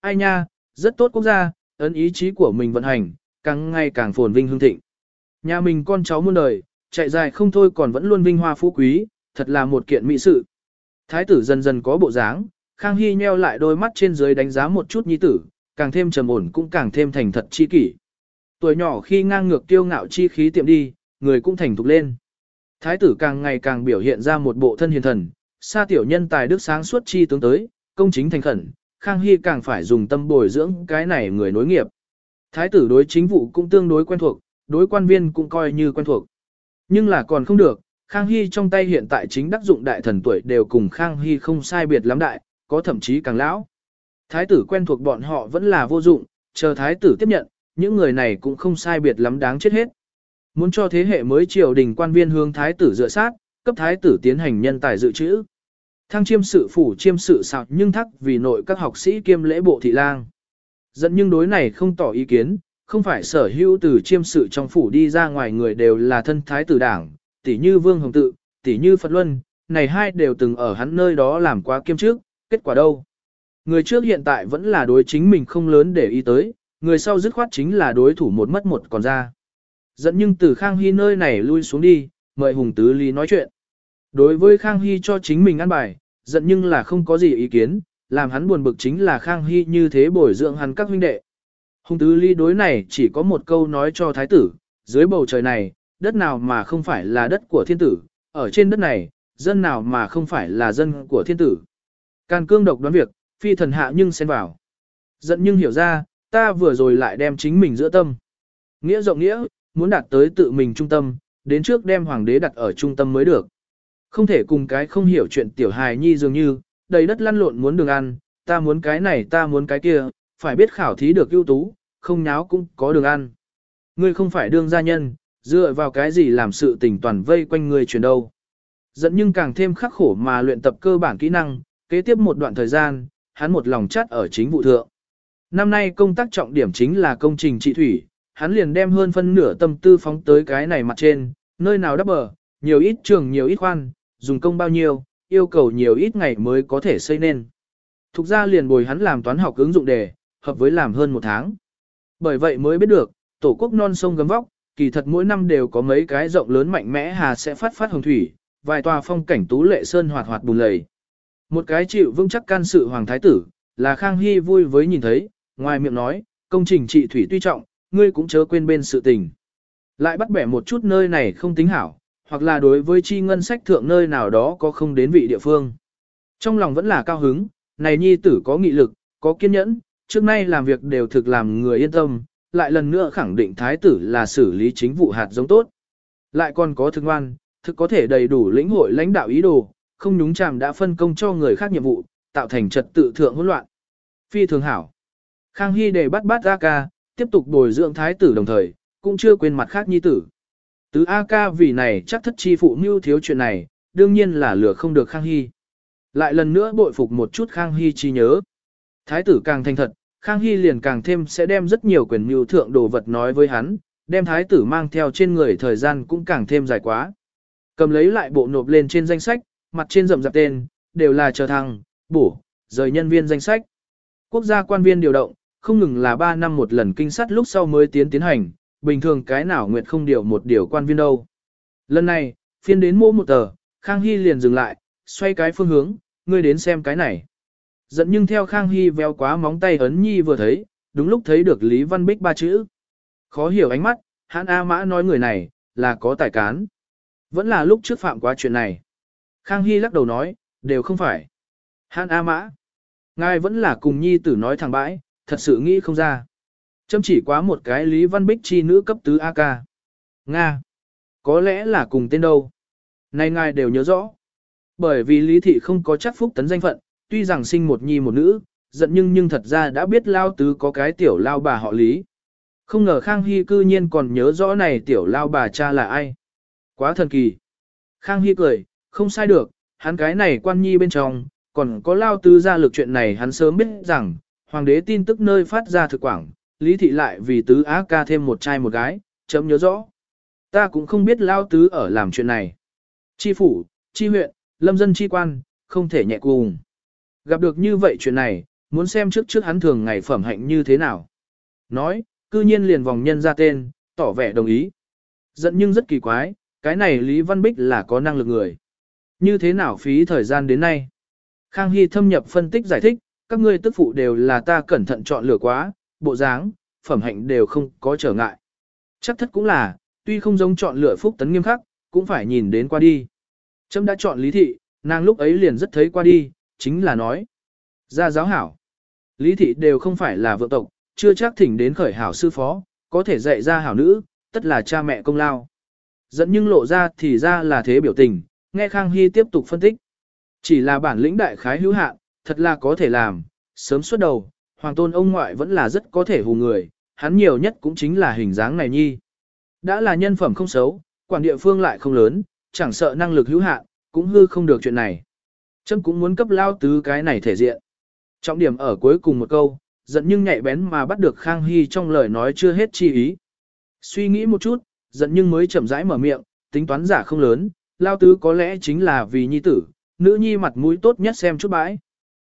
Ai nha, rất tốt quốc gia, ấn ý chí của mình vận hành, càng ngày càng phồn vinh hương thịnh. Nhà mình con cháu muôn đời, chạy dài không thôi còn vẫn luôn vinh hoa phú quý, thật là một kiện mỹ sự. Thái tử dần dần có bộ dáng, Khang Hy nheo lại đôi mắt trên dưới đánh giá một chút nhi tử, càng thêm trầm ổn cũng càng thêm thành thật chi kỷ. Tuổi nhỏ khi ngang ngược tiêu ngạo chi khí tiệm đi, người cũng thành thục lên. Thái tử càng ngày càng biểu hiện ra một bộ thân hiền thần, xa tiểu nhân tài đức sáng suốt chi tướng tới, công chính thành khẩn, Khang Hy càng phải dùng tâm bồi dưỡng cái này người nối nghiệp. Thái tử đối chính vụ cũng tương đối quen thuộc, đối quan viên cũng coi như quen thuộc. Nhưng là còn không được, Khang Hy trong tay hiện tại chính đắc dụng đại thần tuổi đều cùng Khang Hy không sai biệt lắm đại, có thậm chí càng lão. Thái tử quen thuộc bọn họ vẫn là vô dụng, chờ thái tử tiếp nhận, những người này cũng không sai biệt lắm đáng chết hết. Muốn cho thế hệ mới triều đình quan viên hướng thái tử dựa sát, cấp thái tử tiến hành nhân tài dự trữ. Thăng chiêm sự phủ chiêm sự sạc nhưng thắc vì nội các học sĩ kiêm lễ bộ thị lang. Dẫn nhưng đối này không tỏ ý kiến, không phải sở hữu từ chiêm sự trong phủ đi ra ngoài người đều là thân thái tử đảng, tỷ như Vương Hồng Tự, tỷ như Phật Luân, này hai đều từng ở hắn nơi đó làm quá kiêm trước, kết quả đâu? Người trước hiện tại vẫn là đối chính mình không lớn để ý tới, người sau dứt khoát chính là đối thủ một mất một còn ra. Dẫn nhưng từ Khang Hy nơi này lui xuống đi, mời Hùng Tứ Lý nói chuyện. Đối với Khang Hy cho chính mình ăn bài, giận nhưng là không có gì ý kiến, làm hắn buồn bực chính là Khang Hy như thế bồi dưỡng hắn các huynh đệ. Hùng Tứ ly đối này chỉ có một câu nói cho thái tử, dưới bầu trời này, đất nào mà không phải là đất của thiên tử, ở trên đất này, dân nào mà không phải là dân của thiên tử. Càn cương độc đoán việc, phi thần hạ nhưng xen vào. Giận nhưng hiểu ra, ta vừa rồi lại đem chính mình giữa tâm. Nghĩa rộng nghĩa, muốn đạt tới tự mình trung tâm, đến trước đem hoàng đế đặt ở trung tâm mới được. Không thể cùng cái không hiểu chuyện tiểu hài nhi dường như, đầy đất lăn lộn muốn đường ăn, ta muốn cái này ta muốn cái kia, phải biết khảo thí được ưu tú, không nháo cũng có đường ăn. Ngươi không phải đương gia nhân, dựa vào cái gì làm sự tình toàn vây quanh ngươi chuyển đâu. Dẫn nhưng càng thêm khắc khổ mà luyện tập cơ bản kỹ năng, kế tiếp một đoạn thời gian, hắn một lòng chắt ở chính vụ thượng. Năm nay công tác trọng điểm chính là công trình trị thủy, hắn liền đem hơn phân nửa tâm tư phóng tới cái này mặt trên, nơi nào đắp bờ, nhiều ít trường nhiều ít khoan, dùng công bao nhiêu, yêu cầu nhiều ít ngày mới có thể xây nên. Thục ra liền bồi hắn làm toán học ứng dụng đề, hợp với làm hơn một tháng. Bởi vậy mới biết được, tổ quốc non sông gấm vóc, kỳ thật mỗi năm đều có mấy cái rộng lớn mạnh mẽ hà sẽ phát phát hồng thủy, vài tòa phong cảnh tú lệ sơn hoạt hoạt bùn lầy. Một cái chịu vững chắc can sự hoàng thái tử, là Khang Hy vui với nhìn thấy, ngoài miệng nói, công trình trị thủy tuy trọng, ngươi cũng chớ quên bên sự tình. Lại bắt bẻ một chút nơi này không tính hảo, hoặc là đối với chi ngân sách thượng nơi nào đó có không đến vị địa phương. Trong lòng vẫn là cao hứng, này nhi tử có nghị lực, có kiên nhẫn, trước nay làm việc đều thực làm người yên tâm, lại lần nữa khẳng định thái tử là xử lý chính vụ hạt giống tốt. Lại còn có thực ngoan, thực có thể đầy đủ lĩnh hội lãnh đạo ý đồ, không nhúng chàm đã phân công cho người khác nhiệm vụ, tạo thành trật tự thượng hỗn loạn. Phi thường hảo. Khang Hy để bắt bắt ra ca, tiếp tục bồi dưỡng thái tử đồng thời, cũng chưa quên mặt khác nhi tử. Tứ A ca vì này chắc thất chi phụ mưu thiếu chuyện này, đương nhiên là lừa không được Khang Hy. Lại lần nữa bội phục một chút Khang Hy chi nhớ. Thái tử càng thành thật, Khang Hy liền càng thêm sẽ đem rất nhiều quyền mưu thượng đồ vật nói với hắn, đem thái tử mang theo trên người thời gian cũng càng thêm dài quá. Cầm lấy lại bộ nộp lên trên danh sách, mặt trên rậm rạp tên, đều là chờ thăng, bổ, rời nhân viên danh sách. Quốc gia quan viên điều động, không ngừng là 3 năm một lần kinh sát lúc sau mới tiến tiến hành, bình thường cái nào nguyện không điều một điều quan viên đâu. Lần này, phiên đến mô một tờ, Khang Hy liền dừng lại, xoay cái phương hướng, ngươi đến xem cái này. giận nhưng theo Khang Hy véo quá móng tay ấn nhi vừa thấy, đúng lúc thấy được Lý Văn Bích ba chữ. Khó hiểu ánh mắt, hãn A Mã nói người này, là có tài cán. Vẫn là lúc trước phạm quá chuyện này. Khang Hy lắc đầu nói, đều không phải. Hãn A Mã. Ngài vẫn là cùng nhi tử nói thẳng bãi, thật sự nghĩ không ra. Châm chỉ quá một cái Lý Văn Bích chi nữ cấp tứ AK. Nga. Có lẽ là cùng tên đâu. Này ngài đều nhớ rõ. Bởi vì Lý Thị không có chắc phúc tấn danh phận, tuy rằng sinh một nhi một nữ, giận nhưng nhưng thật ra đã biết lao tứ có cái tiểu lao bà họ Lý. Không ngờ Khang Hy cư nhiên còn nhớ rõ này tiểu lao bà cha là ai. Quá thần kỳ. Khang Hy cười, không sai được, hắn cái này quan nhi bên trong, còn có lao tứ ra lực chuyện này hắn sớm biết rằng, hoàng đế tin tức nơi phát ra thực quảng, lý thị lại vì tứ á ca thêm một trai một gái, chấm nhớ rõ. Ta cũng không biết lao tứ ở làm chuyện này. Chi phủ, chi huyện, lâm dân chi quan, không thể nhẹ cùng. Gặp được như vậy chuyện này, muốn xem trước trước hắn thường ngày phẩm hạnh như thế nào. Nói, cư nhiên liền vòng nhân ra tên, tỏ vẻ đồng ý. Giận nhưng rất kỳ quái, cái này Lý Văn Bích là có năng lực người. Như thế nào phí thời gian đến nay? Khang Hy thâm nhập phân tích giải thích, các ngươi tức phụ đều là ta cẩn thận chọn lựa quá, bộ dáng, phẩm hạnh đều không có trở ngại. Chắc thất cũng là, tuy không giống chọn lựa phúc tấn nghiêm khắc, cũng phải nhìn đến qua đi. Trâm đã chọn lý thị, nàng lúc ấy liền rất thấy qua đi, chính là nói. Ra giáo hảo. Lý thị đều không phải là vợ tộc, chưa chắc thỉnh đến khởi hảo sư phó, có thể dạy ra hảo nữ, tất là cha mẹ công lao. Dẫn nhưng lộ ra thì ra là thế biểu tình, nghe Khang Hy tiếp tục phân tích. Chỉ là bản lĩnh đại khái hữu hạn, thật là có thể làm, sớm suốt đầu, hoàng tôn ông ngoại vẫn là rất có thể hù người, hắn nhiều nhất cũng chính là hình dáng này nhi. Đã là nhân phẩm không xấu, quản địa phương lại không lớn, chẳng sợ năng lực hữu hạn, cũng hư không được chuyện này. Trâm cũng muốn cấp lao tứ cái này thể diện. Trọng điểm ở cuối cùng một câu, giận nhưng nhạy bén mà bắt được Khang Hy trong lời nói chưa hết chi ý. Suy nghĩ một chút, giận nhưng mới chậm rãi mở miệng, tính toán giả không lớn, lao tứ có lẽ chính là vì nhi tử, nữ nhi mặt mũi tốt nhất xem chút bãi.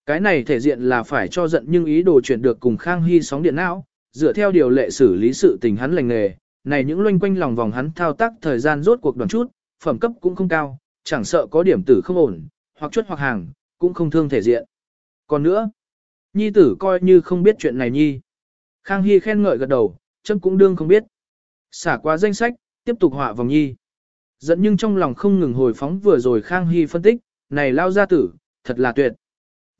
Cái này thể diện là phải cho giận nhưng ý đồ chuyển được cùng Khang Hy sóng điện não, dựa theo điều lệ xử lý sự tình hắn lành nghề, này những loanh quanh lòng vòng hắn thao tác thời gian rốt cuộc đoàn chút, phẩm cấp cũng không cao, chẳng sợ có điểm tử không ổn, hoặc chuất hoặc hàng, cũng không thương thể diện. Còn nữa, nhi tử coi như không biết chuyện này nhi. Khang Hy khen ngợi gật đầu, chấm cũng đương không biết. Xả qua danh sách, tiếp tục họa vòng nhi. Dẫn nhưng trong lòng không ngừng hồi phóng vừa rồi Khang Hy phân tích, này lao gia tử, thật là tuyệt.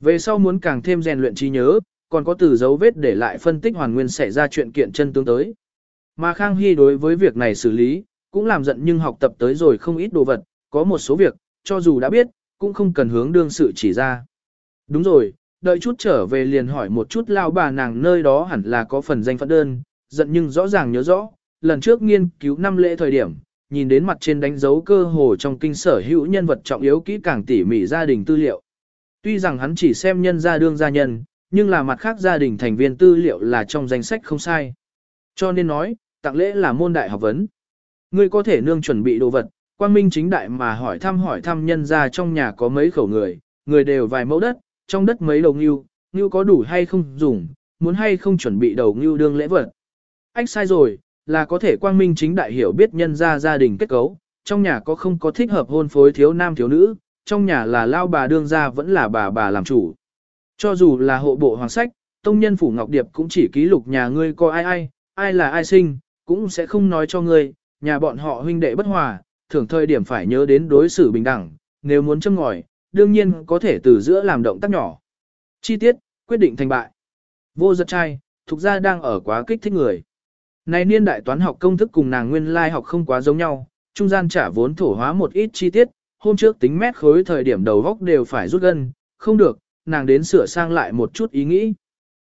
Về sau muốn càng thêm rèn luyện trí nhớ, còn có từ dấu vết để lại phân tích hoàn nguyên xảy ra chuyện kiện chân tướng tới. Mà Khang Hy đối với việc này xử lý, cũng làm giận nhưng học tập tới rồi không ít đồ vật, có một số việc, cho dù đã biết, cũng không cần hướng đương sự chỉ ra. Đúng rồi, đợi chút trở về liền hỏi một chút lao bà nàng nơi đó hẳn là có phần danh phận đơn, giận nhưng rõ ràng nhớ rõ, lần trước nghiên cứu năm lễ thời điểm, nhìn đến mặt trên đánh dấu cơ hồ trong kinh sở hữu nhân vật trọng yếu kỹ càng tỉ mỉ gia đình tư liệu. Tuy rằng hắn chỉ xem nhân gia đương gia nhân, nhưng là mặt khác gia đình thành viên tư liệu là trong danh sách không sai. Cho nên nói, tặng lễ là môn đại học vấn. Ngươi có thể nương chuẩn bị đồ vật, quang minh chính đại mà hỏi thăm hỏi thăm nhân gia trong nhà có mấy khẩu người, người đều vài mẫu đất, trong đất mấy đầu ngưu, ngưu có đủ hay không dùng, muốn hay không chuẩn bị đầu ngưu đương lễ vật. Ách sai rồi, là có thể quang minh chính đại hiểu biết nhân gia gia đình kết cấu, trong nhà có không có thích hợp hôn phối thiếu nam thiếu nữ, trong nhà là lao bà đương gia vẫn là bà bà làm chủ. Cho dù là hộ bộ hoàng sách, tông nhân phủ Ngọc Điệp cũng chỉ ký lục nhà ngươi có ai ai, ai là ai sinh, cũng sẽ không nói cho ngươi, nhà bọn họ huynh đệ bất hòa, thường thời điểm phải nhớ đến đối xử bình đẳng, nếu muốn châm ngòi, đương nhiên có thể từ giữa làm động tác nhỏ. Chi tiết, quyết định thành bại. Vô giật trai, thuộc ra đang ở quá kích thích người. Này niên đại toán học công thức cùng nàng nguyên lai học không quá giống nhau, trung gian trả vốn thổ hóa một ít chi tiết, hôm trước tính mét khối thời điểm đầu góc đều phải rút gân, không được, nàng đến sửa sang lại một chút ý nghĩ.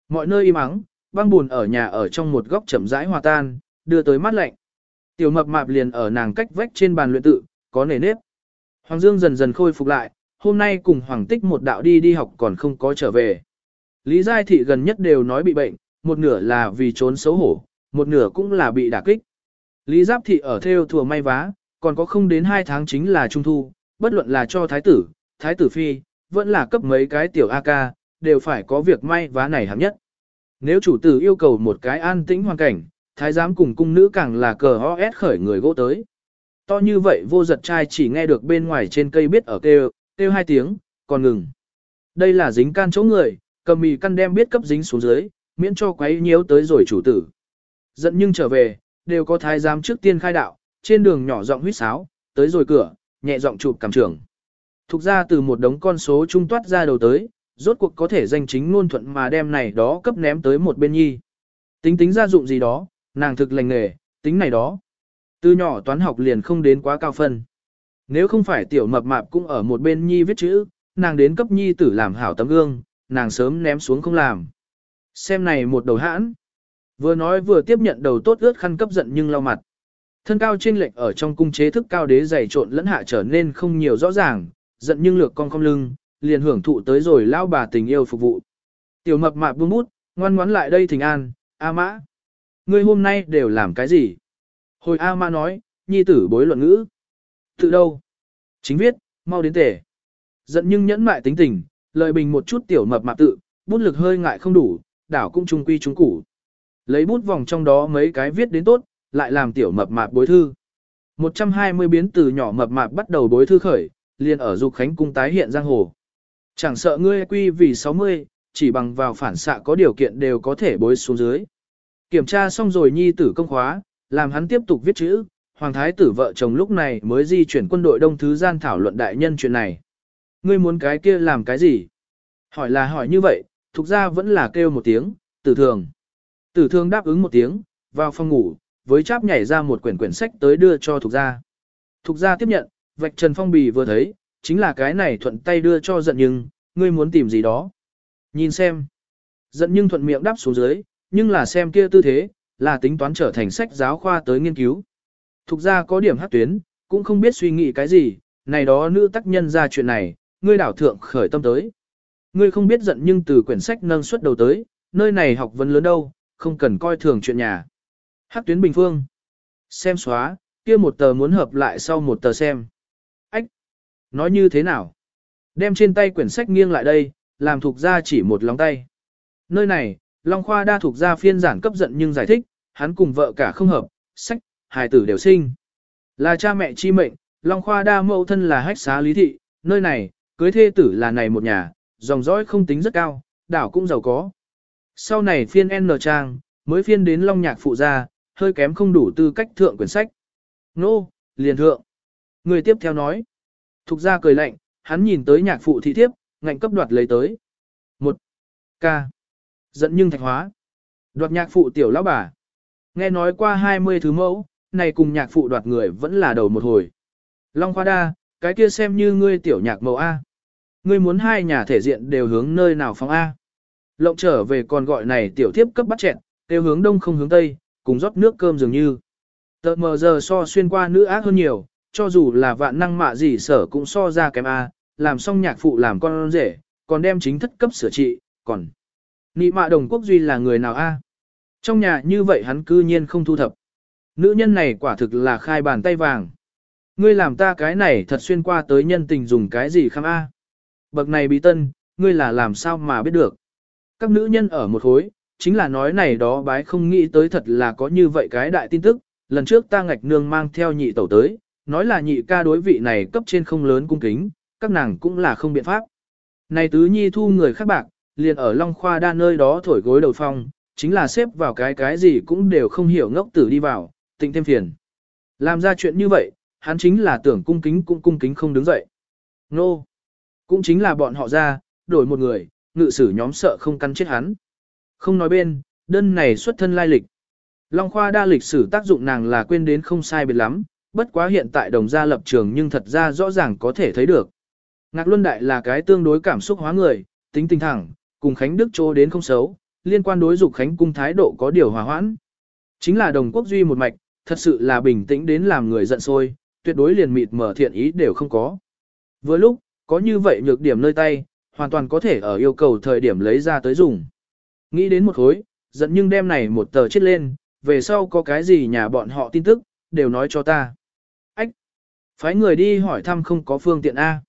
Mọi nơi im ắng, băng buồn ở nhà ở trong một góc chậm rãi hòa tan, đưa tới mắt lạnh. Tiểu mập mạp liền ở nàng cách vách trên bàn luyện tự, có nề nếp. Hoàng Dương dần dần khôi phục lại, hôm nay cùng Hoàng Tích một đạo đi đi học còn không có trở về. Lý Giai Thị gần nhất đều nói bị bệnh, một nửa là vì trốn xấu hổ, một nửa cũng là bị đả kích. Lý Giáp Thị ở theo thừa may vá, còn có không đến hai tháng chính là trung thu, bất luận là cho thái tử, thái tử phi, vẫn là cấp mấy cái tiểu A ca, đều phải có việc may vá này hạng nhất. Nếu chủ tử yêu cầu một cái an tĩnh hoàn cảnh, thái giám cùng cung nữ càng là cờ ho ép khởi người gỗ tới. To như vậy vô giật trai chỉ nghe được bên ngoài trên cây biết ở kêu, kêu hai tiếng, còn ngừng. Đây là dính can chỗ người, cầm mì căn đem biết cấp dính xuống dưới, miễn cho quấy nhiễu tới rồi chủ tử. Giận nhưng trở về, đều có thái giám trước tiên khai đạo, trên đường nhỏ giọng huýt sáo, tới rồi cửa, nhẹ giọng chụp cảm trưởng. Thục ra từ một đống con số trung toát ra đầu tới, rốt cuộc có thể danh chính ngôn thuận mà đem này đó cấp ném tới một bên nhi. Tính tính ra dụng gì đó, nàng thực lành nghề, tính này đó. Từ nhỏ toán học liền không đến quá cao phân. Nếu không phải tiểu mập mạp cũng ở một bên nhi viết chữ, nàng đến cấp nhi tử làm hảo tấm gương, nàng sớm ném xuống không làm. Xem này một đầu hãn. Vừa nói vừa tiếp nhận đầu tốt ướt khăn cấp giận nhưng lau mặt. Thân cao trên lệch ở trong cung chế thức cao đế dày trộn lẫn hạ trở nên không nhiều rõ ràng, giận nhưng lược con không lưng, liền hưởng thụ tới rồi lao bà tình yêu phục vụ. Tiểu mập mạp buông bút, ngoan ngoãn lại đây thỉnh an, A mã. Ngươi hôm nay đều làm cái gì? Hồi A mã nói, nhi tử bối luận ngữ. Tự đâu? Chính viết, mau đến tể. Giận nhưng nhẫn mại tính tình, lợi bình một chút tiểu mập mạp tự, bút lực hơi ngại không đủ, đảo cũng trung quy trung củ. Lấy bút vòng trong đó mấy cái viết đến tốt, lại làm tiểu mập mạp bối thư. 120 biến từ nhỏ mập mạp bắt đầu bối thư khởi, liền ở dục khánh cung tái hiện giang hồ. Chẳng sợ ngươi quy vì 60, chỉ bằng vào phản xạ có điều kiện đều có thể bối xuống dưới. Kiểm tra xong rồi nhi tử công khóa, làm hắn tiếp tục viết chữ, hoàng thái tử vợ chồng lúc này mới di chuyển quân đội đông thứ gian thảo luận đại nhân chuyện này. Ngươi muốn cái kia làm cái gì? Hỏi là hỏi như vậy, thực ra vẫn là kêu một tiếng, tử thường. Tử thường đáp ứng một tiếng, vào phòng ngủ, với cháp nhảy ra một quyển quyển sách tới đưa cho thuộc gia. Thuộc gia tiếp nhận, vạch trần phong bì vừa thấy, chính là cái này thuận tay đưa cho giận nhưng, ngươi muốn tìm gì đó. Nhìn xem. Giận nhưng thuận miệng đáp xuống dưới, nhưng là xem kia tư thế, là tính toán trở thành sách giáo khoa tới nghiên cứu. Thục gia có điểm hát tuyến, cũng không biết suy nghĩ cái gì, này đó nữ tác nhân ra chuyện này, ngươi đảo thượng khởi tâm tới. Ngươi không biết giận nhưng từ quyển sách nâng suất đầu tới, nơi này học vấn lớn đâu, không cần coi thường chuyện nhà. Hắc tuyến bình phương. Xem xóa, kia một tờ muốn hợp lại sau một tờ xem. Ách! Nói như thế nào? Đem trên tay quyển sách nghiêng lại đây, làm thuộc ra chỉ một lòng tay. Nơi này, Long Khoa đa thuộc ra phiên giản cấp giận nhưng giải thích, hắn cùng vợ cả không hợp, sách, hài tử đều sinh. Là cha mẹ chi mệnh, Long Khoa đa mẫu thân là hách xá lý thị, nơi này, cưới thê tử là này một nhà, dòng dõi không tính rất cao, đảo cũng giàu có. Sau này phiên N trang, mới phiên đến Long Nhạc phụ gia, hơi kém không đủ tư cách thượng quyển sách. Nô, liền thượng. Người tiếp theo nói. Thục ra cười lạnh, hắn nhìn tới nhạc phụ thị thiếp, ngạnh cấp đoạt lấy tới. Một ca. Giận nhưng thạch hóa. Đoạt nhạc phụ tiểu lão bà. Nghe nói qua 20 thứ mẫu, này cùng nhạc phụ đoạt người vẫn là đầu một hồi. Long khoa đa, cái kia xem như ngươi tiểu nhạc mẫu A. Ngươi muốn hai nhà thể diện đều hướng nơi nào phóng A. Lộng trở về còn gọi này tiểu thiếp cấp bắt chẹn, đều hướng đông không hướng tây, cùng rót nước cơm dường như. Tờ mờ giờ so xuyên qua nữ ác hơn nhiều, cho dù là vạn năng mạ gì sở cũng so ra kém A, làm xong nhạc phụ làm con rể, còn đem chính thất cấp sửa trị, còn... Nị mạ đồng quốc duy là người nào A? Trong nhà như vậy hắn cư nhiên không thu thập. Nữ nhân này quả thực là khai bàn tay vàng. Ngươi làm ta cái này thật xuyên qua tới nhân tình dùng cái gì khăm A. Bậc này bí tân, ngươi là làm sao mà biết được. Các nữ nhân ở một khối, chính là nói này đó bái không nghĩ tới thật là có như vậy cái đại tin tức. Lần trước ta ngạch nương mang theo nhị tẩu tới, nói là nhị ca đối vị này cấp trên không lớn cung kính, các nàng cũng là không biện pháp. Này tứ nhi thu người khác bạc, liền ở Long Khoa đa nơi đó thổi gối đầu phong, chính là xếp vào cái cái gì cũng đều không hiểu ngốc tử đi vào, tịnh thêm phiền. Làm ra chuyện như vậy, hắn chính là tưởng cung kính cũng cung kính không đứng dậy. Nô! Cũng chính là bọn họ ra, đổi một người, ngự sử nhóm sợ không căn chết hắn. Không nói bên, đơn này xuất thân lai lịch. Long Khoa đa lịch sử tác dụng nàng là quên đến không sai biệt lắm, bất quá hiện tại đồng gia lập trường nhưng thật ra rõ ràng có thể thấy được. Ngạc Luân Đại là cái tương đối cảm xúc hóa người, tính tình thẳng, cùng Khánh Đức chỗ đến không xấu, liên quan đối dục Khánh cung thái độ có điều hòa hoãn. Chính là đồng quốc duy một mạch, thật sự là bình tĩnh đến làm người giận sôi, tuyệt đối liền mịt mở thiện ý đều không có. Với lúc, có như vậy nhược điểm nơi tay, hoàn toàn có thể ở yêu cầu thời điểm lấy ra tới dùng. Nghĩ đến một khối, giận nhưng đem này một tờ chết lên, về sau có cái gì nhà bọn họ tin tức, đều nói cho ta. Ách! Phái người đi hỏi thăm không có phương tiện A.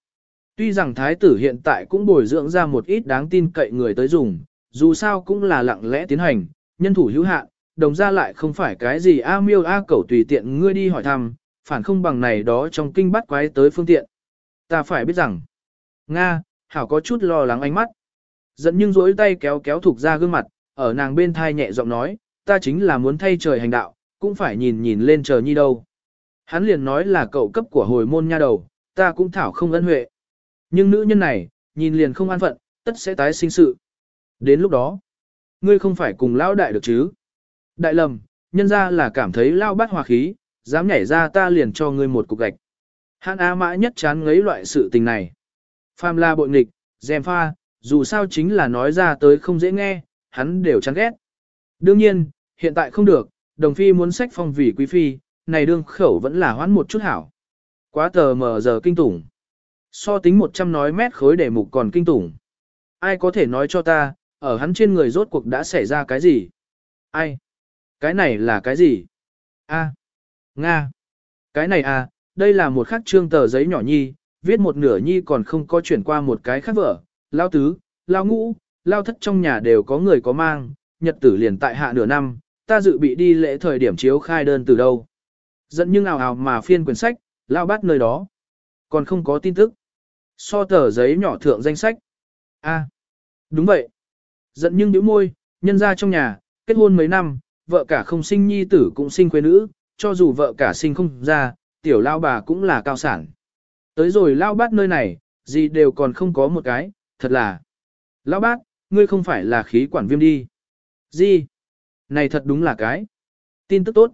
Tuy rằng thái tử hiện tại cũng bồi dưỡng ra một ít đáng tin cậy người tới dùng, dù sao cũng là lặng lẽ tiến hành, nhân thủ hữu hạn, đồng ra lại không phải cái gì a miêu a cẩu tùy tiện ngươi đi hỏi thăm, phản không bằng này đó trong kinh bắt quái tới phương tiện. Ta phải biết rằng, Nga, Hảo có chút lo lắng ánh mắt. Dẫn nhưng rỗi tay kéo kéo thuộc ra gương mặt, ở nàng bên thai nhẹ giọng nói, ta chính là muốn thay trời hành đạo, cũng phải nhìn nhìn lên trời nhi đâu. Hắn liền nói là cậu cấp của hồi môn nha đầu, ta cũng thảo không ân huệ. Nhưng nữ nhân này, nhìn liền không an phận, tất sẽ tái sinh sự. Đến lúc đó, ngươi không phải cùng lão đại được chứ. Đại lầm, nhân ra là cảm thấy lao bát hòa khí, dám nhảy ra ta liền cho ngươi một cục gạch. hắn A mã nhất chán ngấy loại sự tình này. Phàm la bội nghịch, dèm pha, dù sao chính là nói ra tới không dễ nghe, hắn đều chán ghét. Đương nhiên, hiện tại không được, đồng phi muốn sách phong vì quý phi, này đương khẩu vẫn là hoãn một chút hảo. Quá tờ mờ giờ kinh tủng. So tính 100 nói mét khối để mục còn kinh tủng. Ai có thể nói cho ta, ở hắn trên người rốt cuộc đã xảy ra cái gì? Ai? Cái này là cái gì? A. Nga. Cái này à, đây là một khắc trương tờ giấy nhỏ nhi, viết một nửa nhi còn không có chuyển qua một cái khác vở. Lao tứ, lao ngũ, lao thất trong nhà đều có người có mang, nhật tử liền tại hạ nửa năm, ta dự bị đi lễ thời điểm chiếu khai đơn từ đâu. giận nhưng ào ào mà phiên quyển sách, lao bắt nơi đó. Còn không có tin tức. So tờ giấy nhỏ thượng danh sách. a đúng vậy. giận nhưng nhíu môi, nhân ra trong nhà, kết hôn mấy năm, vợ cả không sinh nhi tử cũng sinh quê nữ, cho dù vợ cả sinh không ra, tiểu lao bà cũng là cao sản. Tới rồi lao bát nơi này, gì đều còn không có một cái, thật là. lão bác, ngươi không phải là khí quản viêm đi. Gì? Này thật đúng là cái. Tin tức tốt.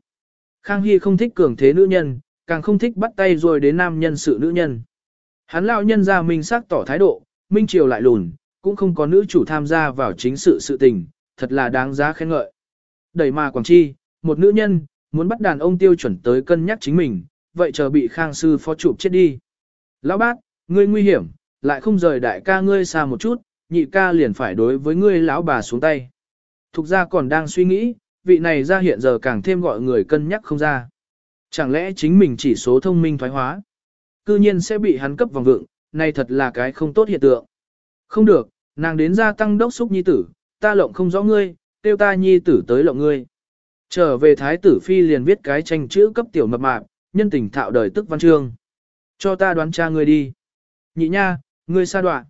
Khang Hy không thích cường thế nữ nhân, càng không thích bắt tay rồi đến nam nhân sự nữ nhân. Hắn lão nhân ra minh xác tỏ thái độ, minh triều lại lùn, cũng không có nữ chủ tham gia vào chính sự sự tình, thật là đáng giá khen ngợi. Đẩy mà Quảng Chi, một nữ nhân, muốn bắt đàn ông tiêu chuẩn tới cân nhắc chính mình, vậy chờ bị Khang sư phó chụp chết đi. Lão bác, ngươi nguy hiểm, lại không rời đại ca ngươi xa một chút, nhị ca liền phải đối với ngươi lão bà xuống tay. Thục ra còn đang suy nghĩ, vị này ra hiện giờ càng thêm gọi người cân nhắc không ra. Chẳng lẽ chính mình chỉ số thông minh thoái hóa? Cư nhiên sẽ bị hắn cấp vòng vượng, này thật là cái không tốt hiện tượng. Không được, nàng đến gia tăng đốc xúc nhi tử, ta lộng không rõ ngươi, tiêu ta nhi tử tới lộng ngươi. Trở về thái tử phi liền viết cái tranh chữ cấp tiểu mập mạp, nhân tình thạo đời tức văn chương. Cho ta đoán cha ngươi đi. Nhị nha, ngươi xa đoạn.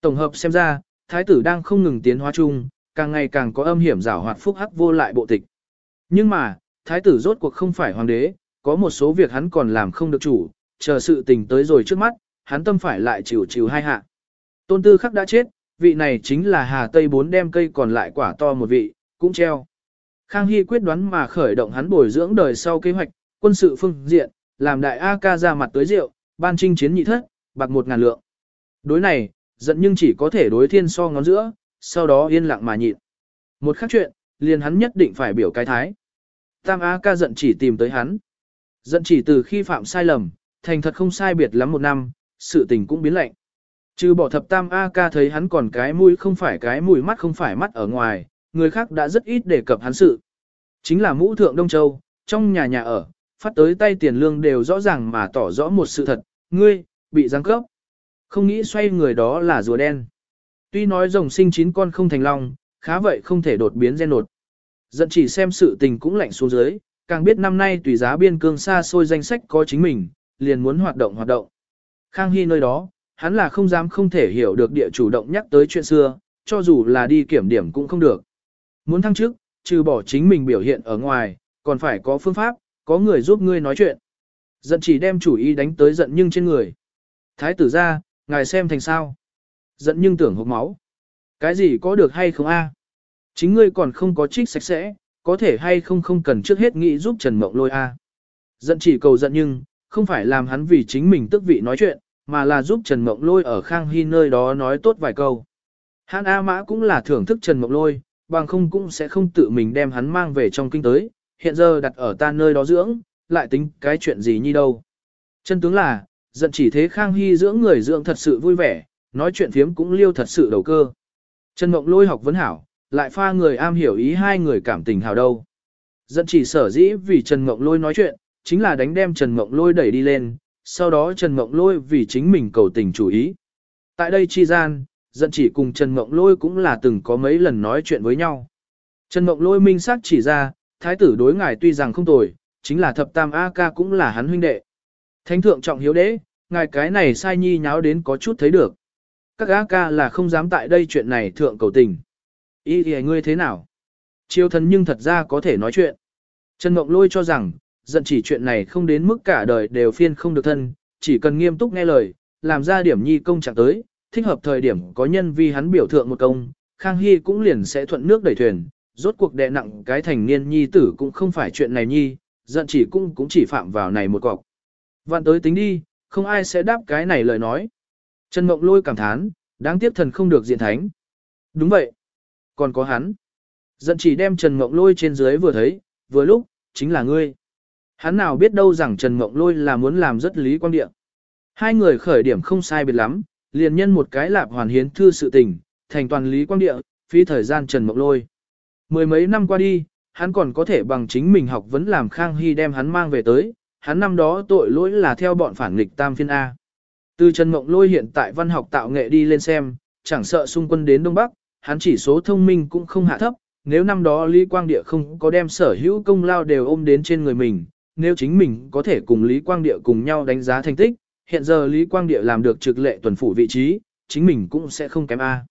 Tổng hợp xem ra, thái tử đang không ngừng tiến hóa chung, càng ngày càng có âm hiểm rảo hoạt phúc hắc vô lại bộ tịch. Nhưng mà, thái tử rốt cuộc không phải hoàng đế, có một số việc hắn còn làm không được chủ, chờ sự tình tới rồi trước mắt, hắn tâm phải lại chịu chịu hai hạ. Tôn tư khắc đã chết, vị này chính là Hà Tây bốn đem cây còn lại quả to một vị, cũng treo. Khang Hy quyết đoán mà khởi động hắn bồi dưỡng đời sau kế hoạch, quân sự phương diện, làm đại A ca ra mặt tới rượu, ban trinh chiến nhị thất, bạc một ngàn lượng. Đối này, giận nhưng chỉ có thể đối thiên so ngón giữa, sau đó yên lặng mà nhịn. Một khác chuyện, liền hắn nhất định phải biểu cái thái. Tam Á ca giận chỉ tìm tới hắn. Giận chỉ từ khi phạm sai lầm, thành thật không sai biệt lắm một năm, sự tình cũng biến lạnh. Trừ bỏ thập tam A ca thấy hắn còn cái mũi không phải cái mũi mắt không phải mắt ở ngoài, người khác đã rất ít đề cập hắn sự. Chính là mũ thượng Đông Châu, trong nhà nhà ở, phát tới tay tiền lương đều rõ ràng mà tỏ rõ một sự thật, ngươi, bị giáng cấp. Không nghĩ xoay người đó là rùa đen. Tuy nói rồng sinh chín con không thành long, khá vậy không thể đột biến gen nột. Giận chỉ xem sự tình cũng lạnh xuống dưới, càng biết năm nay tùy giá biên cương xa xôi danh sách có chính mình, liền muốn hoạt động hoạt động. Khang Hy nơi đó, hắn là không dám không thể hiểu được địa chủ động nhắc tới chuyện xưa, cho dù là đi kiểm điểm cũng không được. Muốn thăng chức, trừ bỏ chính mình biểu hiện ở ngoài, còn phải có phương pháp, có người giúp ngươi nói chuyện. Giận chỉ đem chủ ý đánh tới giận nhưng trên người. Thái tử ra, ngài xem thành sao. Giận nhưng tưởng hộp máu. Cái gì có được hay không a? Chính ngươi còn không có trích sạch sẽ, có thể hay không không cần trước hết nghĩ giúp Trần Mộng lôi a. Giận chỉ cầu giận nhưng, không phải làm hắn vì chính mình tức vị nói chuyện, mà là giúp Trần Mộng lôi ở Khang Hy nơi đó nói tốt vài câu. Hán A Mã cũng là thưởng thức Trần Mộng lôi, bằng không cũng sẽ không tự mình đem hắn mang về trong kinh tới, hiện giờ đặt ở ta nơi đó dưỡng, lại tính cái chuyện gì như đâu. Chân tướng là, giận chỉ thế Khang Hy dưỡng người dưỡng thật sự vui vẻ, nói chuyện phiếm cũng liêu thật sự đầu cơ. Trần Mộng lôi học vấn hảo, lại pha người am hiểu ý hai người cảm tình hảo đâu. Giận chỉ sở dĩ vì Trần Mộng lôi nói chuyện, chính là đánh đem Trần Mộng lôi đẩy đi lên, sau đó Trần Mộng lôi vì chính mình cầu tình chủ ý. Tại đây chi gian, giận chỉ cùng Trần Mộng lôi cũng là từng có mấy lần nói chuyện với nhau. Trần Mộng lôi minh xác chỉ ra, thái tử đối ngài tuy rằng không tồi, chính là thập tam A ca cũng là hắn huynh đệ. Thánh thượng trọng hiếu đế, ngài cái này sai nhi nháo đến có chút thấy được. Các ác ca là không dám tại đây chuyện này thượng cầu tình. Ý thì ngươi thế nào? Chiêu thần nhưng thật ra có thể nói chuyện. Trần Mộng lôi cho rằng, giận chỉ chuyện này không đến mức cả đời đều phiên không được thân, chỉ cần nghiêm túc nghe lời, làm ra điểm nhi công chẳng tới, thích hợp thời điểm có nhân vi hắn biểu thượng một công, Khang Hy cũng liền sẽ thuận nước đẩy thuyền, rốt cuộc đệ nặng cái thành niên nhi tử cũng không phải chuyện này nhi, giận chỉ cũng cũng chỉ phạm vào này một cọc. Vạn tới tính đi, không ai sẽ đáp cái này lời nói. Trần Mộng Lôi cảm thán, đáng tiếc thần không được diện thánh. Đúng vậy. Còn có hắn. Giận chỉ đem Trần Mộng Lôi trên dưới vừa thấy, vừa lúc, chính là ngươi. Hắn nào biết đâu rằng Trần Mộng Lôi là muốn làm rất lý quan địa. Hai người khởi điểm không sai biệt lắm, liền nhân một cái lạp hoàn hiến thư sự tình, thành toàn lý quang địa, phí thời gian Trần Mộng Lôi. Mười mấy năm qua đi, hắn còn có thể bằng chính mình học vấn làm Khang Hy đem hắn mang về tới, hắn năm đó tội lỗi là theo bọn phản nghịch tam phiên A. Từ Trần Mộng Lôi hiện tại văn học tạo nghệ đi lên xem, chẳng sợ xung quân đến Đông Bắc, hắn chỉ số thông minh cũng không hạ thấp, nếu năm đó Lý Quang Địa không có đem sở hữu công lao đều ôm đến trên người mình, nếu chính mình có thể cùng Lý Quang Địa cùng nhau đánh giá thành tích, hiện giờ Lý Quang Địa làm được trực lệ tuần phủ vị trí, chính mình cũng sẽ không kém A.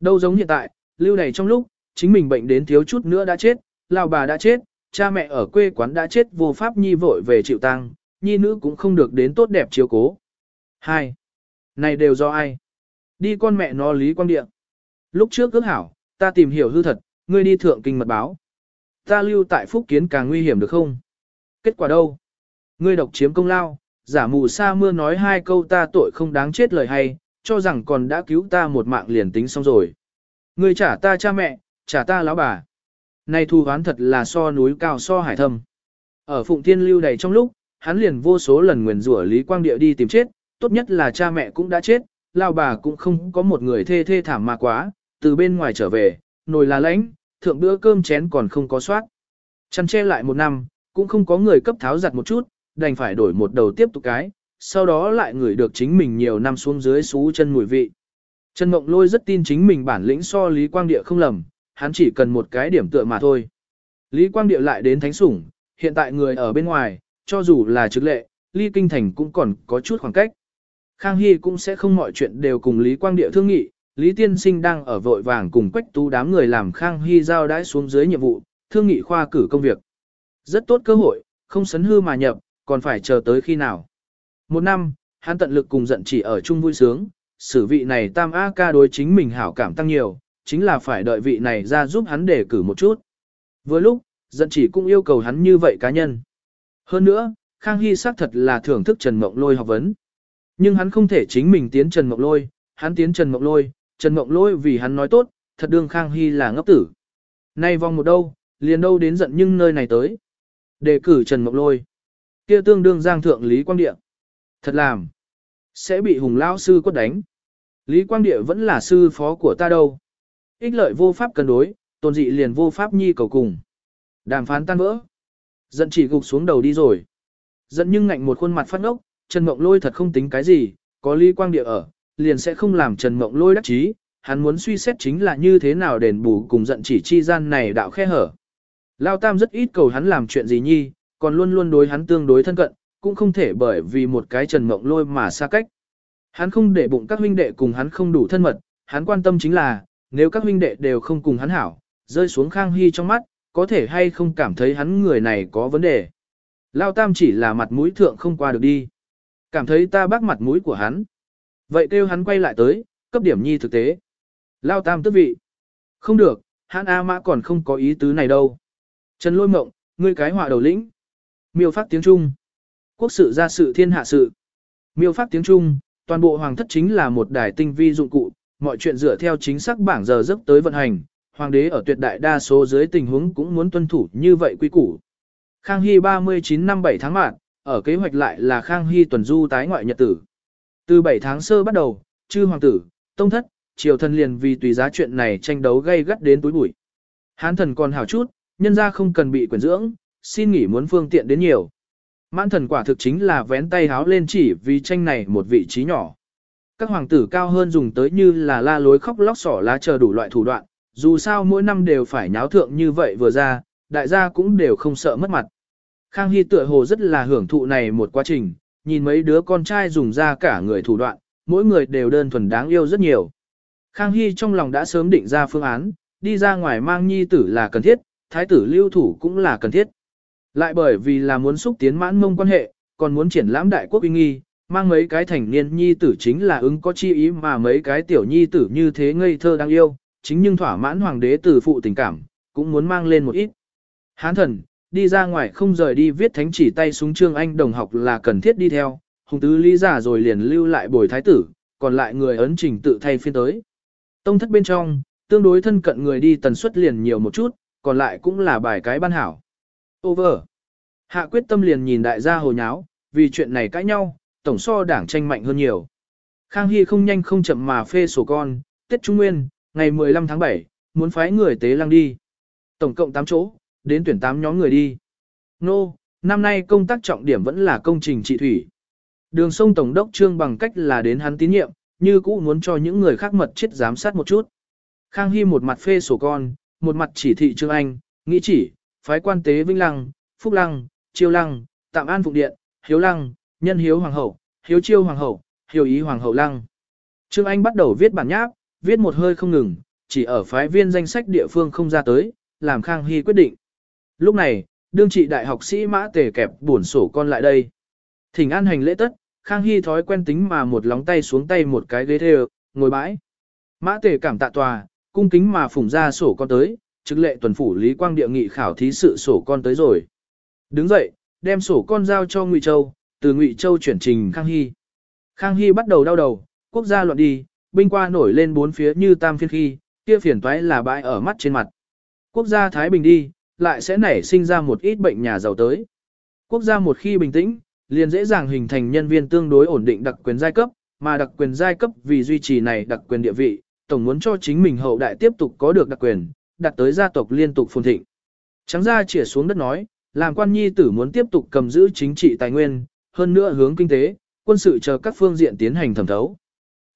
Đâu giống hiện tại, lưu này trong lúc, chính mình bệnh đến thiếu chút nữa đã chết, lão bà đã chết, cha mẹ ở quê quán đã chết vô pháp nhi vội về chịu tang, nhi nữ cũng không được đến tốt đẹp chiếu cố. 2. Này đều do ai? Đi con mẹ nó Lý Quang Điện. Lúc trước ước hảo, ta tìm hiểu hư thật, ngươi đi thượng kinh mật báo. Ta lưu tại phúc kiến càng nguy hiểm được không? Kết quả đâu? Ngươi độc chiếm công lao, giả mù sa mưa nói hai câu ta tội không đáng chết lời hay, cho rằng còn đã cứu ta một mạng liền tính xong rồi. Ngươi trả ta cha mẹ, trả ta lão bà. Nay thu hoán thật là so núi cao so hải thâm. Ở Phụng Thiên lưu đầy trong lúc, hắn liền vô số lần nguyền rủa Lý Quang Địa đi tìm chết, tốt nhất là cha mẹ cũng đã chết, lao bà cũng không có một người thê thê thảm mà quá, từ bên ngoài trở về, nồi là lãnh, thượng bữa cơm chén còn không có soát. Chăn che lại một năm, cũng không có người cấp tháo giặt một chút, đành phải đổi một đầu tiếp tục cái, sau đó lại ngửi được chính mình nhiều năm xuống dưới xú chân mùi vị. Trần Mộng Lôi rất tin chính mình bản lĩnh so Lý Quang Địa không lầm, hắn chỉ cần một cái điểm tựa mà thôi. Lý Quang Điệu lại đến thánh sủng, hiện tại người ở bên ngoài, cho dù là trực lệ, Lý Kinh Thành cũng còn có chút khoảng cách. Khang Hy cũng sẽ không mọi chuyện đều cùng Lý Quang Điệu thương nghị, Lý Tiên Sinh đang ở vội vàng cùng quách tú đám người làm Khang Hy giao đãi xuống dưới nhiệm vụ, thương nghị khoa cử công việc. Rất tốt cơ hội, không sấn hư mà nhập, còn phải chờ tới khi nào. Một năm, hắn tận lực cùng giận chỉ ở chung vui sướng, sử vị này tam A ca đối chính mình hảo cảm tăng nhiều, chính là phải đợi vị này ra giúp hắn để cử một chút. Với lúc, giận chỉ cũng yêu cầu hắn như vậy cá nhân. Hơn nữa, Khang Hy xác thật là thưởng thức Trần Mộng Lôi học vấn. Nhưng hắn không thể chính mình tiến Trần Mộng Lôi, hắn tiến Trần Mộng Lôi, Trần Mộng Lôi vì hắn nói tốt, thật đương Khang Hy là ngốc tử. Nay vòng một đâu, liền đâu đến giận nhưng nơi này tới. Đề cử Trần Mộng Lôi. kia tương đương giang thượng Lý Quang Địa. Thật làm. Sẽ bị hùng lão sư quất đánh. Lý Quang Địa vẫn là sư phó của ta đâu. Ích lợi vô pháp cân đối, tôn dị liền vô pháp nhi cầu cùng. Đàm phán tan vỡ. Giận chỉ gục xuống đầu đi rồi. Giận nhưng ngạnh một khuôn mặt phát ngốc, Trần Mộng Lôi thật không tính cái gì, có ly Quang Địa ở, liền sẽ không làm Trần Mộng Lôi đắc chí. Hắn muốn suy xét chính là như thế nào đền bù cùng giận chỉ chi gian này đạo khe hở. Lao Tam rất ít cầu hắn làm chuyện gì nhi, còn luôn luôn đối hắn tương đối thân cận, cũng không thể bởi vì một cái Trần Mộng Lôi mà xa cách. Hắn không để bụng các huynh đệ cùng hắn không đủ thân mật, hắn quan tâm chính là, nếu các huynh đệ đều không cùng hắn hảo, rơi xuống Khang Hy trong mắt, có thể hay không cảm thấy hắn người này có vấn đề. Lao Tam chỉ là mặt mũi thượng không qua được đi. Cảm thấy ta bác mặt mũi của hắn. Vậy kêu hắn quay lại tới, cấp điểm nhi thực tế. Lao Tam tức vị. Không được, hắn A Mã còn không có ý tứ này đâu. Trần lôi mộng, ngươi cái họa đầu lĩnh. Miêu phát tiếng Trung. Quốc sự gia sự thiên hạ sự. Miêu phát tiếng Trung, toàn bộ hoàng thất chính là một đài tinh vi dụng cụ, mọi chuyện dựa theo chính xác bảng giờ giấc tới vận hành, hoàng đế ở tuyệt đại đa số dưới tình huống cũng muốn tuân thủ như vậy quy củ. Khang Hy 39 năm 7 tháng mạng, ở kế hoạch lại là Khang Hy tuần du tái ngoại nhật tử. Từ 7 tháng sơ bắt đầu, chư hoàng tử, tông thất, triều thần liền vì tùy giá chuyện này tranh đấu gây gắt đến túi bụi. Hán thần còn hảo chút, nhân ra không cần bị quyển dưỡng, xin nghỉ muốn phương tiện đến nhiều. Mãn thần quả thực chính là vén tay háo lên chỉ vì tranh này một vị trí nhỏ. Các hoàng tử cao hơn dùng tới như là la lối khóc lóc sỏ lá chờ đủ loại thủ đoạn, dù sao mỗi năm đều phải nháo thượng như vậy vừa ra, đại gia cũng đều không sợ mất mặt. Khang Hy tựa hồ rất là hưởng thụ này một quá trình, nhìn mấy đứa con trai dùng ra cả người thủ đoạn, mỗi người đều đơn thuần đáng yêu rất nhiều. Khang Hy trong lòng đã sớm định ra phương án, đi ra ngoài mang nhi tử là cần thiết, thái tử lưu thủ cũng là cần thiết. Lại bởi vì là muốn xúc tiến mãn mông quan hệ, còn muốn triển lãm đại quốc uy nghi, mang mấy cái thành niên nhi tử chính là ứng có chi ý mà mấy cái tiểu nhi tử như thế ngây thơ đang yêu, chính nhưng thỏa mãn hoàng đế tử phụ tình cảm, cũng muốn mang lên một ít. Hán thần, đi ra ngoài không rời đi viết thánh chỉ tay súng trương anh đồng học là cần thiết đi theo, hùng tứ lý giả rồi liền lưu lại bồi thái tử, còn lại người ấn trình tự thay phiên tới. Tông thất bên trong, tương đối thân cận người đi tần suất liền nhiều một chút, còn lại cũng là bài cái ban hảo. Over. Hạ quyết tâm liền nhìn đại gia hồ nháo, vì chuyện này cãi nhau, tổng so đảng tranh mạnh hơn nhiều. Khang Hy không nhanh không chậm mà phê sổ con, Tết Trung Nguyên, ngày 15 tháng 7, muốn phái người tế lăng đi. Tổng cộng 8 chỗ, đến tuyển 8 nhóm người đi. Nô, năm nay công tác trọng điểm vẫn là công trình trị thủy. Đường sông Tổng đốc Trương bằng cách là đến hắn tín nhiệm, như cũ muốn cho những người khác mật chết giám sát một chút. Khang Hy một mặt phê sổ con, một mặt chỉ thị Trương Anh, nghĩ chỉ, phái quan tế Vinh Lăng, Phúc Lăng, Chiêu Lăng, Tạm An Phụng Điện, Hiếu Lăng, Nhân Hiếu Hoàng Hậu, Hiếu Chiêu Hoàng Hậu, Hiếu Ý Hoàng Hậu Lăng. Trương Anh bắt đầu viết bản nháp, viết một hơi không ngừng, chỉ ở phái viên danh sách địa phương không ra tới, làm Khang Hy quyết định. Lúc này, đương trị đại học sĩ mã tề kẹp buồn sổ con lại đây. Thỉnh an hành lễ tất, Khang Hy thói quen tính mà một lóng tay xuống tay một cái ghế thêu, ngồi bãi. Mã tề cảm tạ tòa, cung kính mà phủng ra sổ con tới, trực lệ tuần phủ Lý Quang địa nghị khảo thí sự sổ con tới rồi. Đứng dậy, đem sổ con giao cho Ngụy Châu, từ Ngụy Châu chuyển trình Khang Hy. Khang Hy bắt đầu đau đầu, quốc gia loạn đi, binh qua nổi lên bốn phía như tam phiên khi, kia phiền toái là bãi ở mắt trên mặt. Quốc gia Thái Bình đi, lại sẽ nảy sinh ra một ít bệnh nhà giàu tới. Quốc gia một khi bình tĩnh, liền dễ dàng hình thành nhân viên tương đối ổn định đặc quyền giai cấp, mà đặc quyền giai cấp vì duy trì này đặc quyền địa vị, tổng muốn cho chính mình hậu đại tiếp tục có được đặc quyền, đặt tới gia tộc liên tục phồn thịnh. Trắng ra chỉa xuống đất nói, làm quan nhi tử muốn tiếp tục cầm giữ chính trị tài nguyên, hơn nữa hướng kinh tế, quân sự chờ các phương diện tiến hành thẩm thấu.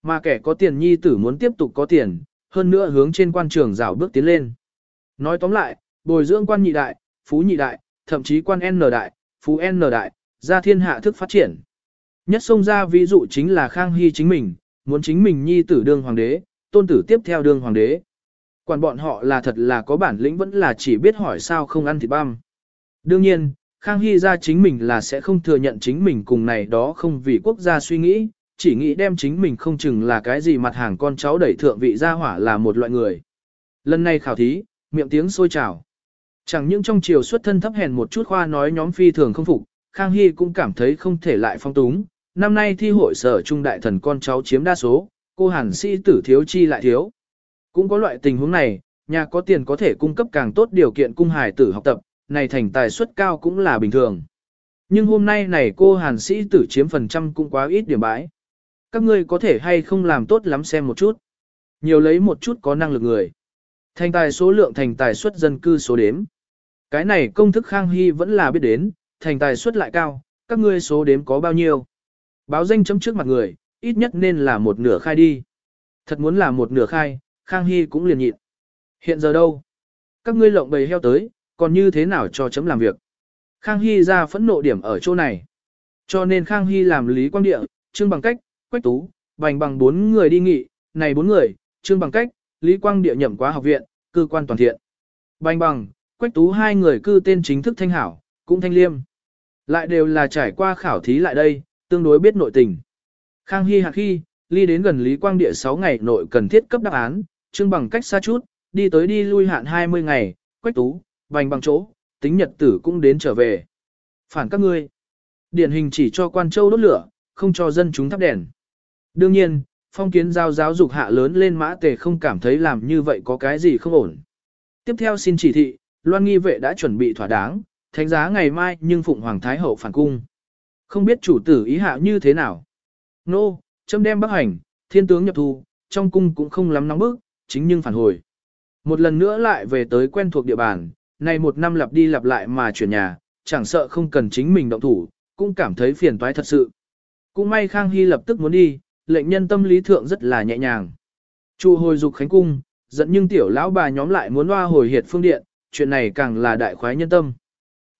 Mà kẻ có tiền nhi tử muốn tiếp tục có tiền, hơn nữa hướng trên quan trường rào bước tiến lên. Nói tóm lại, bồi dưỡng quan nhị đại, phú nhị đại, thậm chí quan N đại, phú N đại, ra thiên hạ thức phát triển. Nhất xông ra ví dụ chính là Khang Hy chính mình, muốn chính mình nhi tử đương hoàng đế, tôn tử tiếp theo đương hoàng đế. Quản bọn họ là thật là có bản lĩnh vẫn là chỉ biết hỏi sao không ăn thịt băm. Đương nhiên, Khang Hy ra chính mình là sẽ không thừa nhận chính mình cùng này đó không vì quốc gia suy nghĩ, chỉ nghĩ đem chính mình không chừng là cái gì mặt hàng con cháu đẩy thượng vị gia hỏa là một loại người. Lần này khảo thí, miệng tiếng sôi trào. Chẳng những trong chiều xuất thân thấp hèn một chút khoa nói nhóm phi thường không phục, Khang Hy cũng cảm thấy không thể lại phong túng. Năm nay thi hội sở trung đại thần con cháu chiếm đa số, cô hàn sĩ tử thiếu chi lại thiếu. Cũng có loại tình huống này, nhà có tiền có thể cung cấp càng tốt điều kiện cung hài tử học tập, này thành tài suất cao cũng là bình thường. Nhưng hôm nay này cô hàn sĩ tử chiếm phần trăm cũng quá ít điểm bãi. Các ngươi có thể hay không làm tốt lắm xem một chút. Nhiều lấy một chút có năng lực người. Thành tài số lượng thành tài suất dân cư số đếm. Cái này công thức Khang Hy vẫn là biết đến, thành tài suất lại cao, các ngươi số đếm có bao nhiêu. Báo danh chấm trước mặt người, ít nhất nên là một nửa khai đi. Thật muốn là một nửa khai, Khang Hy cũng liền nhịn. Hiện giờ đâu? Các ngươi lộng bầy heo tới, còn như thế nào cho chấm làm việc? Khang Hy ra phẫn nộ điểm ở chỗ này. Cho nên Khang Hy làm lý quang địa, trương bằng cách, quách tú, bành bằng bốn người đi nghị, này bốn người, trương bằng cách, lý quang địa nhậm quá học viện, cơ quan toàn thiện. Bành bằng, quách tú hai người cư tên chính thức thanh hảo, cũng thanh liêm. Lại đều là trải qua khảo thí lại đây, tương đối biết nội tình. Khang Hy hạc khi, ly đến gần Lý Quang Địa 6 ngày nội cần thiết cấp đáp án, Trương bằng cách xa chút, đi tới đi lui hạn 20 ngày, quách tú, bành bằng chỗ, tính nhật tử cũng đến trở về. Phản các ngươi. Điển hình chỉ cho quan châu đốt lửa, không cho dân chúng thắp đèn. Đương nhiên, phong kiến giao giáo dục hạ lớn lên mã tề không cảm thấy làm như vậy có cái gì không ổn. Tiếp theo xin chỉ thị, Loan nghi vệ đã chuẩn bị thỏa đáng, thánh giá ngày mai nhưng Phụng Hoàng Thái Hậu phản cung. Không biết chủ tử ý hạ như thế nào. Nô, no, châm đem bắc hành, thiên tướng nhập thu, trong cung cũng không lắm nóng bức, chính nhưng phản hồi. Một lần nữa lại về tới quen thuộc địa bàn, này một năm lặp đi lặp lại mà chuyển nhà, chẳng sợ không cần chính mình động thủ, cũng cảm thấy phiền toái thật sự. Cũng may Khang Hy lập tức muốn đi, lệnh nhân tâm lý thượng rất là nhẹ nhàng. Chu hồi dục khánh cung, giận nhưng tiểu lão bà nhóm lại muốn loa hồi hiệt phương điện, chuyện này càng là đại khoái nhân tâm.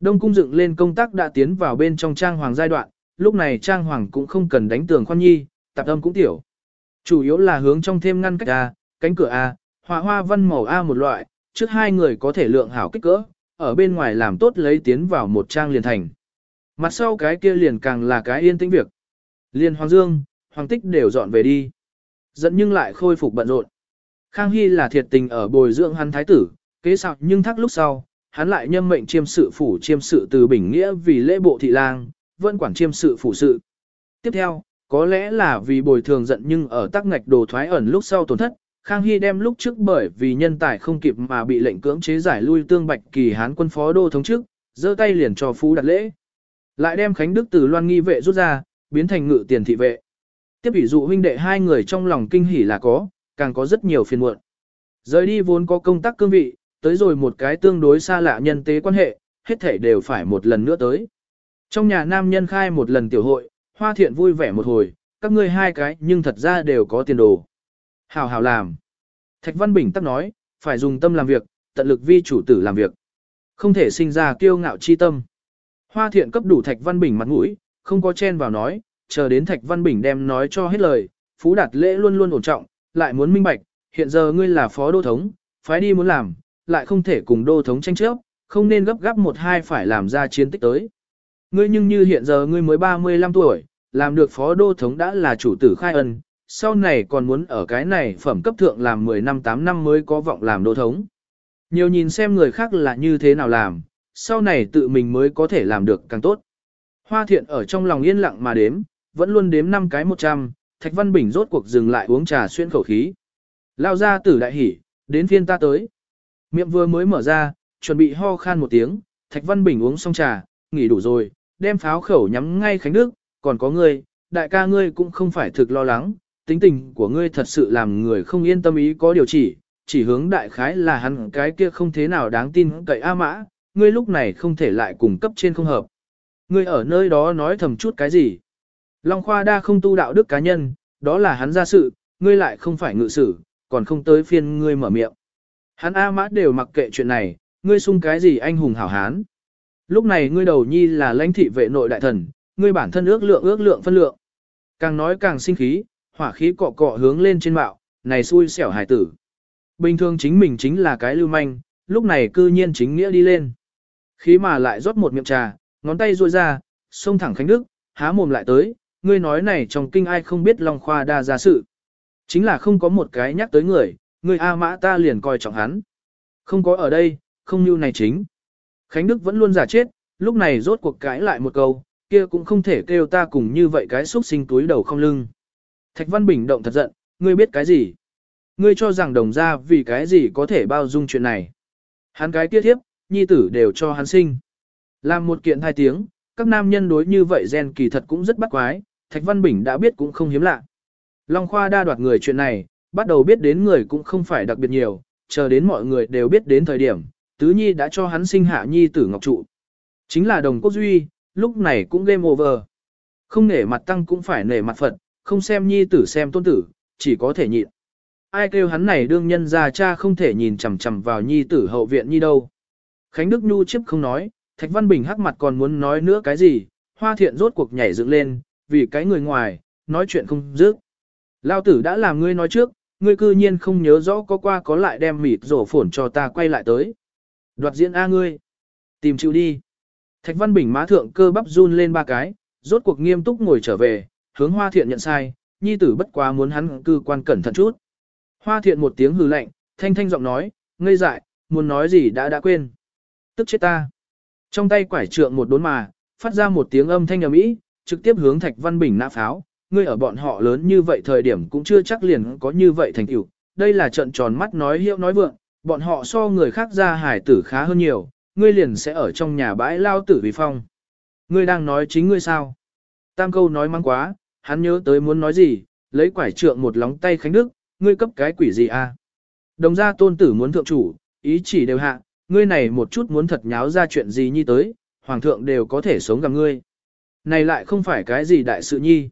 Đông cung dựng lên công tác đã tiến vào bên trong trang hoàng giai đoạn, lúc này trang hoàng cũng không cần đánh tường khoan nhi, tạp âm cũng tiểu. Chủ yếu là hướng trong thêm ngăn cách A, cánh cửa A, họa hoa văn màu A một loại, trước hai người có thể lượng hảo kích cỡ, ở bên ngoài làm tốt lấy tiến vào một trang liền thành. Mặt sau cái kia liền càng là cái yên tĩnh việc. Liên Hoàng Dương, Hoàng Tích đều dọn về đi. Dẫn nhưng lại khôi phục bận rộn. Khang Hy là thiệt tình ở bồi dưỡng hắn thái tử, kế sạc nhưng thắc lúc sau, hắn lại nhâm mệnh chiêm sự phủ chiêm sự từ Bình Nghĩa vì lễ bộ thị lang, vẫn quản chiêm sự phủ sự. Tiếp theo, có lẽ là vì bồi thường giận nhưng ở tắc ngạch đồ thoái ẩn lúc sau tổn thất, Khang Hy đem lúc trước bởi vì nhân tài không kịp mà bị lệnh cưỡng chế giải lui tương bạch kỳ hán quân phó đô thống trước, giơ tay liền cho phú đặt lễ. Lại đem Khánh Đức từ loan nghi vệ rút ra, biến thành ngự tiền thị vệ. Tiếp ví dụ huynh đệ hai người trong lòng kinh hỉ là có, càng có rất nhiều phiền muộn. Rời đi vốn có công tác cương vị, tới rồi một cái tương đối xa lạ nhân tế quan hệ, hết thể đều phải một lần nữa tới. Trong nhà nam nhân khai một lần tiểu hội, hoa thiện vui vẻ một hồi, các ngươi hai cái nhưng thật ra đều có tiền đồ. Hảo hảo làm. Thạch Văn Bình tắc nói, phải dùng tâm làm việc, tận lực vi chủ tử làm việc. Không thể sinh ra kiêu ngạo chi tâm. Hoa thiện cấp đủ Thạch Văn Bình mặt mũi, không có chen vào nói, chờ đến Thạch Văn Bình đem nói cho hết lời, Phú Đạt Lễ luôn luôn ổn trọng, lại muốn minh bạch, hiện giờ ngươi là phó đô thống, phái đi muốn làm, lại không thể cùng đô thống tranh chấp, không nên gấp gáp một hai phải làm ra chiến tích tới. Ngươi nhưng như hiện giờ ngươi mới 35 tuổi, làm được phó đô thống đã là chủ tử khai ân, sau này còn muốn ở cái này phẩm cấp thượng làm 10 năm 8 năm mới có vọng làm đô thống. Nhiều nhìn xem người khác là như thế nào làm, sau này tự mình mới có thể làm được càng tốt. Hoa thiện ở trong lòng yên lặng mà đếm, vẫn luôn đếm 5 cái 100, Thạch Văn Bình rốt cuộc dừng lại uống trà xuyên khẩu khí. Lao ra tử đại hỉ, đến phiên ta tới. Miệng vừa mới mở ra, chuẩn bị ho khan một tiếng, Thạch Văn Bình uống xong trà, nghỉ đủ rồi, đem pháo khẩu nhắm ngay Khánh Đức, còn có ngươi, đại ca ngươi cũng không phải thực lo lắng, tính tình của ngươi thật sự làm người không yên tâm ý có điều chỉ, chỉ hướng đại khái là hắn cái kia không thế nào đáng tin cậy A mã, ngươi lúc này không thể lại cùng cấp trên không hợp. Ngươi ở nơi đó nói thầm chút cái gì? Long Khoa đa không tu đạo đức cá nhân, đó là hắn ra sự, ngươi lại không phải ngự sử, còn không tới phiên ngươi mở miệng. Hắn A mã đều mặc kệ chuyện này, ngươi sung cái gì anh hùng hảo hán. Lúc này ngươi đầu nhi là lãnh thị vệ nội đại thần, ngươi bản thân ước lượng ước lượng phân lượng. Càng nói càng sinh khí, hỏa khí cọ cọ hướng lên trên mạo, này xui xẻo hải tử. Bình thường chính mình chính là cái lưu manh, lúc này cư nhiên chính nghĩa đi lên. Khí mà lại rót một miệng trà, ngón tay ruôi ra, xông thẳng Khánh Đức, há mồm lại tới, ngươi nói này trong kinh ai không biết Long Khoa đa ra sự. Chính là không có một cái nhắc tới người, ngươi A mã ta liền coi trọng hắn. Không có ở đây, không như này chính. Khánh Đức vẫn luôn giả chết, lúc này rốt cuộc cãi lại một câu, kia cũng không thể kêu ta cùng như vậy cái xúc sinh túi đầu không lưng. Thạch Văn Bình động thật giận, ngươi biết cái gì? Ngươi cho rằng đồng gia vì cái gì có thể bao dung chuyện này. Hắn cái kia thiếp, nhi tử đều cho hắn sinh. Làm một kiện hai tiếng, các nam nhân đối như vậy gen kỳ thật cũng rất bắt quái, Thạch Văn Bình đã biết cũng không hiếm lạ. Long Khoa đa đoạt người chuyện này, bắt đầu biết đến người cũng không phải đặc biệt nhiều, chờ đến mọi người đều biết đến thời điểm, Tứ Nhi đã cho hắn sinh hạ Nhi tử Ngọc Trụ. Chính là đồng quốc duy, lúc này cũng game over. Không nể mặt tăng cũng phải nể mặt Phật, không xem Nhi tử xem tôn tử, chỉ có thể nhịn. Ai kêu hắn này đương nhân ra cha không thể nhìn chằm chằm vào Nhi tử hậu viện Nhi đâu. Khánh Đức Nhu chiếp không nói, Thạch Văn Bình hắc mặt còn muốn nói nữa cái gì, hoa thiện rốt cuộc nhảy dựng lên, vì cái người ngoài, nói chuyện không dứt. Lao tử đã làm ngươi nói trước, ngươi cư nhiên không nhớ rõ có qua có lại đem mịt rổ phổn cho ta quay lại tới. Đoạt diễn A ngươi. Tìm chịu đi. Thạch Văn Bình má thượng cơ bắp run lên ba cái, rốt cuộc nghiêm túc ngồi trở về, hướng hoa thiện nhận sai, nhi tử bất quá muốn hắn cư quan cẩn thận chút. Hoa thiện một tiếng hừ lạnh, thanh thanh giọng nói, ngây dại, muốn nói gì đã đã quên. Tức chết ta. Trong tay quải trượng một đốn mà, phát ra một tiếng âm thanh ầm ĩ, trực tiếp hướng Thạch Văn Bình nã pháo, ngươi ở bọn họ lớn như vậy thời điểm cũng chưa chắc liền có như vậy thành tựu. Đây là trận tròn mắt nói hiệu nói vượng, bọn họ so người khác ra hải tử khá hơn nhiều, ngươi liền sẽ ở trong nhà bãi lao tử vì phong. Ngươi đang nói chính ngươi sao? Tam câu nói mang quá, hắn nhớ tới muốn nói gì, lấy quải trượng một lóng tay khánh đức, ngươi cấp cái quỷ gì a? Đồng gia tôn tử muốn thượng chủ, ý chỉ đều hạ, ngươi này một chút muốn thật nháo ra chuyện gì nhi tới, hoàng thượng đều có thể sống gặp ngươi. Này lại không phải cái gì đại sự nhi.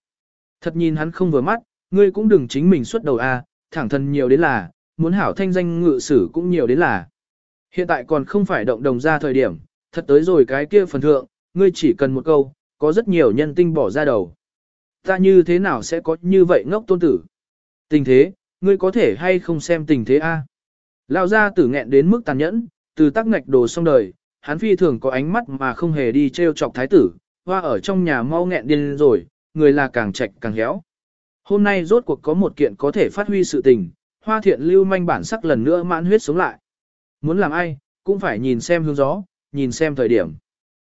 Thật nhìn hắn không vừa mắt, ngươi cũng đừng chính mình xuất đầu a, thẳng thân nhiều đến là, muốn hảo thanh danh ngự sử cũng nhiều đến là. Hiện tại còn không phải động đồng ra thời điểm, thật tới rồi cái kia phần thượng, ngươi chỉ cần một câu, có rất nhiều nhân tinh bỏ ra đầu. Ta như thế nào sẽ có như vậy ngốc tôn tử? Tình thế, ngươi có thể hay không xem tình thế a? Lão gia tử nghẹn đến mức tàn nhẫn, từ tắc ngạch đồ xong đời, hắn phi thường có ánh mắt mà không hề đi treo chọc thái tử, hoa ở trong nhà mau nghẹn điên rồi, người là càng trạch càng héo. Hôm nay rốt cuộc có một kiện có thể phát huy sự tình, hoa thiện lưu manh bản sắc lần nữa mãn huyết sống lại. Muốn làm ai, cũng phải nhìn xem hướng gió, nhìn xem thời điểm.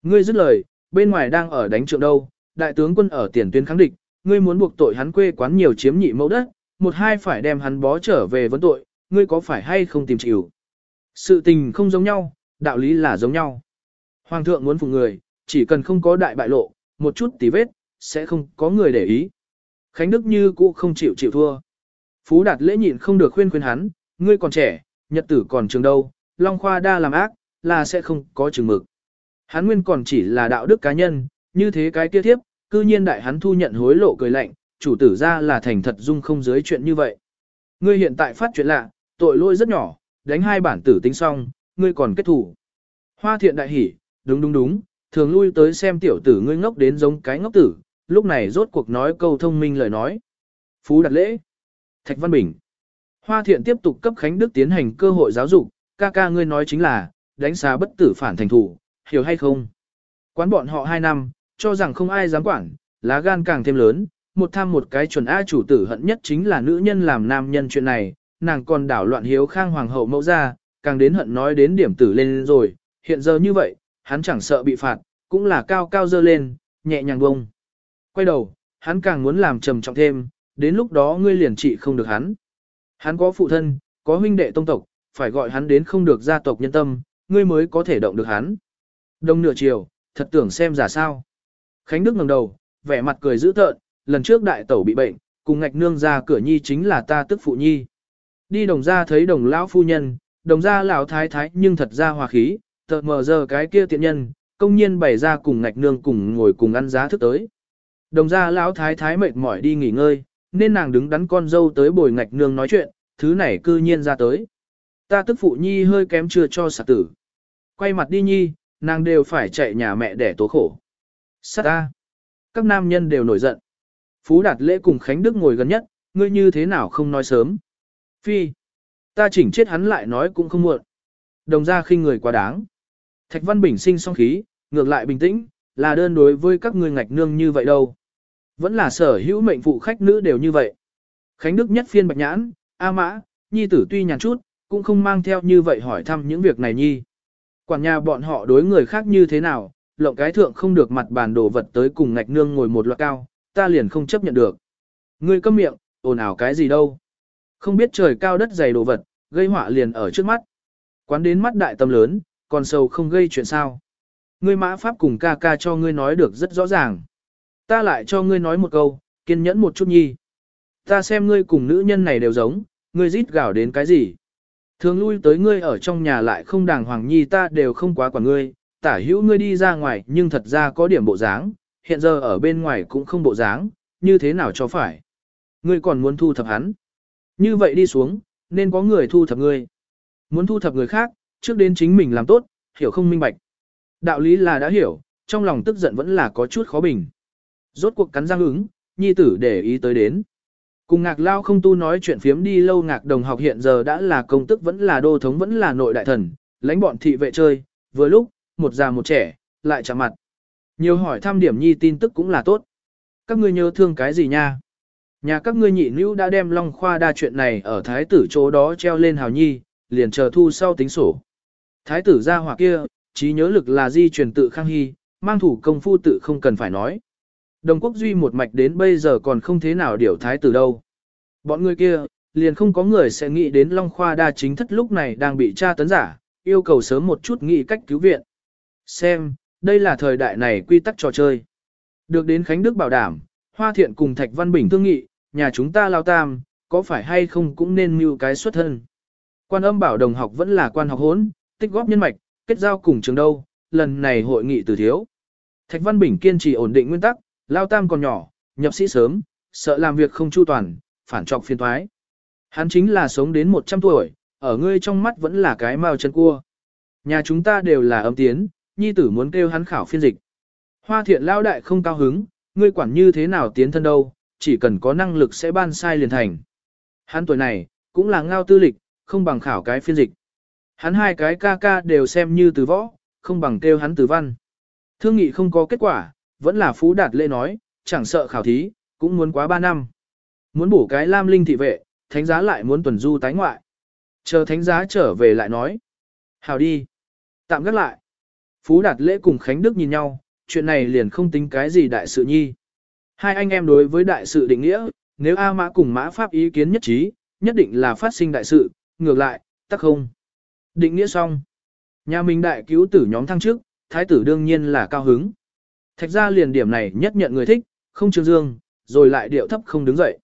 Ngươi dứt lời, bên ngoài đang ở đánh trượng đâu, đại tướng quân ở tiền tuyến kháng địch, ngươi muốn buộc tội hắn quê quán nhiều chiếm nhị mẫu đất, một hai phải đem hắn bó trở về vấn tội, ngươi có phải hay không tìm chịu. Sự tình không giống nhau, đạo lý là giống nhau. Hoàng thượng muốn phụ người, chỉ cần không có đại bại lộ, một chút tí vết, sẽ không có người để ý. Khánh Đức như cũ không chịu chịu thua. Phú Đạt lễ nhịn không được khuyên khuyên hắn, ngươi còn trẻ, nhật tử còn trường đâu, Long Khoa đa làm ác, là sẽ không có chừng mực. Hắn nguyên còn chỉ là đạo đức cá nhân, như thế cái kia tiếp, cư nhiên đại hắn thu nhận hối lộ cười lạnh, chủ tử ra là thành thật dung không dưới chuyện như vậy. Ngươi hiện tại phát chuyện lạ, tội lỗi rất nhỏ, đánh hai bản tử tính xong, ngươi còn kết thủ. Hoa thiện đại hỉ, đúng đúng đúng, thường lui tới xem tiểu tử ngươi ngốc đến giống cái ngốc tử, lúc này rốt cuộc nói câu thông minh lời nói. Phú đặt lễ. Thạch Văn Bình. Hoa thiện tiếp tục cấp Khánh Đức tiến hành cơ hội giáo dục, ca ca ngươi nói chính là, đánh xá bất tử phản thành thủ, hiểu hay không? Quán bọn họ hai năm, cho rằng không ai dám quản, lá gan càng thêm lớn, một tham một cái chuẩn A chủ tử hận nhất chính là nữ nhân làm nam nhân chuyện này, nàng còn đảo loạn hiếu khang hoàng hậu mẫu ra, càng đến hận nói đến điểm tử lên rồi, hiện giờ như vậy, hắn chẳng sợ bị phạt, cũng là cao cao dơ lên, nhẹ nhàng bông. Quay đầu, hắn càng muốn làm trầm trọng thêm, đến lúc đó ngươi liền trị không được hắn. Hắn có phụ thân, có huynh đệ tông tộc, phải gọi hắn đến không được gia tộc nhân tâm, ngươi mới có thể động được hắn. Đông nửa chiều, thật tưởng xem giả sao. Khánh Đức ngẩng đầu, vẻ mặt cười dữ tợn, lần trước đại tẩu bị bệnh, cùng ngạch nương ra cửa nhi chính là ta tức phụ nhi. Đi đồng ra thấy đồng lão phu nhân, đồng ra lão thái thái nhưng thật ra hòa khí, tợt mờ giờ cái kia tiện nhân, công nhiên bày ra cùng ngạch nương cùng ngồi cùng ăn giá thức tới. Đồng ra lão thái thái mệt mỏi đi nghỉ ngơi, nên nàng đứng đắn con dâu tới bồi ngạch nương nói chuyện, thứ này cư nhiên ra tới. Ta tức phụ nhi hơi kém chưa cho sạc tử. Quay mặt đi nhi, nàng đều phải chạy nhà mẹ để tố khổ. Sát ta. Các nam nhân đều nổi giận. Phú Đạt Lễ cùng Khánh Đức ngồi gần nhất, ngươi như thế nào không nói sớm. Phi. Ta chỉnh chết hắn lại nói cũng không muộn. Đồng ra khinh người quá đáng. Thạch Văn Bình sinh song khí, ngược lại bình tĩnh, là đơn đối với các ngươi ngạch nương như vậy đâu. Vẫn là sở hữu mệnh phụ khách nữ đều như vậy. Khánh Đức nhất phiên bạch nhãn, A mã, nhi tử tuy nhàn chút, cũng không mang theo như vậy hỏi thăm những việc này nhi. Quản nhà bọn họ đối người khác như thế nào, lộng cái thượng không được mặt bàn đồ vật tới cùng ngạch nương ngồi một loạt cao, ta liền không chấp nhận được. Ngươi câm miệng, ồn ào cái gì đâu. Không biết trời cao đất dày đồ vật, gây họa liền ở trước mắt. Quán đến mắt đại tâm lớn, còn sâu không gây chuyện sao. Ngươi mã pháp cùng ca ca cho ngươi nói được rất rõ ràng. Ta lại cho ngươi nói một câu, kiên nhẫn một chút nhi. Ta xem ngươi cùng nữ nhân này đều giống, ngươi rít gào đến cái gì. Thường lui tới ngươi ở trong nhà lại không đàng hoàng nhi ta đều không quá quản ngươi, tả hữu ngươi đi ra ngoài nhưng thật ra có điểm bộ dáng, hiện giờ ở bên ngoài cũng không bộ dáng, như thế nào cho phải. Ngươi còn muốn thu thập hắn. Như vậy đi xuống, nên có người thu thập ngươi. Muốn thu thập người khác, trước đến chính mình làm tốt, hiểu không minh bạch. Đạo lý là đã hiểu, trong lòng tức giận vẫn là có chút khó bình. Rốt cuộc cắn răng ứng, nhi tử để ý tới đến. Cùng ngạc lao không tu nói chuyện phiếm đi lâu ngạc đồng học hiện giờ đã là công tức vẫn là đô thống vẫn là nội đại thần, lãnh bọn thị vệ chơi, vừa lúc, một già một trẻ, lại chạm mặt. Nhiều hỏi thăm điểm nhi tin tức cũng là tốt. Các ngươi nhớ thương cái gì nha? Nhà các ngươi nhị nữ đã đem Long Khoa đa chuyện này ở thái tử chỗ đó treo lên hào nhi, liền chờ thu sau tính sổ. Thái tử gia hỏa kia, trí nhớ lực là di truyền tự khang hy, mang thủ công phu tự không cần phải nói. Đồng quốc duy một mạch đến bây giờ còn không thế nào điều thái tử đâu. Bọn người kia, liền không có người sẽ nghĩ đến Long Khoa đa chính thất lúc này đang bị tra tấn giả, yêu cầu sớm một chút nghĩ cách cứu viện. Xem, đây là thời đại này quy tắc trò chơi. Được đến Khánh Đức bảo đảm, Hoa Thiện cùng Thạch Văn Bình thương nghị, nhà chúng ta lao tam, có phải hay không cũng nên mưu cái xuất thân. Quan âm bảo đồng học vẫn là quan học hốn, tích góp nhân mạch, kết giao cùng trường đâu, lần này hội nghị từ thiếu. Thạch Văn Bình kiên trì ổn định nguyên tắc, lao tam còn nhỏ, nhập sĩ sớm, sợ làm việc không chu toàn, phản trọc phiên thoái. Hắn chính là sống đến 100 tuổi, ở ngươi trong mắt vẫn là cái mao chân cua. Nhà chúng ta đều là âm tiến, nhi tử muốn kêu hắn khảo phiên dịch. Hoa thiện lao đại không cao hứng, ngươi quản như thế nào tiến thân đâu, chỉ cần có năng lực sẽ ban sai liền thành. Hắn tuổi này, cũng là ngao tư lịch, không bằng khảo cái phiên dịch. Hắn hai cái ca ca đều xem như từ võ, không bằng kêu hắn từ văn. Thương nghị không có kết quả, vẫn là Phú Đạt Lê nói, chẳng sợ khảo thí, cũng muốn quá 3 năm. Muốn bổ cái lam linh thị vệ, thánh giá lại muốn tuần du tái ngoại. Chờ thánh giá trở về lại nói. Hào đi. Tạm gác lại. Phú Đạt Lễ cùng Khánh Đức nhìn nhau, chuyện này liền không tính cái gì đại sự nhi. Hai anh em đối với đại sự định nghĩa, nếu A Mã cùng Mã Pháp ý kiến nhất trí, nhất định là phát sinh đại sự, ngược lại, tắc không. Định nghĩa xong. Nhà mình đại cứu tử nhóm thăng trước, thái tử đương nhiên là cao hứng. Thạch ra liền điểm này nhất nhận người thích, không trương dương, rồi lại điệu thấp không đứng dậy.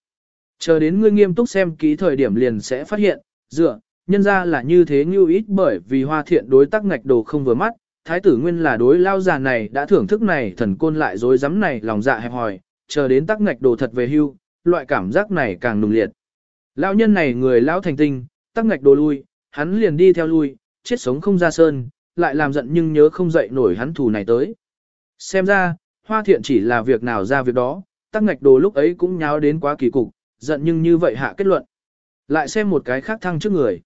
Chờ đến ngươi nghiêm túc xem kỹ thời điểm liền sẽ phát hiện, dựa, nhân ra là như thế như ít bởi vì hoa thiện đối tác ngạch đồ không vừa mắt, thái tử nguyên là đối lao già này đã thưởng thức này thần côn lại dối rắm này lòng dạ hẹp hòi, chờ đến tắc ngạch đồ thật về hưu, loại cảm giác này càng nùng liệt. Lão nhân này người lão thành tinh, tắc ngạch đồ lui, hắn liền đi theo lui, chết sống không ra sơn, lại làm giận nhưng nhớ không dậy nổi hắn thù này tới. Xem ra, hoa thiện chỉ là việc nào ra việc đó, tắc ngạch đồ lúc ấy cũng nháo đến quá kỳ cục, giận nhưng như vậy hạ kết luận. Lại xem một cái khác thăng trước người.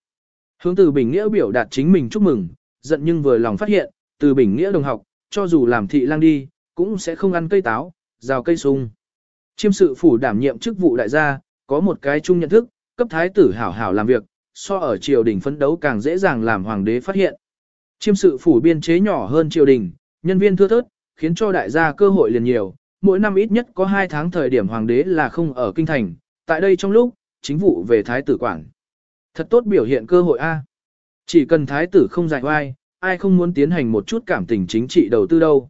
Hướng từ Bình Nghĩa biểu đạt chính mình chúc mừng, giận nhưng vừa lòng phát hiện, từ Bình Nghĩa đồng học, cho dù làm thị lang đi, cũng sẽ không ăn cây táo, rào cây sung. Chiêm sự phủ đảm nhiệm chức vụ đại gia, có một cái chung nhận thức, cấp thái tử hảo hảo làm việc, so ở triều đình phấn đấu càng dễ dàng làm hoàng đế phát hiện. Chiêm sự phủ biên chế nhỏ hơn triều đình, nhân viên thưa thớt, khiến cho đại gia cơ hội liền nhiều, mỗi năm ít nhất có 2 tháng thời điểm hoàng đế là không ở kinh thành, tại đây trong lúc, chính vụ về thái tử quản. Thật tốt biểu hiện cơ hội A. Chỉ cần thái tử không giải oai, ai không muốn tiến hành một chút cảm tình chính trị đầu tư đâu.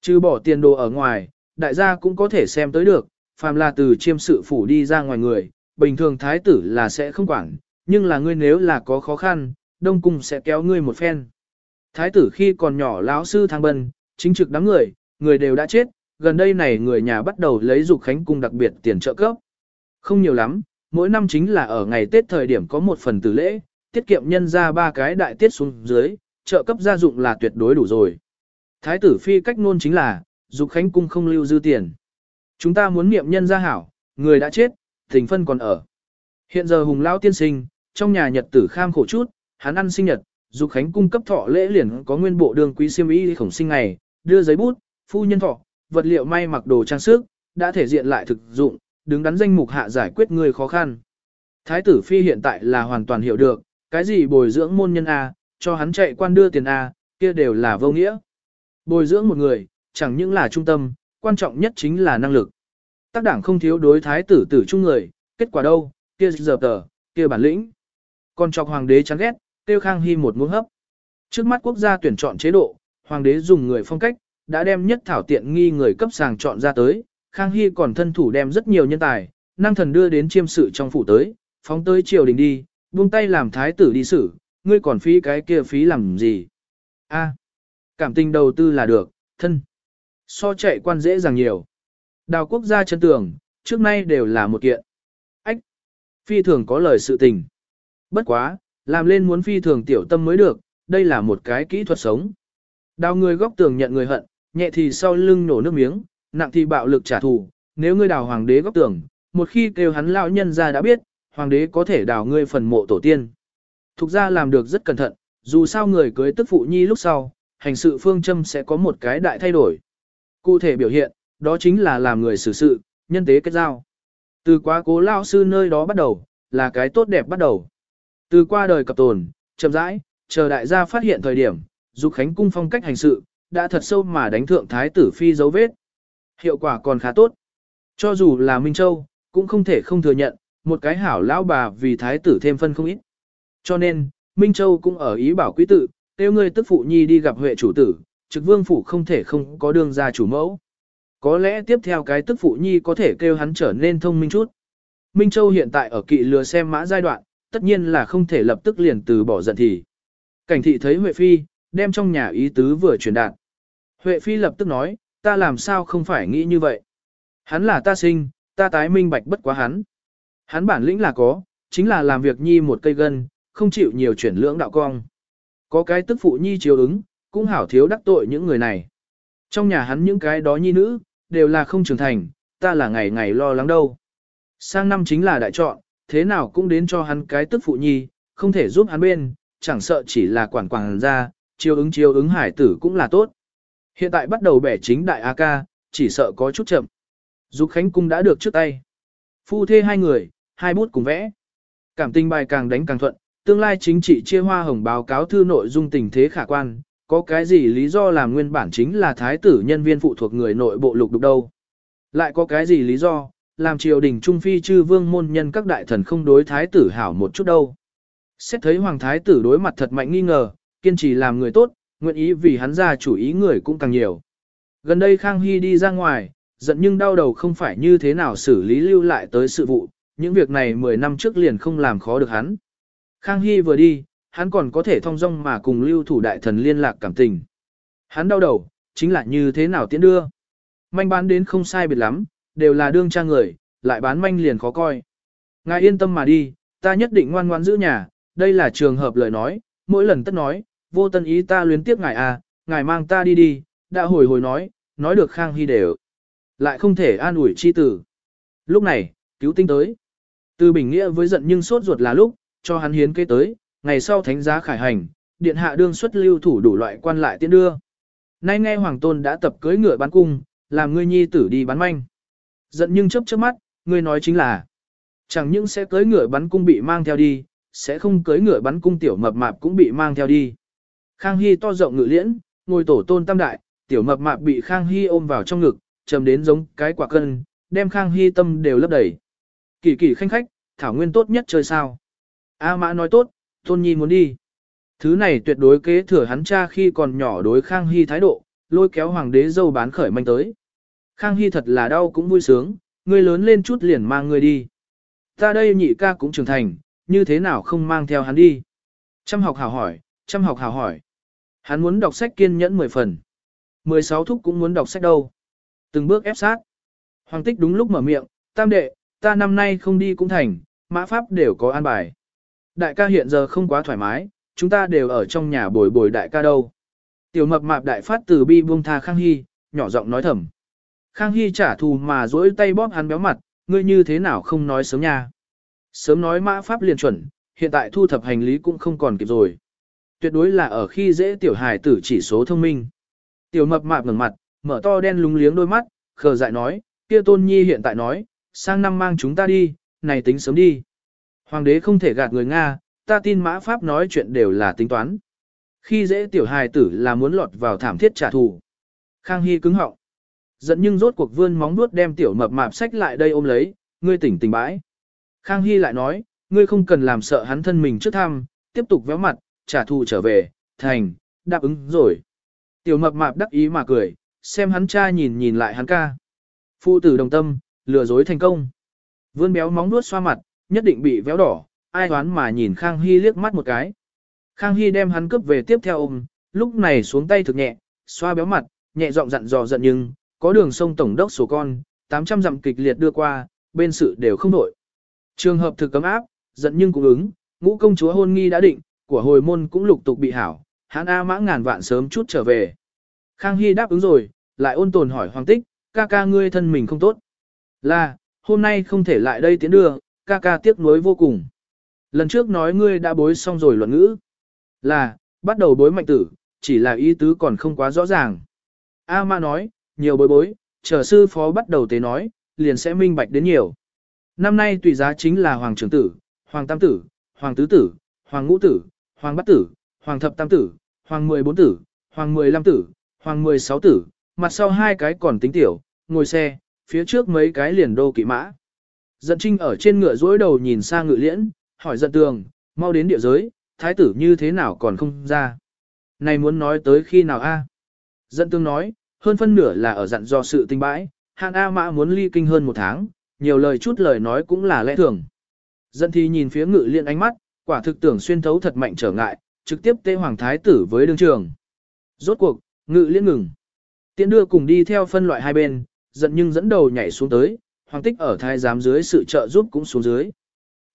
Chứ bỏ tiền đồ ở ngoài, đại gia cũng có thể xem tới được, phàm là từ chiêm sự phủ đi ra ngoài người, bình thường thái tử là sẽ không quản, nhưng là ngươi nếu là có khó khăn, đông cung sẽ kéo ngươi một phen. Thái tử khi còn nhỏ lão sư thang bân, chính trực đám người, người đều đã chết, gần đây này người nhà bắt đầu lấy dục khánh cung đặc biệt tiền trợ cấp. Không nhiều lắm, mỗi năm chính là ở ngày Tết thời điểm có một phần tử lễ, tiết kiệm nhân ra ba cái đại tiết xuống dưới, trợ cấp gia dụng là tuyệt đối đủ rồi. Thái tử phi cách ngôn chính là, dục khánh cung không lưu dư tiền. Chúng ta muốn niệm nhân gia hảo, người đã chết, tình phân còn ở. Hiện giờ hùng lão tiên sinh, trong nhà nhật tử kham khổ chút, hắn ăn sinh nhật, dục khánh cung cấp thọ lễ liền có nguyên bộ đường quý siêm y khổng sinh ngày, đưa giấy bút, phu nhân thọ, vật liệu may mặc đồ trang sức, đã thể diện lại thực dụng, đứng đắn danh mục hạ giải quyết người khó khăn. Thái tử phi hiện tại là hoàn toàn hiểu được, cái gì bồi dưỡng môn nhân A, cho hắn chạy quan đưa tiền A, kia đều là vô nghĩa. Bồi dưỡng một người, chẳng những là trung tâm, quan trọng nhất chính là năng lực. Tác đảng không thiếu đối thái tử tử trung người, kết quả đâu, kia giờ tờ, kia bản lĩnh. Còn chọc hoàng đế chán ghét, tiêu khang hy một muỗng hấp. Trước mắt quốc gia tuyển chọn chế độ, hoàng đế dùng người phong cách, đã đem nhất thảo tiện nghi người cấp sàng chọn ra tới, khang hy còn thân thủ đem rất nhiều nhân tài, năng thần đưa đến chiêm sự trong phủ tới, phóng tới triều đình đi, buông tay làm thái tử đi xử, ngươi còn phí cái kia phí làm gì? A, cảm tình đầu tư là được, thân. So chạy quan dễ dàng nhiều. Đào quốc gia chân tường, trước nay đều là một kiện. Ách, phi thường có lời sự tình. Bất quá, làm lên muốn phi thường tiểu tâm mới được, đây là một cái kỹ thuật sống. Đào người góc tường nhận người hận, nhẹ thì sau lưng nổ nước miếng, nặng thì bạo lực trả thù. Nếu ngươi đào hoàng đế góc tường, một khi kêu hắn lão nhân ra đã biết, hoàng đế có thể đào ngươi phần mộ tổ tiên. Thục ra làm được rất cẩn thận, dù sao người cưới tức phụ nhi lúc sau, hành sự phương châm sẽ có một cái đại thay đổi. Cụ thể biểu hiện, đó chính là làm người xử sự, nhân tế kết giao. Từ quá cố lao sư nơi đó bắt đầu, là cái tốt đẹp bắt đầu. Từ qua đời cập tồn, chậm rãi, chờ đại gia phát hiện thời điểm, dục khánh cung phong cách hành sự, đã thật sâu mà đánh thượng thái tử phi dấu vết. Hiệu quả còn khá tốt. Cho dù là Minh Châu, cũng không thể không thừa nhận, một cái hảo lão bà vì thái tử thêm phân không ít. Cho nên, Minh Châu cũng ở ý bảo quý tự, kêu ngươi tức phụ nhi đi gặp huệ chủ tử, trực vương phủ không thể không có đường ra chủ mẫu. Có lẽ tiếp theo cái tức phụ nhi có thể kêu hắn trở nên thông minh chút. Minh Châu hiện tại ở kỵ lừa xem mã giai đoạn, tất nhiên là không thể lập tức liền từ bỏ giận thì. Cảnh thị thấy Huệ Phi, đem trong nhà ý tứ vừa truyền đạt. Huệ Phi lập tức nói, ta làm sao không phải nghĩ như vậy. Hắn là ta sinh, ta tái minh bạch bất quá hắn. Hắn bản lĩnh là có, chính là làm việc nhi một cây gân, không chịu nhiều chuyển lưỡng đạo cong. Có cái tức phụ nhi chiếu ứng, cũng hảo thiếu đắc tội những người này. Trong nhà hắn những cái đó nhi nữ, đều là không trưởng thành, ta là ngày ngày lo lắng đâu. Sang năm chính là đại chọn, thế nào cũng đến cho hắn cái tức phụ nhi, không thể giúp hắn bên, chẳng sợ chỉ là quản quản ra, chiếu ứng chiếu ứng hải tử cũng là tốt. Hiện tại bắt đầu bẻ chính đại A ca, chỉ sợ có chút chậm. Dục Khánh Cung đã được trước tay. Phu thê hai người, hai bút cùng vẽ. Cảm tình bài càng đánh càng thuận, tương lai chính trị chia hoa hồng báo cáo thư nội dung tình thế khả quan, có cái gì lý do làm nguyên bản chính là thái tử nhân viên phụ thuộc người nội bộ lục đục đâu. Lại có cái gì lý do, làm triều đình trung phi chư vương môn nhân các đại thần không đối thái tử hảo một chút đâu. Xét thấy hoàng thái tử đối mặt thật mạnh nghi ngờ, kiên trì làm người tốt, nguyện ý vì hắn ra chủ ý người cũng càng nhiều. Gần đây Khang Hy đi ra ngoài, giận nhưng đau đầu không phải như thế nào xử lý lưu lại tới sự vụ, những việc này 10 năm trước liền không làm khó được hắn. Khang Hy vừa đi, hắn còn có thể thông dong mà cùng lưu thủ đại thần liên lạc cảm tình. Hắn đau đầu, chính là như thế nào tiến đưa. Manh bán đến không sai biệt lắm, đều là đương trang người, lại bán manh liền khó coi. Ngài yên tâm mà đi, ta nhất định ngoan ngoan giữ nhà, đây là trường hợp lời nói, mỗi lần tất nói, vô tân ý ta luyến tiếc ngài à, ngài mang ta đi đi, đã hồi hồi nói, nói được Khang Hy đều. Lại không thể an ủi chi tử. Lúc này, cứu tinh tới. Từ bình nghĩa với giận nhưng sốt ruột là lúc, cho hắn hiến kế tới, ngày sau thánh giá khải hành, điện hạ đương xuất lưu thủ đủ loại quan lại tiến đưa. Nay nghe hoàng tôn đã tập cưới ngựa bán cung, làm ngươi nhi tử đi bán manh. Giận nhưng chớp chớp mắt, ngươi nói chính là, chẳng những sẽ cưới ngựa bắn cung bị mang theo đi, sẽ không cưới ngựa bắn cung tiểu mập mạp cũng bị mang theo đi. Khang Hy to rộng ngự liễn, ngồi tổ tôn tam đại, tiểu mập mạp bị Khang Hy ôm vào trong ngực, trầm đến giống cái quả cân, đem Khang Hy tâm đều lấp đầy. Kỳ kỳ khanh khách, Thảo Nguyên tốt nhất chơi sao. A Mã nói tốt, Tôn Nhi muốn đi. Thứ này tuyệt đối kế thừa hắn cha khi còn nhỏ đối Khang Hy thái độ, lôi kéo hoàng đế dâu bán khởi manh tới. Khang Hy thật là đau cũng vui sướng, người lớn lên chút liền mang người đi. Ta đây nhị ca cũng trưởng thành, như thế nào không mang theo hắn đi. Trăm học hào hỏi, trăm học hào hỏi. Hắn muốn đọc sách kiên nhẫn 10 phần. 16 thúc cũng muốn đọc sách đâu. Từng bước ép sát. Hoàng tích đúng lúc mở miệng, tam đệ, ta năm nay không đi cũng thành, mã pháp đều có an bài. Đại ca hiện giờ không quá thoải mái, chúng ta đều ở trong nhà bồi bồi đại ca đâu. Tiểu mập mạp đại phát từ bi buông tha Khang Hy, nhỏ giọng nói thầm. Khang Hy trả thù mà duỗi tay bóp hắn béo mặt, ngươi như thế nào không nói sớm nha. Sớm nói mã pháp liền chuẩn, hiện tại thu thập hành lý cũng không còn kịp rồi. Tuyệt đối là ở khi dễ tiểu hài tử chỉ số thông minh. Tiểu mập mạp ngẩng mặt, mở to đen lúng liếng đôi mắt, khờ dại nói, kia tôn nhi hiện tại nói, sang năm mang chúng ta đi, này tính sớm đi. Hoàng đế không thể gạt người Nga, ta tin mã pháp nói chuyện đều là tính toán. Khi dễ tiểu hài tử là muốn lọt vào thảm thiết trả thù. Khang Hy cứng họng. Giận nhưng rốt cuộc vươn móng nuốt đem tiểu mập mạp sách lại đây ôm lấy, ngươi tỉnh tỉnh bãi. Khang Hy lại nói, ngươi không cần làm sợ hắn thân mình trước thăm, tiếp tục véo mặt, trả thù trở về, thành, đáp ứng rồi. Tiểu mập mạp đắc ý mà cười, xem hắn cha nhìn nhìn lại hắn ca. Phụ tử đồng tâm, lừa dối thành công. Vươn béo móng nuốt xoa mặt, nhất định bị véo đỏ, ai đoán mà nhìn Khang Hy liếc mắt một cái. Khang Hy đem hắn cướp về tiếp theo ôm, lúc này xuống tay thực nhẹ, xoa béo mặt, nhẹ giọng dặn dò giận nhưng, có đường sông tổng đốc số con, 800 dặm kịch liệt đưa qua, bên sự đều không đổi. Trường hợp thực cấm áp, giận nhưng cũng ứng, ngũ công chúa hôn nghi đã định, của hồi môn cũng lục tục bị hảo, hắn A mã ngàn vạn sớm chút trở về. Khang Hy đáp ứng rồi, lại ôn tồn hỏi Hoàng Tích, ca ca ngươi thân mình không tốt. Là, hôm nay không thể lại đây tiến đưa, ca ca tiếc nuối vô cùng. Lần trước nói ngươi đã bối xong rồi luận ngữ. Là, bắt đầu bối mạnh tử, chỉ là ý tứ còn không quá rõ ràng. A ma nói, nhiều bối bối, trở sư phó bắt đầu tế nói, liền sẽ minh bạch đến nhiều. Năm nay tùy giá chính là Hoàng trưởng tử, Hoàng tam tử, Hoàng tứ tử, Hoàng ngũ tử, Hoàng bát tử, Hoàng thập tam tử, Hoàng mười bốn tử, Hoàng mười lăm tử, Hoàng mười sáu tử, mặt sau hai cái còn tính tiểu, ngồi xe, phía trước mấy cái liền đô kỵ mã. Dận trinh ở trên ngựa dối đầu nhìn sang ngự liễn, hỏi dận tường, mau đến địa giới, thái tử như thế nào còn không ra. Này muốn nói tới khi nào a? À? Dận tương nói, hơn phân nửa là ở dặn do sự tinh bãi, hạng A mã muốn ly kinh hơn một tháng, nhiều lời chút lời nói cũng là lẽ thường. Dận thì nhìn phía ngự liễn ánh mắt, quả thực tưởng xuyên thấu thật mạnh trở ngại, trực tiếp tê hoàng thái tử với đương trường. Rốt cuộc, ngự liễn ngừng. Tiễn đưa cùng đi theo phân loại hai bên, giận nhưng dẫn đầu nhảy xuống tới, hoàng tích ở thái giám dưới sự trợ giúp cũng xuống dưới.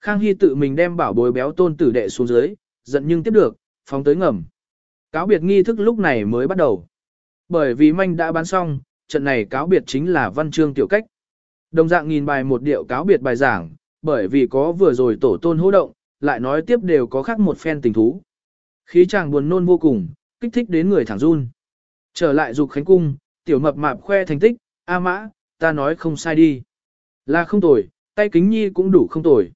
Khang Hy tự mình đem bảo bối béo tôn tử đệ xuống dưới, giận nhưng tiếp được, phóng tới ngầm. Cáo biệt nghi thức lúc này mới bắt đầu. Bởi vì manh đã bán xong, trận này cáo biệt chính là văn chương tiểu cách. Đồng dạng nghìn bài một điệu cáo biệt bài giảng, bởi vì có vừa rồi tổ tôn hô động, lại nói tiếp đều có khác một phen tình thú. Khí chàng buồn nôn vô cùng, kích thích đến người thẳng run. Trở lại dục khánh cung, tiểu mập mạp khoe thành tích, A mã, ta nói không sai đi. Là không tồi, tay kính nhi cũng đủ không tồi.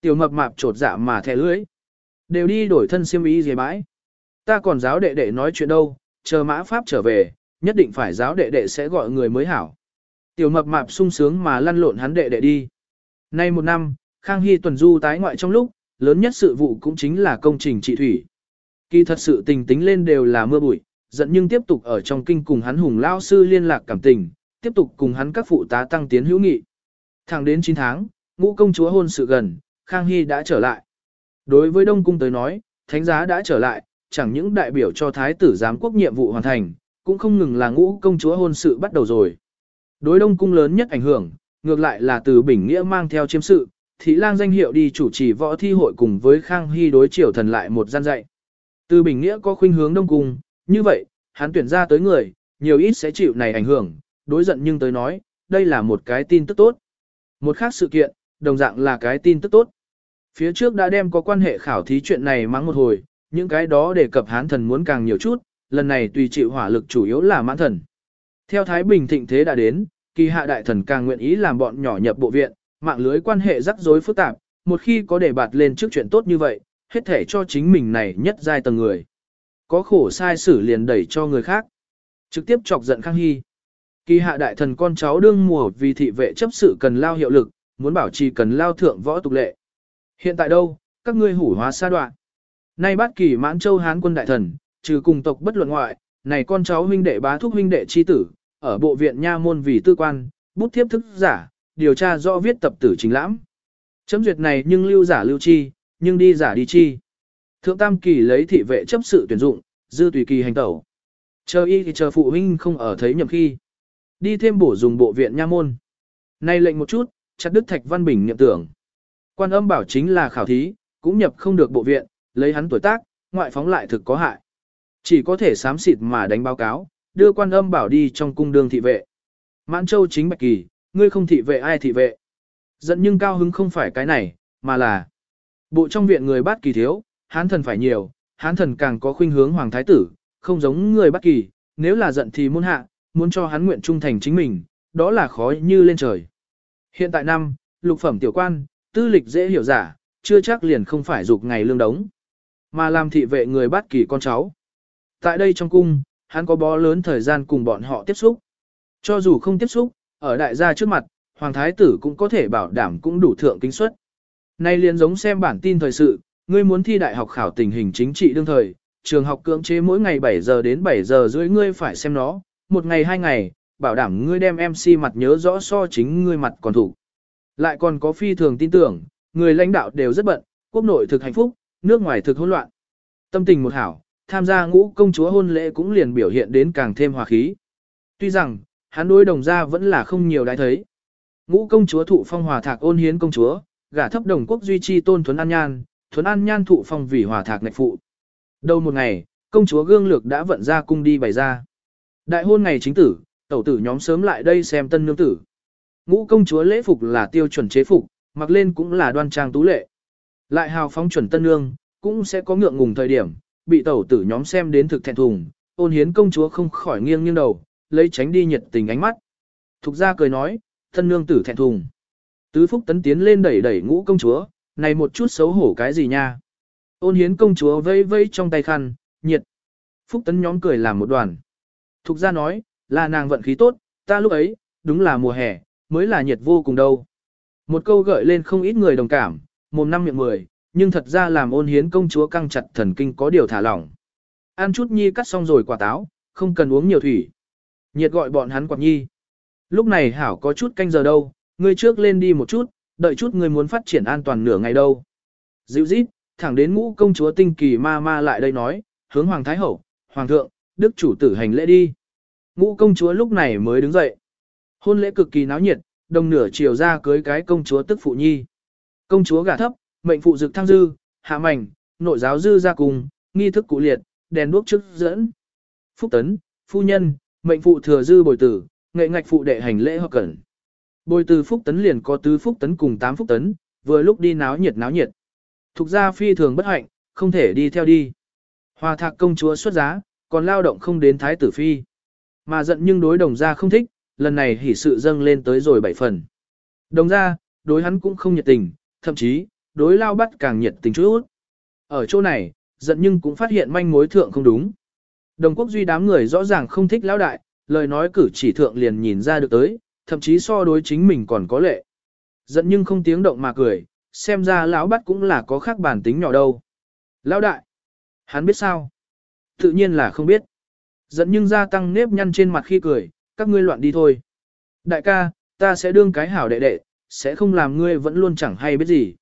Tiểu mập mạp trột dạ mà thẻ lưới. Đều đi đổi thân xiêm y gì bãi. Ta còn giáo đệ đệ nói chuyện đâu, chờ mã pháp trở về, nhất định phải giáo đệ đệ sẽ gọi người mới hảo. Tiểu mập mạp sung sướng mà lăn lộn hắn đệ đệ đi. Nay một năm, Khang Hy tuần du tái ngoại trong lúc, lớn nhất sự vụ cũng chính là công trình trị thủy. Kỳ thật sự tình tính lên đều là mưa bụi, giận nhưng tiếp tục ở trong kinh cùng hắn hùng lao sư liên lạc cảm tình, tiếp tục cùng hắn các phụ tá tăng tiến hữu nghị. Thẳng đến 9 tháng, ngũ công chúa hôn sự gần, Khang Hy đã trở lại. Đối với Đông Cung tới nói, thánh giá đã trở lại, chẳng những đại biểu cho thái tử giám quốc nhiệm vụ hoàn thành, cũng không ngừng là ngũ công chúa hôn sự bắt đầu rồi. Đối Đông Cung lớn nhất ảnh hưởng, ngược lại là từ Bình Nghĩa mang theo chiêm sự, thị lang danh hiệu đi chủ trì võ thi hội cùng với Khang Hy đối triều thần lại một gian dạy. Từ Bình Nghĩa có khuynh hướng Đông Cung, như vậy, hắn tuyển ra tới người, nhiều ít sẽ chịu này ảnh hưởng, đối giận nhưng tới nói, đây là một cái tin tức tốt. Một khác sự kiện, đồng dạng là cái tin tức tốt. Phía trước đã đem có quan hệ khảo thí chuyện này mắng một hồi, những cái đó đề cập hán thần muốn càng nhiều chút, lần này tùy chịu hỏa lực chủ yếu là mãn thần. Theo Thái Bình thịnh thế đã đến, kỳ hạ đại thần càng nguyện ý làm bọn nhỏ nhập bộ viện, mạng lưới quan hệ rắc rối phức tạp, một khi có đề bạt lên trước chuyện tốt như vậy, hết thể cho chính mình này nhất giai tầng người. Có khổ sai xử liền đẩy cho người khác. Trực tiếp chọc giận Khang Hy. Kỳ hạ đại thần con cháu đương mùa vì thị vệ chấp sự cần lao hiệu lực, muốn bảo trì cần lao thượng võ tục lệ. Hiện tại đâu, các ngươi hủ hóa sa đoạn. Nay bát kỳ mãn châu hán quân đại thần, trừ cùng tộc bất luận ngoại, này con cháu huynh đệ bá thúc huynh đệ chi tử, ở bộ viện nha môn vì tư quan, bút thiếp thức giả, điều tra rõ viết tập tử chính lãm. Chấm duyệt này nhưng lưu giả lưu chi, nhưng đi giả đi chi. Thượng tam kỳ lấy thị vệ chấp sự tuyển dụng, dư tùy kỳ hành tẩu. Chờ y thì chờ phụ huynh không ở thấy nhầm khi. Đi thêm bổ dùng bộ viện nha môn. Nay lệnh một chút, chặt đức thạch văn bình niệm tưởng. Quan âm bảo chính là khảo thí, cũng nhập không được bộ viện, lấy hắn tuổi tác, ngoại phóng lại thực có hại. Chỉ có thể sám xịt mà đánh báo cáo, đưa quan âm bảo đi trong cung đường thị vệ. Mãn châu chính bạch kỳ, ngươi không thị vệ ai thị vệ. Giận nhưng cao hứng không phải cái này, mà là bộ trong viện người bát kỳ thiếu, hán thần phải nhiều, hán thần càng có khuynh hướng hoàng thái tử, không giống người bát kỳ, nếu là giận thì muốn hạ, muốn cho hắn nguyện trung thành chính mình, đó là khó như lên trời. Hiện tại năm, lục phẩm tiểu quan, tư lịch dễ hiểu giả, chưa chắc liền không phải dục ngày lương đống, mà làm thị vệ người bắt kỳ con cháu. Tại đây trong cung, hắn có bó lớn thời gian cùng bọn họ tiếp xúc. Cho dù không tiếp xúc, ở đại gia trước mặt, Hoàng Thái tử cũng có thể bảo đảm cũng đủ thượng kính suất. Nay liền giống xem bản tin thời sự, ngươi muốn thi đại học khảo tình hình chính trị đương thời, trường học cưỡng chế mỗi ngày 7 giờ đến 7 giờ rưỡi ngươi phải xem nó, một ngày hai ngày, bảo đảm ngươi đem MC mặt nhớ rõ so chính ngươi mặt còn thủ. Lại còn có phi thường tin tưởng, người lãnh đạo đều rất bận, quốc nội thực hạnh phúc, nước ngoài thực hỗn loạn. Tâm tình một hảo, tham gia ngũ công chúa hôn lễ cũng liền biểu hiện đến càng thêm hòa khí. Tuy rằng, hắn đối đồng gia vẫn là không nhiều đái thấy. Ngũ công chúa thụ phong hòa thạc ôn hiến công chúa, gả thấp đồng quốc duy trì tôn thuấn an nhan, thuấn an nhan thụ phong vì hòa thạc nạch phụ. Đầu một ngày, công chúa gương lược đã vận ra cung đi bày ra. Đại hôn ngày chính tử, tẩu tử nhóm sớm lại đây xem tân nương tử. Ngũ công chúa lễ phục là tiêu chuẩn chế phục, mặc lên cũng là đoan trang tú lệ. Lại hào phóng chuẩn tân nương, cũng sẽ có ngượng ngùng thời điểm, bị tẩu tử nhóm xem đến thực thẹn thùng, ôn hiến công chúa không khỏi nghiêng nghiêng đầu, lấy tránh đi nhiệt tình ánh mắt. Thục ra cười nói, thân nương tử thẹn thùng. Tứ phúc tấn tiến lên đẩy đẩy ngũ công chúa, này một chút xấu hổ cái gì nha. Ôn hiến công chúa vây vây trong tay khăn, nhiệt. Phúc tấn nhóm cười làm một đoàn. Thục ra nói, là nàng vận khí tốt, ta lúc ấy, đúng là mùa hè, mới là nhiệt vô cùng đâu. Một câu gợi lên không ít người đồng cảm, mồm năm miệng mười, nhưng thật ra làm ôn hiến công chúa căng chặt thần kinh có điều thả lỏng. Ăn chút nhi cắt xong rồi quả táo, không cần uống nhiều thủy. Nhiệt gọi bọn hắn quạt nhi. Lúc này hảo có chút canh giờ đâu, ngươi trước lên đi một chút, đợi chút ngươi muốn phát triển an toàn nửa ngày đâu. Dịu dít, thẳng đến ngũ công chúa tinh kỳ ma ma lại đây nói, hướng hoàng thái hậu, hoàng thượng, đức chủ tử hành lễ đi. Ngũ công chúa lúc này mới đứng dậy. Hôn lễ cực kỳ náo nhiệt, đồng nửa chiều ra cưới cái công chúa tức phụ nhi. Công chúa gả thấp, mệnh phụ dực thăng dư, hạ mảnh, nội giáo dư ra cùng, nghi thức cụ liệt, đèn đuốc trước dẫn. Phúc tấn, phu nhân, mệnh phụ thừa dư bồi tử, nghệ ngạch phụ đệ hành lễ hợp cẩn. Bồi từ phúc tấn liền có tứ phúc tấn cùng tám phúc tấn, vừa lúc đi náo nhiệt náo nhiệt. Thục ra phi thường bất hạnh, không thể đi theo đi. Hòa thạc công chúa xuất giá, còn lao động không đến thái tử phi. Mà giận nhưng đối đồng gia không thích, lần này hỉ sự dâng lên tới rồi bảy phần. Đồng gia đối hắn cũng không nhiệt tình, thậm chí, đối lao bắt càng nhiệt tình chút. Ở chỗ này, giận nhưng cũng phát hiện manh mối thượng không đúng. Đồng quốc duy đám người rõ ràng không thích lão đại, lời nói cử chỉ thượng liền nhìn ra được tới, thậm chí so đối chính mình còn có lệ. Giận nhưng không tiếng động mà cười, xem ra lão bắt cũng là có khác bản tính nhỏ đâu. Lão đại, hắn biết sao? Tự nhiên là không biết. Dẫn nhưng gia tăng nếp nhăn trên mặt khi cười, các ngươi loạn đi thôi. Đại ca, ta sẽ đương cái hảo đệ đệ, sẽ không làm ngươi vẫn luôn chẳng hay biết gì.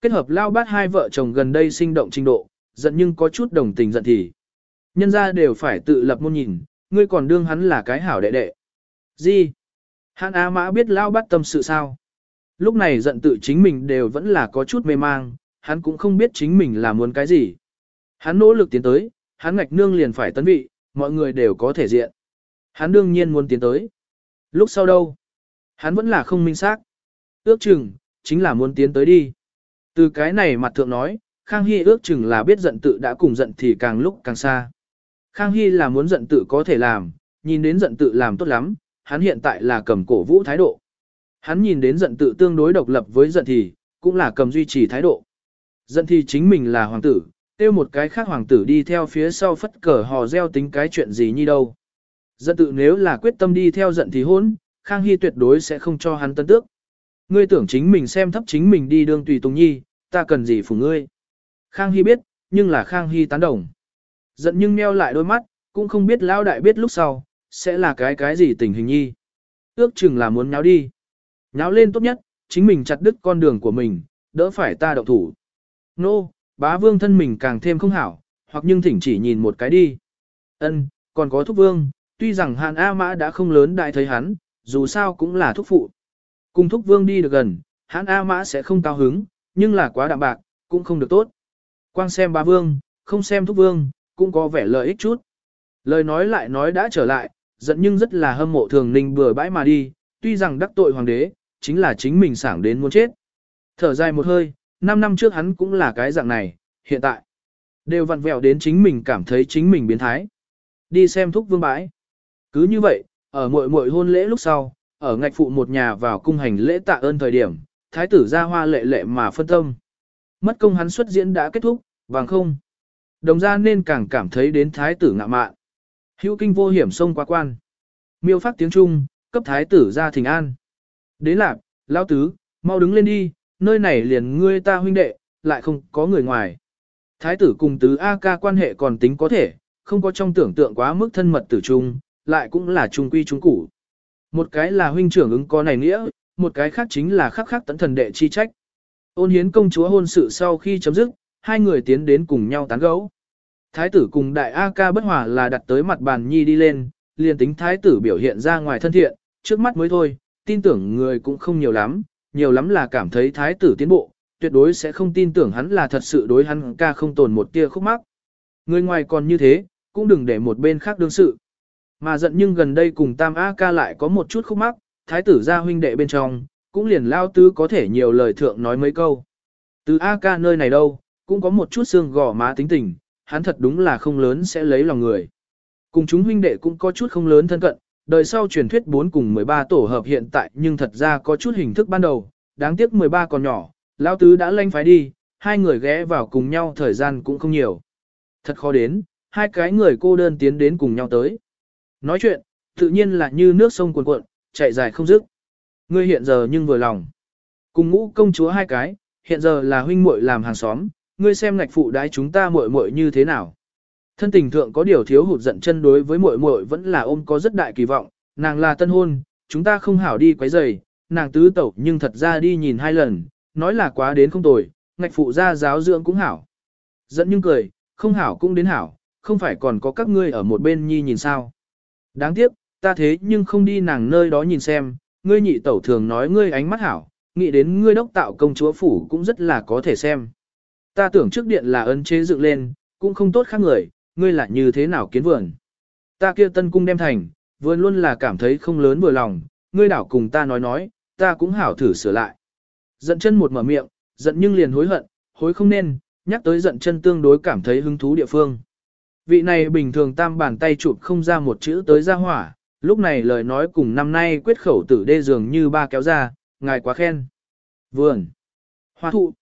Kết hợp lao bát hai vợ chồng gần đây sinh động trình độ, giận nhưng có chút đồng tình giận thì. Nhân ra đều phải tự lập môn nhìn, ngươi còn đương hắn là cái hảo đệ đệ. Gì? Hắn Á Mã biết lao bát tâm sự sao? Lúc này giận tự chính mình đều vẫn là có chút mê mang, hắn cũng không biết chính mình là muốn cái gì. Hắn nỗ lực tiến tới, hắn ngạch nương liền phải tấn vị, mọi người đều có thể diện. Hắn đương nhiên muốn tiến tới. Lúc sau đâu? Hắn vẫn là không minh xác. Ước chừng, chính là muốn tiến tới đi. Từ cái này mặt thượng nói, Khang Hy ước chừng là biết giận tự đã cùng giận thì càng lúc càng xa. Khang Hy là muốn giận tự có thể làm, nhìn đến giận tự làm tốt lắm, hắn hiện tại là cầm cổ vũ thái độ. Hắn nhìn đến giận tự tương đối độc lập với giận thì, cũng là cầm duy trì thái độ. Giận thì chính mình là hoàng tử, tiêu một cái khác hoàng tử đi theo phía sau phất cờ hò reo tính cái chuyện gì như đâu. Giận tự nếu là quyết tâm đi theo giận thì hôn, Khang Hy tuyệt đối sẽ không cho hắn tân tước. Ngươi tưởng chính mình xem thấp chính mình đi đương tùy tùng nhi, ta cần gì phủ ngươi. Khang Hy biết, nhưng là Khang Hy tán đồng. Giận nhưng meo lại đôi mắt, cũng không biết lão đại biết lúc sau, sẽ là cái cái gì tình hình nhi. Ước chừng là muốn nháo đi. Nháo lên tốt nhất, chính mình chặt đứt con đường của mình, đỡ phải ta động thủ. Nô, no, bá vương thân mình càng thêm không hảo, hoặc nhưng thỉnh chỉ nhìn một cái đi. Ân, còn có thúc vương, tuy rằng hàn A mã đã không lớn đại thấy hắn, dù sao cũng là thúc phụ. Cùng thúc vương đi được gần, hàn A mã sẽ không cao hứng, nhưng là quá đạm bạc, cũng không được tốt. Quang xem bá vương, không xem thúc vương, cũng có vẻ lợi ích chút. Lời nói lại nói đã trở lại, giận nhưng rất là hâm mộ thường ninh bừa bãi mà đi, tuy rằng đắc tội hoàng đế, chính là chính mình sảng đến muốn chết. Thở dài một hơi, 5 năm trước hắn cũng là cái dạng này, hiện tại. Đều vặn vẹo đến chính mình cảm thấy chính mình biến thái. Đi xem thúc vương bãi. Cứ như vậy, ở muội muội hôn lễ lúc sau, ở ngạch phụ một nhà vào cung hành lễ tạ ơn thời điểm, thái tử ra hoa lệ lệ mà phân tâm. Mất công hắn xuất diễn đã kết thúc, vàng không. Đồng ra nên càng cảm thấy đến thái tử ngạ mạn. Hữu kinh vô hiểm xông qua quan. Miêu phát tiếng Trung, cấp thái tử ra thỉnh an. Đế lạc, lao tứ, mau đứng lên đi, nơi này liền ngươi ta huynh đệ, lại không có người ngoài. Thái tử cùng tứ A ca quan hệ còn tính có thể, không có trong tưởng tượng quá mức thân mật tử trung, lại cũng là trung quy trung củ. Một cái là huynh trưởng ứng có này nghĩa, một cái khác chính là khắc khắc tận thần đệ chi trách. Ôn hiến công chúa hôn sự sau khi chấm dứt, hai người tiến đến cùng nhau tán gẫu. Thái tử cùng đại A ca bất hòa là đặt tới mặt bàn nhi đi lên, liền tính thái tử biểu hiện ra ngoài thân thiện, trước mắt mới thôi, tin tưởng người cũng không nhiều lắm, nhiều lắm là cảm thấy thái tử tiến bộ, tuyệt đối sẽ không tin tưởng hắn là thật sự đối hắn ca không tồn một tia khúc mắc. Người ngoài còn như thế, cũng đừng để một bên khác đương sự. Mà giận nhưng gần đây cùng Tam A ca lại có một chút khúc mắc, thái tử gia huynh đệ bên trong, cũng liền lao tứ có thể nhiều lời thượng nói mấy câu. Từ A ca nơi này đâu, cũng có một chút xương gò má tính tình, hắn thật đúng là không lớn sẽ lấy lòng người. Cùng chúng huynh đệ cũng có chút không lớn thân cận, đời sau truyền thuyết 4 cùng 13 tổ hợp hiện tại nhưng thật ra có chút hình thức ban đầu, đáng tiếc 13 còn nhỏ, lão tứ đã lanh phái đi, hai người ghé vào cùng nhau thời gian cũng không nhiều. Thật khó đến, hai cái người cô đơn tiến đến cùng nhau tới. Nói chuyện, tự nhiên là như nước sông cuồn cuộn, chạy dài không dứt. Ngươi hiện giờ nhưng vừa lòng. Cùng ngũ công chúa hai cái, hiện giờ là huynh muội làm hàng xóm, ngươi xem ngạch phụ đái chúng ta muội muội như thế nào. Thân tình thượng có điều thiếu hụt giận chân đối với muội muội vẫn là ôm có rất đại kỳ vọng, nàng là tân hôn, chúng ta không hảo đi quấy rầy, nàng tứ tẩu nhưng thật ra đi nhìn hai lần, nói là quá đến không tồi, ngạch phụ gia giáo dưỡng cũng hảo. Giận nhưng cười, không hảo cũng đến hảo, không phải còn có các ngươi ở một bên nhi nhìn sao. Đáng tiếc, ta thế nhưng không đi nàng nơi đó nhìn xem, ngươi nhị tẩu thường nói ngươi ánh mắt hảo, nghĩ đến ngươi đốc tạo công chúa phủ cũng rất là có thể xem. Ta tưởng trước điện là ấn chế dựng lên, cũng không tốt khác người, ngươi lại như thế nào kiến vườn. Ta kia tân cung đem thành, vườn luôn là cảm thấy không lớn vừa lòng, ngươi đảo cùng ta nói nói, ta cũng hảo thử sửa lại. Giận chân một mở miệng, giận nhưng liền hối hận, hối không nên, nhắc tới giận chân tương đối cảm thấy hứng thú địa phương. Vị này bình thường tam bàn tay chụp không ra một chữ tới ra hỏa, lúc này lời nói cùng năm nay quyết khẩu tử đê dường như ba kéo ra, ngài quá khen. Vườn, hoa thụ,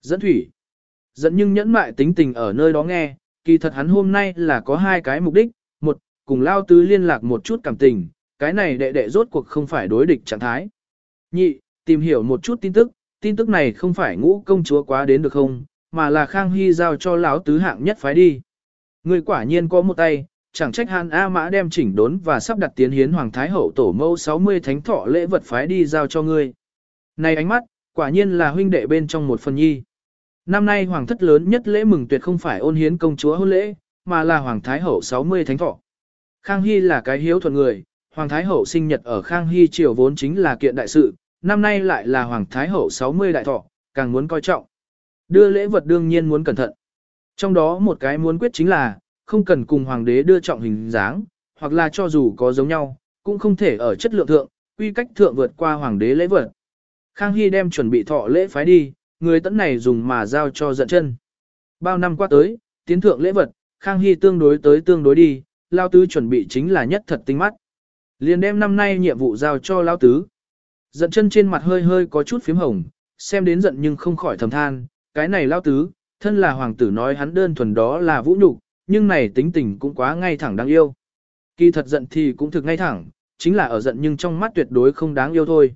dẫn thủy, dẫn nhưng nhẫn mại tính tình ở nơi đó nghe, kỳ thật hắn hôm nay là có hai cái mục đích, một, cùng lao tứ liên lạc một chút cảm tình, cái này đệ đệ rốt cuộc không phải đối địch trạng thái. Nhị, tìm hiểu một chút tin tức, tin tức này không phải ngũ công chúa quá đến được không, mà là Khang Hy giao cho lão tứ hạng nhất phái đi. Người quả nhiên có một tay, chẳng trách Hàn A Mã đem chỉnh đốn và sắp đặt tiến hiến Hoàng Thái Hậu tổ mẫu 60 thánh thọ lễ vật phái đi giao cho ngươi. Này ánh mắt, quả nhiên là huynh đệ bên trong một phần nhi. Năm nay Hoàng thất lớn nhất lễ mừng tuyệt không phải ôn hiến công chúa hôn lễ, mà là Hoàng Thái Hậu 60 thánh thọ. Khang Hy là cái hiếu thuận người, Hoàng Thái Hậu sinh nhật ở Khang Hy triều vốn chính là kiện đại sự, năm nay lại là Hoàng Thái Hậu 60 đại thọ, càng muốn coi trọng. Đưa lễ vật đương nhiên muốn cẩn thận. Trong đó một cái muốn quyết chính là, không cần cùng Hoàng đế đưa trọng hình dáng, hoặc là cho dù có giống nhau, cũng không thể ở chất lượng thượng, quy cách thượng vượt qua Hoàng đế lễ vật. Khang Hy đem chuẩn bị thọ lễ phái đi, người tấn này dùng mà giao cho giận chân. Bao năm qua tới, tiến thượng lễ vật, Khang Hy tương đối tới tương đối đi, Lao Tứ chuẩn bị chính là nhất thật tinh mắt. Liền đem năm nay nhiệm vụ giao cho Lao Tứ. Giận chân trên mặt hơi hơi có chút phím hồng, xem đến giận nhưng không khỏi thầm than, cái này Lao Tứ, thân là hoàng tử nói hắn đơn thuần đó là vũ nhục, nhưng này tính tình cũng quá ngay thẳng đáng yêu. Kỳ thật giận thì cũng thực ngay thẳng, chính là ở giận nhưng trong mắt tuyệt đối không đáng yêu thôi.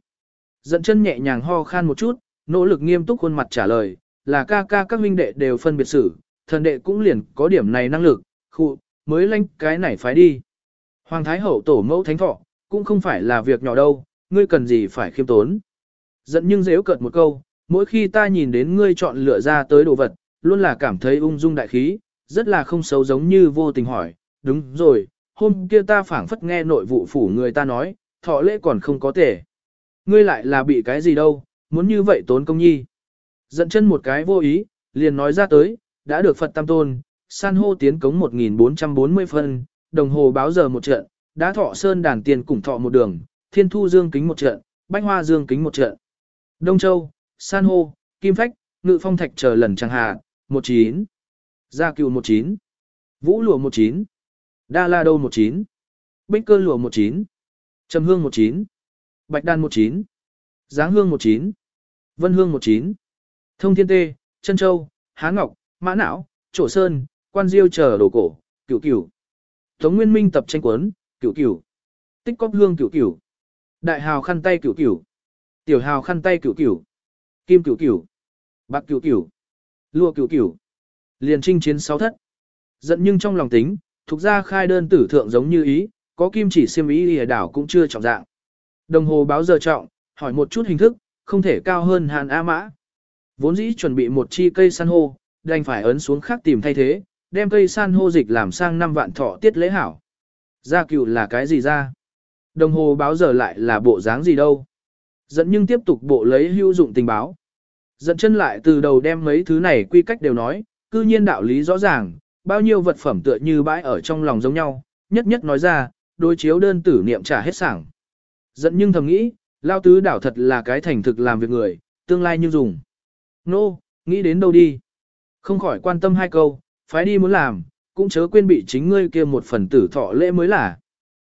Giận chân nhẹ nhàng ho khan một chút, nỗ lực nghiêm túc khuôn mặt trả lời, là ca ca các huynh đệ đều phân biệt xử, thần đệ cũng liền có điểm này năng lực, khu, mới lanh cái này phải đi. Hoàng Thái Hậu tổ mẫu thánh thọ, cũng không phải là việc nhỏ đâu, ngươi cần gì phải khiêm tốn. Giận nhưng dễ cợt một câu, mỗi khi ta nhìn đến ngươi chọn lựa ra tới đồ vật, luôn là cảm thấy ung dung đại khí, rất là không xấu giống như vô tình hỏi, đúng rồi, hôm kia ta phảng phất nghe nội vụ phủ người ta nói, thọ lễ còn không có thể. Ngươi lại là bị cái gì đâu, muốn như vậy tốn công nhi. Dẫn chân một cái vô ý, liền nói ra tới, đã được Phật Tam Tôn, san hô tiến cống 1440 phân, đồng hồ báo giờ một trận, đã thọ sơn đàn tiền cùng thọ một đường, thiên thu dương kính một trận, bách hoa dương kính một trận. Đông Châu, san hô, kim phách, ngự phong thạch chờ lần chẳng hạ, 19. Gia cựu 19. Vũ lùa 19. Đa la đâu 19. Bích cơ lùa 19. Trầm hương 19. Bạch đan 19. Giáng hương 19. Vân hương 19. Thông thiên tê, chân châu, há ngọc, mã não, trổ sơn, quan diêu chờ đồ cổ, cửu cửu. Tống Nguyên Minh tập tranh cuốn, cửu cửu. Tích cóp hương cửu cửu. Đại hào khăn tay cửu cửu. Tiểu hào khăn tay cửu cửu. Kim cửu cửu. Bạc cửu cửu. Lua cửu cửu. Liền trinh chiến sáu thất. Giận nhưng trong lòng tính, thuộc ra khai đơn tử thượng giống như ý, có kim chỉ xiêm ý lìa đảo cũng chưa trọng dạng. Đồng hồ báo giờ trọng, hỏi một chút hình thức, không thể cao hơn hàn A mã. Vốn dĩ chuẩn bị một chi cây san hô, đành phải ấn xuống khác tìm thay thế, đem cây san hô dịch làm sang năm vạn thọ tiết lễ hảo. Gia cựu là cái gì ra? Đồng hồ báo giờ lại là bộ dáng gì đâu? Dẫn nhưng tiếp tục bộ lấy hữu dụng tình báo. Dẫn chân lại từ đầu đem mấy thứ này quy cách đều nói, cư nhiên đạo lý rõ ràng, bao nhiêu vật phẩm tựa như bãi ở trong lòng giống nhau, nhất nhất nói ra, đối chiếu đơn tử niệm trả hết sảng. Dẫn nhưng thầm nghĩ, lao tứ đảo thật là cái thành thực làm việc người, tương lai như dùng. Nô, no, nghĩ đến đâu đi. Không khỏi quan tâm hai câu, phái đi muốn làm, cũng chớ quên bị chính ngươi kia một phần tử thọ lễ mới là.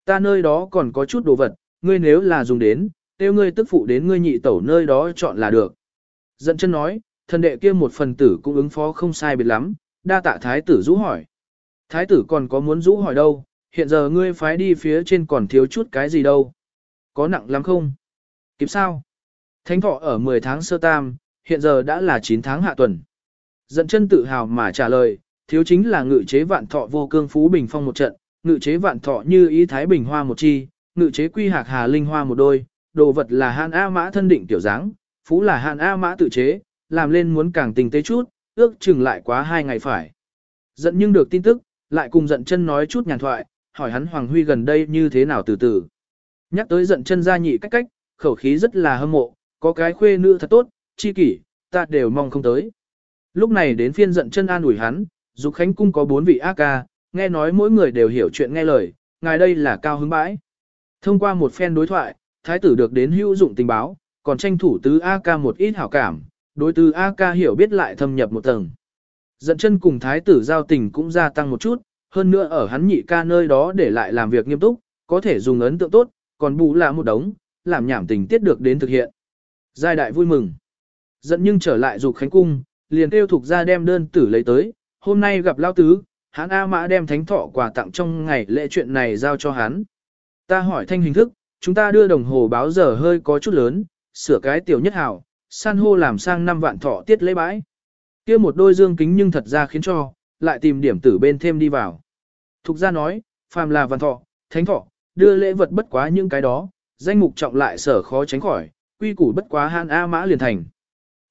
Ta nơi đó còn có chút đồ vật, ngươi nếu là dùng đến, tiêu ngươi tức phụ đến ngươi nhị tẩu nơi đó chọn là được. Dẫn chân nói, thần đệ kia một phần tử cũng ứng phó không sai biệt lắm, đa tạ thái tử rũ hỏi. Thái tử còn có muốn rũ hỏi đâu, hiện giờ ngươi phái đi phía trên còn thiếu chút cái gì đâu. Có nặng lắm không? Kịp sao? Thánh thọ ở 10 tháng sơ tam, hiện giờ đã là 9 tháng hạ tuần. Dẫn chân tự hào mà trả lời, thiếu chính là ngự chế vạn thọ vô cương phú bình phong một trận, ngự chế vạn thọ như ý thái bình hoa một chi, ngự chế quy hạc hà linh hoa một đôi, đồ vật là hàn A mã thân định tiểu dáng, phú là hàn A mã tự chế, làm lên muốn càng tình tế chút, ước chừng lại quá hai ngày phải. Giận nhưng được tin tức, lại cùng giận chân nói chút nhàn thoại, hỏi hắn Hoàng Huy gần đây như thế nào từ từ. Nhắc tới giận chân ra nhị cách cách, khẩu khí rất là hâm mộ, có cái khuê nữ thật tốt, chi kỷ, ta đều mong không tới. Lúc này đến phiên giận chân an ủi hắn, Dục Khánh Cung có bốn vị A ca, nghe nói mỗi người đều hiểu chuyện nghe lời, ngài đây là cao hứng bãi. Thông qua một phen đối thoại, thái tử được đến hữu dụng tình báo, còn tranh thủ tứ A ca một ít hảo cảm, đối tứ A ca hiểu biết lại thâm nhập một tầng. Giận chân cùng thái tử giao tình cũng gia tăng một chút, hơn nữa ở hắn nhị ca nơi đó để lại làm việc nghiêm túc, có thể dùng ấn tượng tốt, còn bù là một đống, làm nhảm tình tiết được đến thực hiện. Giai đại vui mừng. Giận nhưng trở lại dục khánh cung, liền kêu thuộc ra đem đơn tử lấy tới, hôm nay gặp lao tứ, hắn A Mã đem thánh thọ quà tặng trong ngày lễ chuyện này giao cho hắn. Ta hỏi thanh hình thức, chúng ta đưa đồng hồ báo giờ hơi có chút lớn, sửa cái tiểu nhất hảo, san hô làm sang năm vạn thọ tiết lễ bãi. kia một đôi dương kính nhưng thật ra khiến cho, lại tìm điểm tử bên thêm đi vào. Thục ra nói, phàm là vạn thọ, thánh thọ, đưa lễ vật bất quá những cái đó, danh mục trọng lại sở khó tránh khỏi, quy củ bất quá han A mã liền thành.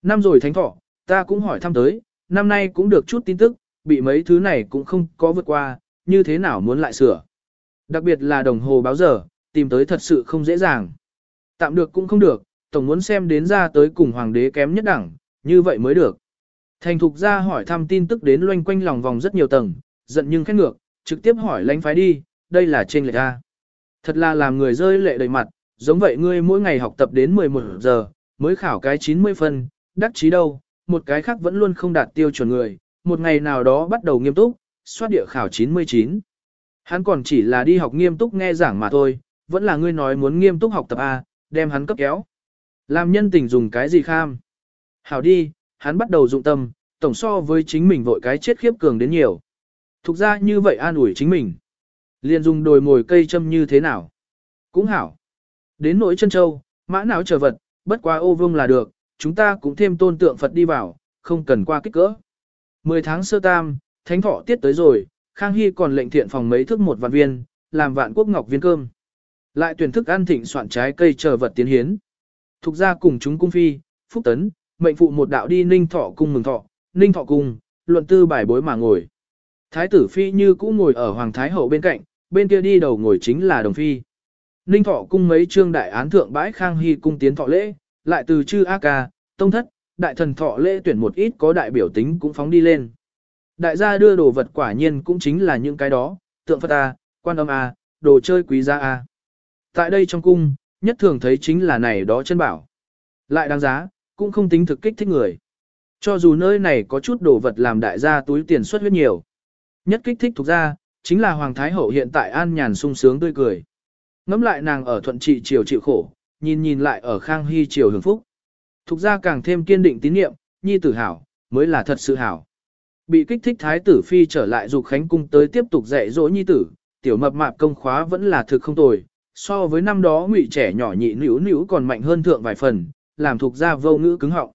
Năm rồi thánh thọ, ta cũng hỏi thăm tới, năm nay cũng được chút tin tức, bị mấy thứ này cũng không có vượt qua, như thế nào muốn lại sửa. Đặc biệt là đồng hồ báo giờ, tìm tới thật sự không dễ dàng. Tạm được cũng không được, tổng muốn xem đến ra tới cùng hoàng đế kém nhất đẳng, như vậy mới được. Thành thục ra hỏi thăm tin tức đến loanh quanh lòng vòng rất nhiều tầng, giận nhưng khét ngược, trực tiếp hỏi lãnh phái đi, đây là trên lệch ra. Thật là làm người rơi lệ đầy mặt, giống vậy ngươi mỗi ngày học tập đến 11 giờ, mới khảo cái 90 phân, đắc chí đâu, một cái khác vẫn luôn không đạt tiêu chuẩn người, một ngày nào đó bắt đầu nghiêm túc, soát địa khảo 99. Hắn còn chỉ là đi học nghiêm túc nghe giảng mà thôi, vẫn là ngươi nói muốn nghiêm túc học tập A, đem hắn cấp kéo. Làm nhân tình dùng cái gì kham? Hảo đi, hắn bắt đầu dụng tâm, tổng so với chính mình vội cái chết khiếp cường đến nhiều. Thục ra như vậy an ủi chính mình. Liền dùng đồi mồi cây châm như thế nào? Cũng hảo. Đến nỗi chân châu, mã não chờ vật, bất quá ô vương là được, chúng ta cũng thêm tôn tượng Phật đi vào, không cần qua kích cỡ. Mười tháng sơ tam, thánh thọ tiết tới rồi, Khang Hy còn lệnh thiện phòng mấy thức một vạn viên, làm vạn quốc ngọc viên cơm. Lại tuyển thức ăn thịnh soạn trái cây chờ vật tiến hiến. Thục ra cùng chúng cung phi, phúc tấn, mệnh phụ một đạo đi ninh thọ cung mừng thọ, ninh thọ cung, luận tư bài bối mà ngồi. Thái tử phi như cũ ngồi ở hoàng thái hậu bên cạnh, bên kia đi đầu ngồi chính là đồng phi. Ninh thọ cung mấy trương đại án thượng bãi khang hy cung tiến thọ lễ, lại từ chư A ca, tông thất, đại thần thọ lễ tuyển một ít có đại biểu tính cũng phóng đi lên. Đại gia đưa đồ vật quả nhiên cũng chính là những cái đó, tượng Phật A, quan âm A, đồ chơi quý gia A. Tại đây trong cung, nhất thường thấy chính là này đó chân bảo. Lại đáng giá, cũng không tính thực kích thích người. Cho dù nơi này có chút đồ vật làm đại gia túi tiền xuất huyết nhiều. Nhất kích thích thuộc ra, chính là Hoàng Thái Hậu hiện tại an nhàn sung sướng tươi cười. Ngắm lại nàng ở thuận trị triều chịu khổ, nhìn nhìn lại ở khang hy triều hưởng phúc. Thục ra càng thêm kiên định tín nhiệm, nhi tử hảo, mới là thật sự hảo. Bị kích thích thái tử phi trở lại dục khánh cung tới tiếp tục dạy dỗ nhi tử, tiểu mập mạp công khóa vẫn là thực không tồi, so với năm đó ngụy trẻ nhỏ nhị nữ nữ còn mạnh hơn thượng vài phần, làm thuộc ra vô ngữ cứng họng.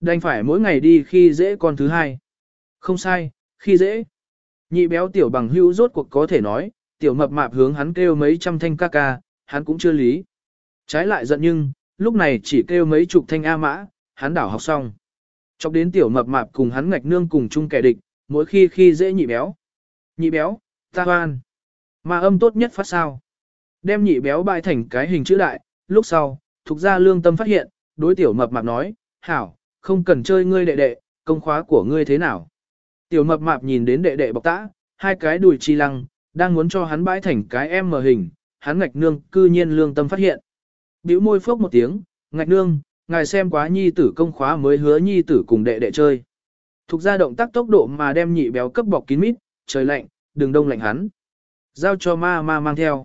Đành phải mỗi ngày đi khi dễ con thứ hai. Không sai, khi dễ. Nhị béo tiểu bằng hữu rốt cuộc có thể nói, tiểu mập mạp hướng hắn kêu mấy trăm thanh ca ca, hắn cũng chưa lý. Trái lại giận nhưng, lúc này chỉ kêu mấy chục thanh A mã, hắn đảo học xong. Chọc đến tiểu mập mạp cùng hắn ngạch nương cùng chung kẻ địch, mỗi khi khi dễ nhị béo. Nhị béo, ta hoan. Mà âm tốt nhất phát sao. Đem nhị béo bại thành cái hình chữ đại, lúc sau, thuộc ra lương tâm phát hiện, đối tiểu mập mạp nói, hảo, không cần chơi ngươi đệ đệ, công khóa của ngươi thế nào. Tiểu mập mạp nhìn đến đệ đệ bọc tã, hai cái đùi chi lăng, đang muốn cho hắn bãi thành cái em mờ hình, hắn ngạch nương cư nhiên lương tâm phát hiện. Biểu môi phốc một tiếng, ngạch nương, ngài xem quá nhi tử công khóa mới hứa nhi tử cùng đệ đệ chơi. Thục ra động tác tốc độ mà đem nhị béo cấp bọc kín mít, trời lạnh, đừng đông lạnh hắn. Giao cho ma ma mang theo.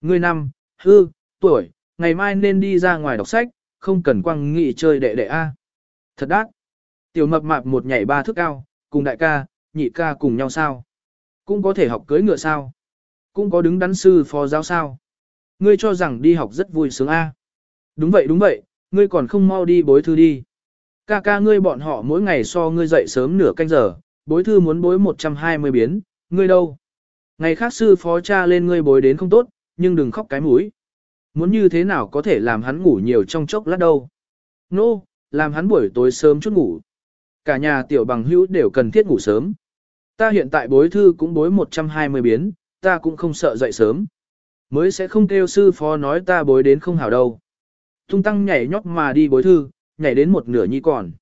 người năm, hư, tuổi, ngày mai nên đi ra ngoài đọc sách, không cần quăng nghị chơi đệ đệ A. Thật đắt. Tiểu mập mạp một nhảy ba thước cao, cùng đại ca, nhị ca cùng nhau sao. Cũng có thể học cưới ngựa sao. Cũng có đứng đắn sư phó giáo sao. Ngươi cho rằng đi học rất vui sướng A. Đúng vậy đúng vậy, ngươi còn không mau đi bối thư đi. Ca ca ngươi bọn họ mỗi ngày so ngươi dậy sớm nửa canh giờ, bối thư muốn bối 120 biến, ngươi đâu? Ngày khác sư phó cha lên ngươi bối đến không tốt, nhưng đừng khóc cái mũi. Muốn như thế nào có thể làm hắn ngủ nhiều trong chốc lát đâu. Nô, no, làm hắn buổi tối sớm chút ngủ. Cả nhà tiểu bằng hữu đều cần thiết ngủ sớm. Ta hiện tại bối thư cũng bối 120 biến, ta cũng không sợ dậy sớm. Mới sẽ không kêu sư phó nói ta bối đến không hảo đâu. Tung tăng nhảy nhót mà đi bối thư, nhảy đến một nửa nhi còn.